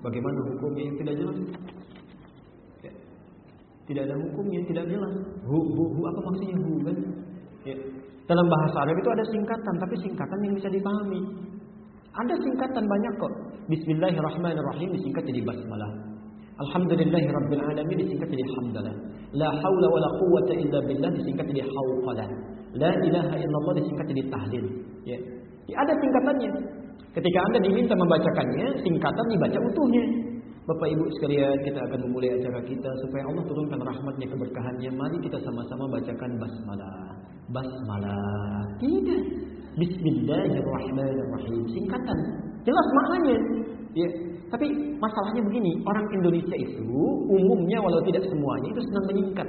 Speaker 2: Bagaimana hukumnya? Yang tidak jelas. Tidak ada hukumnya, tidak jelas. Hu, hu, hu apa maksudnya hu kan? Ya. Dalam bahasa Arab itu ada singkatan, tapi singkatan yang bisa dipahami. Ada singkatan banyak kok. Bismillahirrahmanirrahim disingkat jadi basmalah. Alhamdulillahirabbil alamin disingkat jadi hamdalah. La haula wala quwwata illa billah disingkat jadi hauqalah. La ilaha illallah disingkat jadi tahlil. Ya. ya ada singkatannya. Ketika Anda diminta membacakannya, singkatan dibaca utuhnya. Bapak Ibu sekalian, kita akan memulai acara kita supaya Allah turunkan rahmatnya keberkahannya. Mari kita sama-sama bacakan basmalah. Basmalah. Tidak. Bismillahirrahmanirrahim. Singkatan. Jelas maknanya. Ya. Tapi masalahnya begini, orang Indonesia itu umumnya walau tidak semuanya itu senang menyingkat.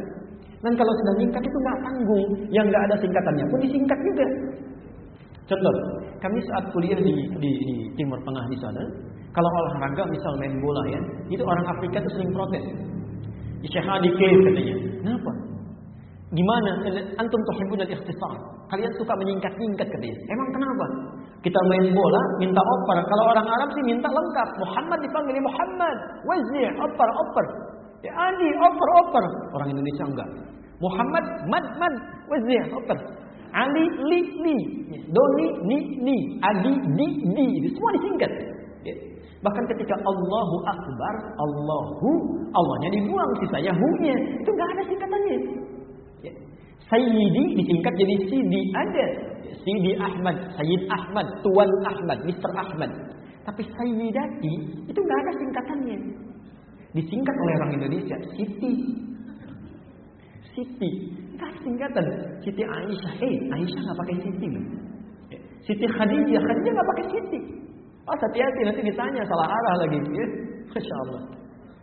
Speaker 2: Dan kalau sedang menyingkat itu nggak tanggung, yang nggak ada singkatannya pun disingkat juga. Contoh, kami saat kuliah di, di, di Timur Tengah di sana, kalau olahraga misal main bola ya, itu orang Afrika itu sering protes. Syekh Hadi katanya. Kenapa? Gimana? Antum tuhibbun al-ikhtisar. Kalian suka menyingkat-nyingkat katanya. Emang kenapa? Kita main bola, minta oper. Kalau orang Arab sih minta lengkap. Muhammad dipanggil Muhammad. Wazi, oper, oper. Ya Adi, oper, oper. Orang Indonesia enggak. Muhammad, mad, mad. Wazi, oper. Ali, li, li. Doni, ni, ni. Adi, di, di. Semua disingkat. Ya. Bahkan ketika Allahu Akbar, Allahu, Allahnya dibuang, sisanya hu-nya. Itu nggak ada singkatannya. Ya. Sayyidi disingkat jadi Sidi ada. Sidi Ahmad, Sayyid Ahmad, Tuan Ahmad, Mr. Ahmad. Tapi Sayyidati itu nggak ada singkatannya. Disingkat oleh orang Indonesia, Siti. Siti. Singkatan. Siti Aisyah. Eh, Aisyah nggak pakai Siti. Ya. Siti Khadijah, Khadijah nggak pakai Siti. Oh hati-hati nanti ditanya salah arah lagi. Ya. Masya Allah.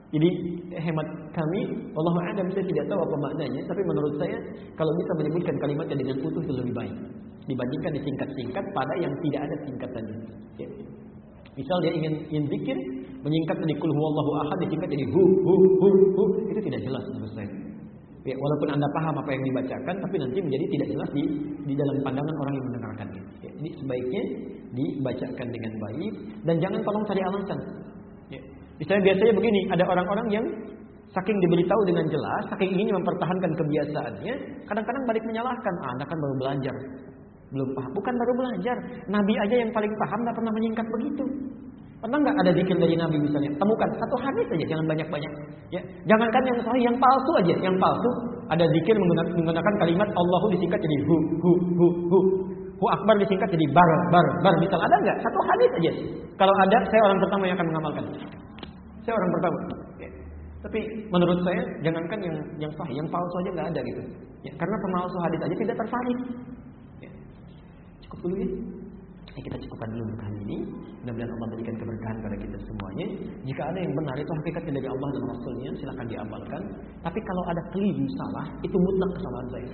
Speaker 2: Jadi hemat kami, Allah Adam saya tidak tahu apa maknanya, tapi menurut saya kalau bisa menyebutkan kalimatnya dengan utuh itu lebih baik dibandingkan disingkat-singkat pada yang tidak ada singkatannya. Ya. Misal dia ingin ingin zikir, menyingkat dari kul huwallahu ahad disingkat jadi hu hu hu hu itu tidak jelas menurut saya. Ya, walaupun anda paham apa yang dibacakan, tapi nanti menjadi tidak jelas di di dalam pandangan orang yang mendengarkannya. Ya, jadi sebaiknya dibacakan dengan baik dan jangan tolong cari alasan. Ya. Misalnya biasanya begini, ada orang-orang yang saking diberitahu dengan jelas, saking ingin mempertahankan kebiasaannya, kadang-kadang balik menyalahkan, ah, Anda kan baru belajar, belum paham. Bukan baru belajar, Nabi aja yang paling paham nggak pernah menyingkat begitu. Pernah nggak ada zikir dari Nabi misalnya? Temukan satu hadis saja, jangan banyak-banyak. Ya, jangankan yang sahih, yang palsu aja, yang palsu ada zikir menggunakan, menggunakan kalimat Allahu disingkat jadi hu hu hu hu. Hu akbar disingkat jadi bar bar bar. Misal ada nggak? Satu hadis aja. Kalau ada, saya orang pertama yang akan mengamalkan. Saya orang pertama. Ya. Tapi menurut saya jangankan yang yang sahih, yang palsu aja nggak ada gitu. Ya, karena pemalsu hadis aja tidak tertarik. Ya. Cukup dulu ya. Ya, kita cukupkan dulu kali ini. Mudah-mudahan Allah berikan keberkahan pada kita semuanya. Jika ada yang benar itu hakikatnya dari Allah dan Rasulnya, silahkan diamalkan. Tapi kalau ada keliru salah, itu mutlak kesalahan saya.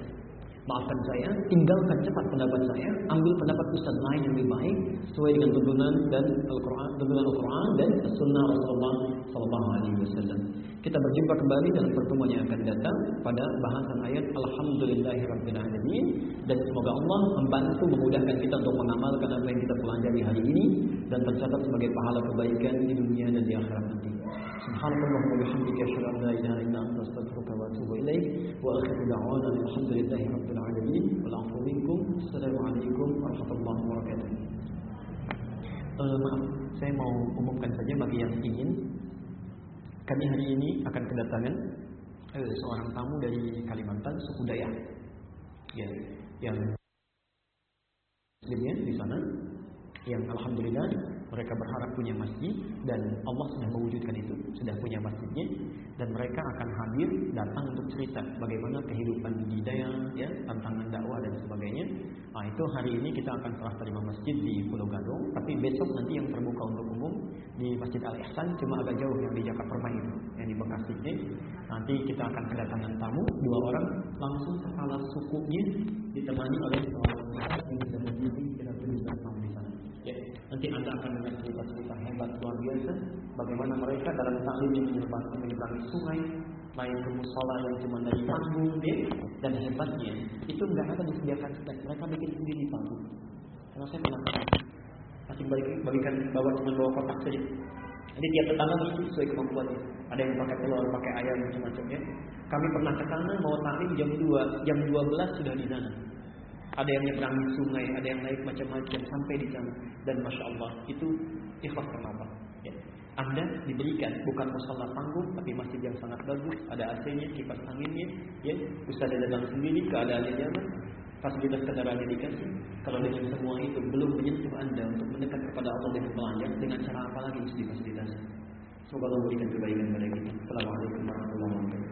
Speaker 2: Maafkan saya, tinggalkan cepat pendapat saya, ambil pendapat Ustaz lain yang lebih baik sesuai dengan tuntunan dan Al-Qur'an, tuntunan Al-Qur'an dan Sunnah Rasulullah sallallahu alaihi wasallam. Kita berjumpa kembali dalam pertemuan yang akan datang pada bahasan ayat Alhamdulillahirabbil alamin dan semoga Allah membantu memudahkan kita untuk mengamalkan apa yang kita pelajari hari ini dan tercatat sebagai pahala kebaikan di dunia dan di akhirat nanti. Subhanallah wa bihamdika asyhadu an la ilaha illa anta astaghfiruka atubu ilaik wa akhiru da'wana alhamdulillahi rabbil alamin wal afu minkum. Assalamualaikum warahmatullahi wabarakatuh. Uh, maaf, saya mau umumkan saja bagi yang ingin kami hari ini akan kedatangan eh, seorang tamu dari Kalimantan, suku Dayak. Ya, yang muslimnya di sana yang alhamdulillah mereka berharap punya masjid dan Allah sudah mewujudkan itu, sudah punya masjidnya dan mereka akan hadir datang untuk cerita bagaimana kehidupan di daya, ya, tantangan dakwah dan sebagainya. Nah, itu hari ini kita akan serah terima masjid di Pulau Gadung, tapi besok nanti yang terbuka untuk umum di Masjid Al Ihsan cuma agak jauh yang di Jakarta Permai itu, yang di Bekasi ini. Nanti kita akan kedatangan tamu dua orang langsung kepala sukunya ditemani oleh seorang yang bisa nanti anda akan mendengar cerita-cerita hebat luar biasa bagaimana mereka dalam taklim yang menyeberang menyeberangi sungai main ke musola yang cuma dari panggung ya. dan hebatnya itu nggak ada disediakan snack mereka bikin sendiri panggung. Karena saya pernah masih bagi, bagikan bawa cuma bawa kotak saja jadi tiap tetangga itu sesuai kemampuannya. Ada yang pakai telur pakai ayam macam-macam ya. Kami pernah ke sana mau taklim jam 2 jam 12 sudah di sana ada yang nyebrang sungai, ada yang naik macam-macam sampai di sana. Dan masya Allah itu ikhlas kenapa? Ya. Anda diberikan bukan musola panggung, tapi masjid yang sangat bagus, ada AC-nya, kipas anginnya, ya, bisa datang sendiri, keadaannya nyaman, fasilitas kendaraan dikasih. Kalau dengan semua itu belum menyentuh Anda untuk mendekat kepada Allah dengan belanja, dengan cara apa lagi mesti difasilitasi? Semoga Allah memberikan kebaikan kepada kita. Assalamualaikum warahmatullahi wabarakatuh.